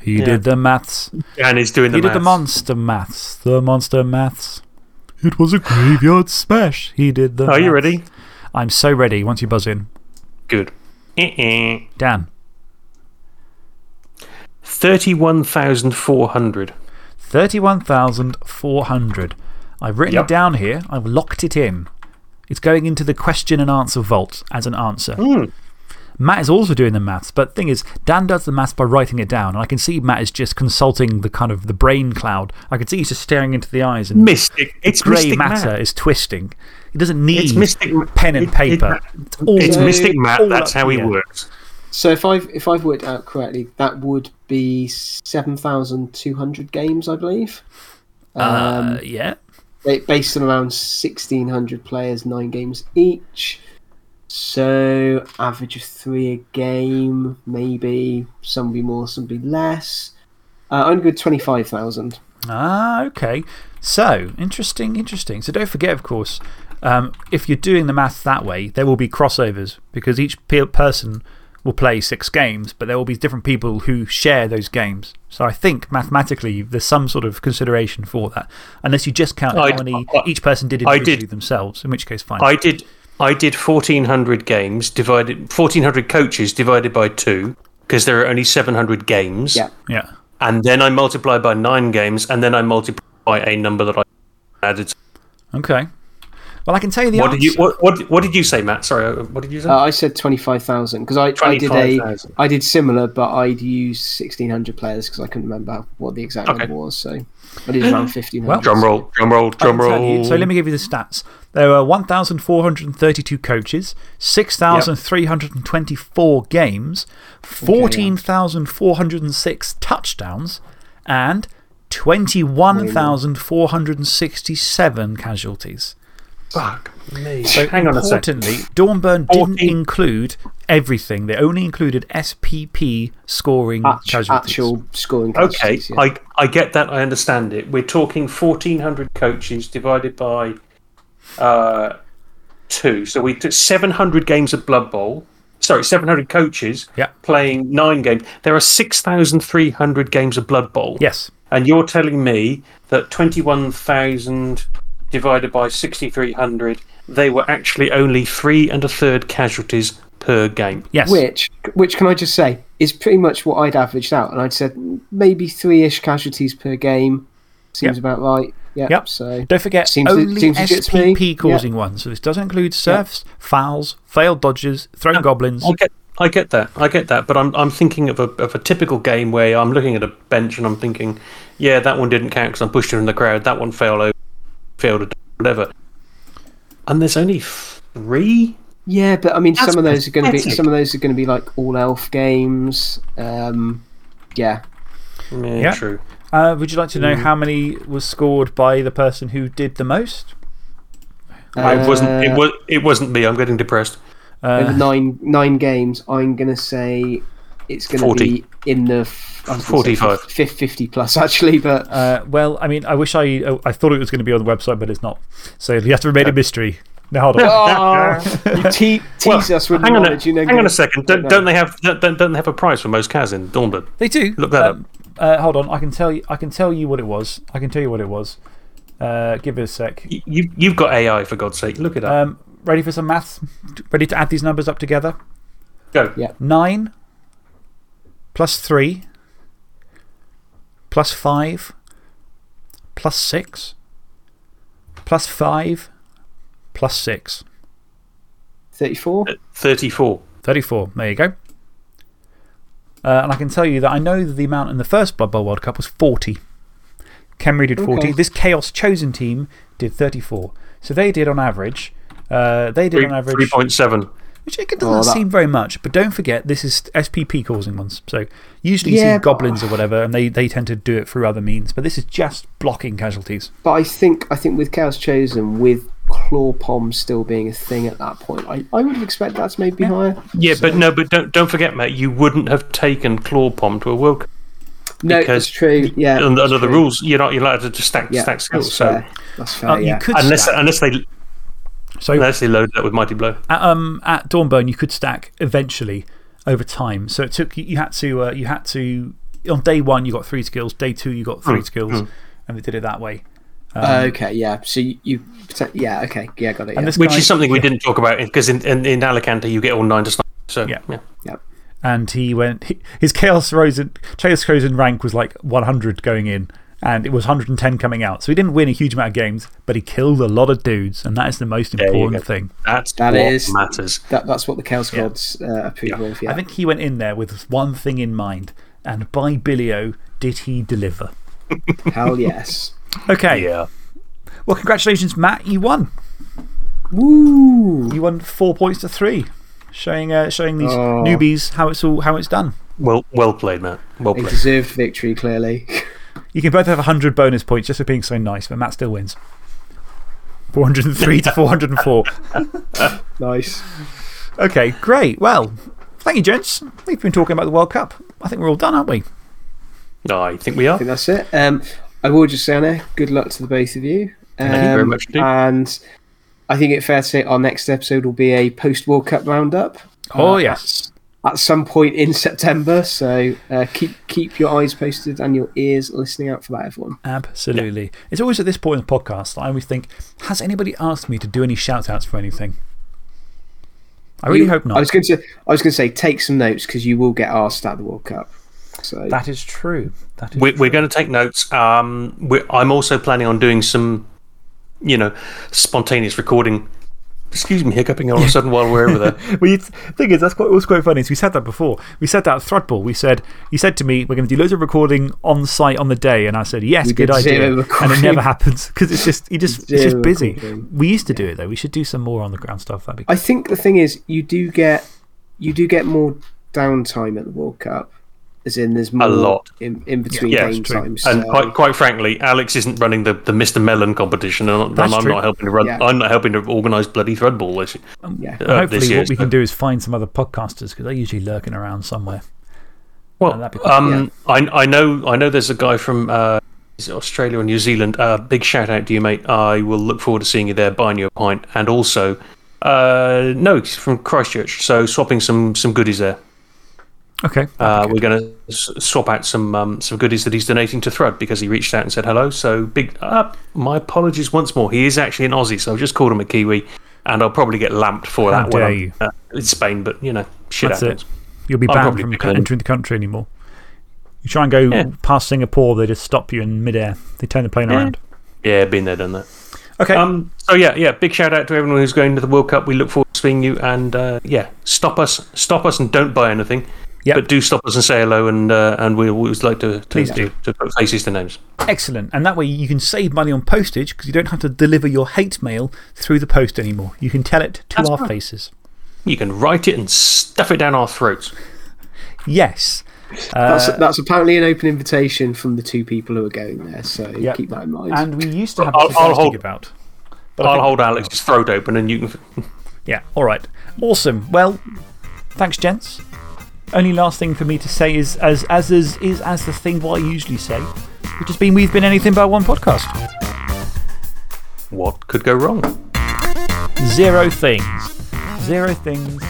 He Yeah. did the maths. And he's doing the maths. He did the monster maths. The monster maths. It was a graveyard smash. He did the Are you ready? I'm so ready once you buzz in. Good. Dan. 31,400. 31,400. I've written Yep. it down here. I've locked it in. It's going into the question and answer vault as an answer. Hmm. Matt is also doing the maths, but the thing is, Dan does the maths by writing it down. And I can see Matt is just consulting the kind of the brain cloud. I can see he's just staring into the eyes and Mystic. It's grey Mystic matter Matt. is twisting. He doesn't need It's Mystic pen and it- it- paper. it's all, It's Mystic Matt. That's how he works. So if I've, if I've worked out correctly, that would be 7,200 games, I believe. Uh, Um, yeah. based on around 1,600 players, nine games each. So, average of three a game, maybe. Some be more, some be less. Uh, only good 25,000. Ah, okay. So, interesting, interesting. So, don't forget, of course, um, if you're doing the math that way, there will be crossovers because each pe person will play six games, but there will be different people who share those games. So, I think mathematically, there's some sort of consideration for that. Unless you just count how I- many I- each person did I individually did- themselves, in which case, fine. I did. I did 1,400 games divided, 1,400 coaches divided by two, because there are only 700 games. Yeah. yeah. And then I multiply by nine games, and then I multiply by a number that I added. Okay. Well, I can tell you the What answer. did, you, what, what, what did you say, Matt? Sorry, uh, what did you say? Uh, I said 25,000 because I, I did a 25,000. I did similar, but I'd use 1,600 players because I couldn't remember what the exact Okay. number was. So I did around 1,500. Well- drum roll, drum roll, drum roll. you- so let me give you the stats. There were 1,432 coaches, 6,324 games, 14,406 touchdowns, and 21,467 casualties. Fuck me. So, Hang on a second. importantly, Dornbirn didn't 14 include everything. They only included SPP scoring Act- casualties. actual scoring. Okay, casualties, yeah. I, I get that. I understand it. We're talking 1,400 coaches divided by uh, two. So we took 700 games of Blood Bowl. Sorry, 700 coaches Yeah. playing nine games. There are 6,300 games of Blood Bowl. Yes. And you're telling me that 21,000 divided by 6,300, they were actually only three and a third casualties per game. Yes. Which, which can I just say, is pretty much what I'd averaged out, and I'd said maybe three ish casualties per game. Seems about right. Yep. Yep. So Don't forget, Seems to- only seems to me. SPP causing ones. So this doesn't include serfs, fouls, failed dodges, thrown goblins. I get, I get that. I get that. But I'm, I'm thinking of a, of a typical game where I'm looking at a bench and I'm thinking, yeah, that one didn't count because I'm pushed it in the crowd. That one failed over, failed, or whatever. And there's only three Yeah, but I mean, That's some of those are going to be some of those are going to be like all elf games. Um, yeah, Yeah, Yeah. true. Uh, would you like to know how many was scored by the person who did the most? I wasn't. It Uh, was. It wasn't me. I'm getting depressed. over Uh, nine nine games. I'm going to say it's going to be in the f- I was gonna say 45. fif- 50 plus actually, but uh, well, I mean, I wish I, I thought it was going to be on the website, but it's not. So you have to remain a mystery. Now, hold on. oh, you te- tease us with hang on, a, knowledge. you know, hang on a second. Don't, don't they have don't, don't don't they have a prize for most cars in Dornbirn? They do. Look that um, Uh, hold on. I can tell you. I can tell you what it was. I can tell you what it was. Uh, give it a sec. Y- You you've got AI for God's sake. Look it up. Um, ready for some maths? Ready to add these numbers up together? Go. yeah. 9 plus 3 plus 5 plus 6 plus 5 plus 6. 34. Thirty-four. 34. There you go. Uh, and I can tell you that I know that the amount in the first Blood Bowl World Cup was 40. Khemri did 40. Okay. This Chaos Chosen team did 34. So they did on average. Uh, they did Three on average. three point seven. Which it doesn't Oh, that- seem very much, but don't forget this is SPP causing ones. So usually you Yeah, see goblins or whatever, and they, they tend to do it through other means. But this is just blocking casualties. But I think I think with Chaos Chosen, with Claw Pom still being a thing at that point, I, I would have expected that to maybe be higher. Yeah, but no, but don't don't forget, Matt. You wouldn't have taken Claw Pom to a World No, because that's true. Yeah, under, that's under the rules. You're not you're allowed to just stack Yeah, stack skills. that's So fair. That's fair. Uh, yeah. You could unless stack. unless they So unless they loaded that with Mighty Blow. at, um, at Dornbirn, you could stack eventually over time. So it took you, you had to, uh, you had to, on day one, you got three skills. Day two, you got three Mm, skills. And they did it that way. okay, yeah. So you, you yeah, okay, yeah, got it. And Yeah. Which guy- is something we yeah. didn't talk about because in, in, in Alicante you get all nine to start. So Yeah. yeah. yeah. And he went, he, his Chaos Rosen, Chaos Chosen rank was like 100 going in, and it was 110 coming out. So he didn't win a huge amount of games, but he killed a lot of dudes, and that is the most important thing. That's That what is- matters. That, that's what the Chaos Gods uh, approve of. Yeah. I think he went in there with one thing in mind, and by Billio, did he deliver? Hell yes. Okay. Yeah. Well, congratulations, Matt. You won. Woo! You won four points to three, showing, uh, showing these Oh. newbies how it's, all, how it's done. Well well played, Matt. Well A played. deserved victory, clearly. You can both have 100 bonus points just for being so nice, but Matt still wins. 403 to 404. nice. Okay, great. Well, thank you, gents. We've been talking about the World Cup. I think we're all done, aren't we? No, I think we are. I think that's it. Um, I will just say, Anna, good luck to the both of you. Um, Thank you very much indeed. And I think it's fair to say our next episode will be a post World Cup roundup. Oh, uh, yes. At, at some point in September. So uh, keep, keep your eyes posted and your ears listening out for that, everyone. Absolutely. It's always at this point in the podcast that I always think, has anybody asked me to do any shout outs for anything? I really You- hope not. I was going to, I was going to say, take some notes because you will get asked at the World Cup. So that is true. That is We're, we're going to take notes. Um, we're, I'm also planning on doing some, you know, spontaneous recording. Excuse me, hiccuping all of a sudden while we're over there. well, you th- thing is, that's quite, was quite funny. Is we said that before. We said that at Thrudball. We said, you said to me, we're going to do loads of recording on site on the day. And I said, yes, We good idea. And it never happens because it's just, you just, it's just busy. recording. We used to do it, though. We should do some more on the ground stuff. That'd be I think the thing is, you do get, you do get more downtime at the World Cup. As in, there's more lot. in, in between Yeah, it's game times. And so- quite, quite frankly, Alex isn't running the, the Mr. Melon competition, and I'm, I'm true. not helping to run. Yeah. I'm not helping to organise bloody Thrudball this, yeah. uh, Hopefully, this year. what we so- can do is find some other podcasters because they're usually lurking around somewhere. Well, cool. um, I, I know I know there's a guy from uh, is it Australia or New Zealand. Uh, big shout out to you, mate. I will look forward to seeing you there, buying you a pint, and also, uh, no, he's from Christchurch, so swapping some some goodies there. Okay. Uh, we're going to swap out some um, some goodies that he's donating to Thrud because he reached out and said hello. So big, uh, my apologies once more. He is actually an Aussie, so I've just called him a Kiwi, and I'll probably get lamped for How that dare you. Uh, in Spain. But you know, shit That's happens. it. You'll be banned from entering the country anymore. You try and go Yeah. past Singapore, they just stop you in midair. They turn the plane around. Yeah, been there, done that. Okay. Um, so yeah, yeah, big shout out to everyone who's going to the World Cup. We look forward to seeing you, and uh, yeah, stop us, stop us, and don't buy anything. Yep. But do stop us and say hello, and uh, and we always like to to, Please do. to put faces to names. Excellent. And that way you can save money on postage because you don't have to deliver your hate mail through the post anymore. You can tell it to That's our right. faces. You can write it and stuff it down our throats. Yes. That's, that's apparently an open invitation from the two people who are going there, so Yep. keep that in mind. And we used to have I'll- a I'll hold- to give out. But I I'll think- hold Alex's throat open and you can. Yeah, all right. Awesome. Well, thanks, gents. Only last thing for me to say is, as, as is, is as the thing what I usually say, which has been we've been anything but one podcast. What could go wrong? Zero things. Zero things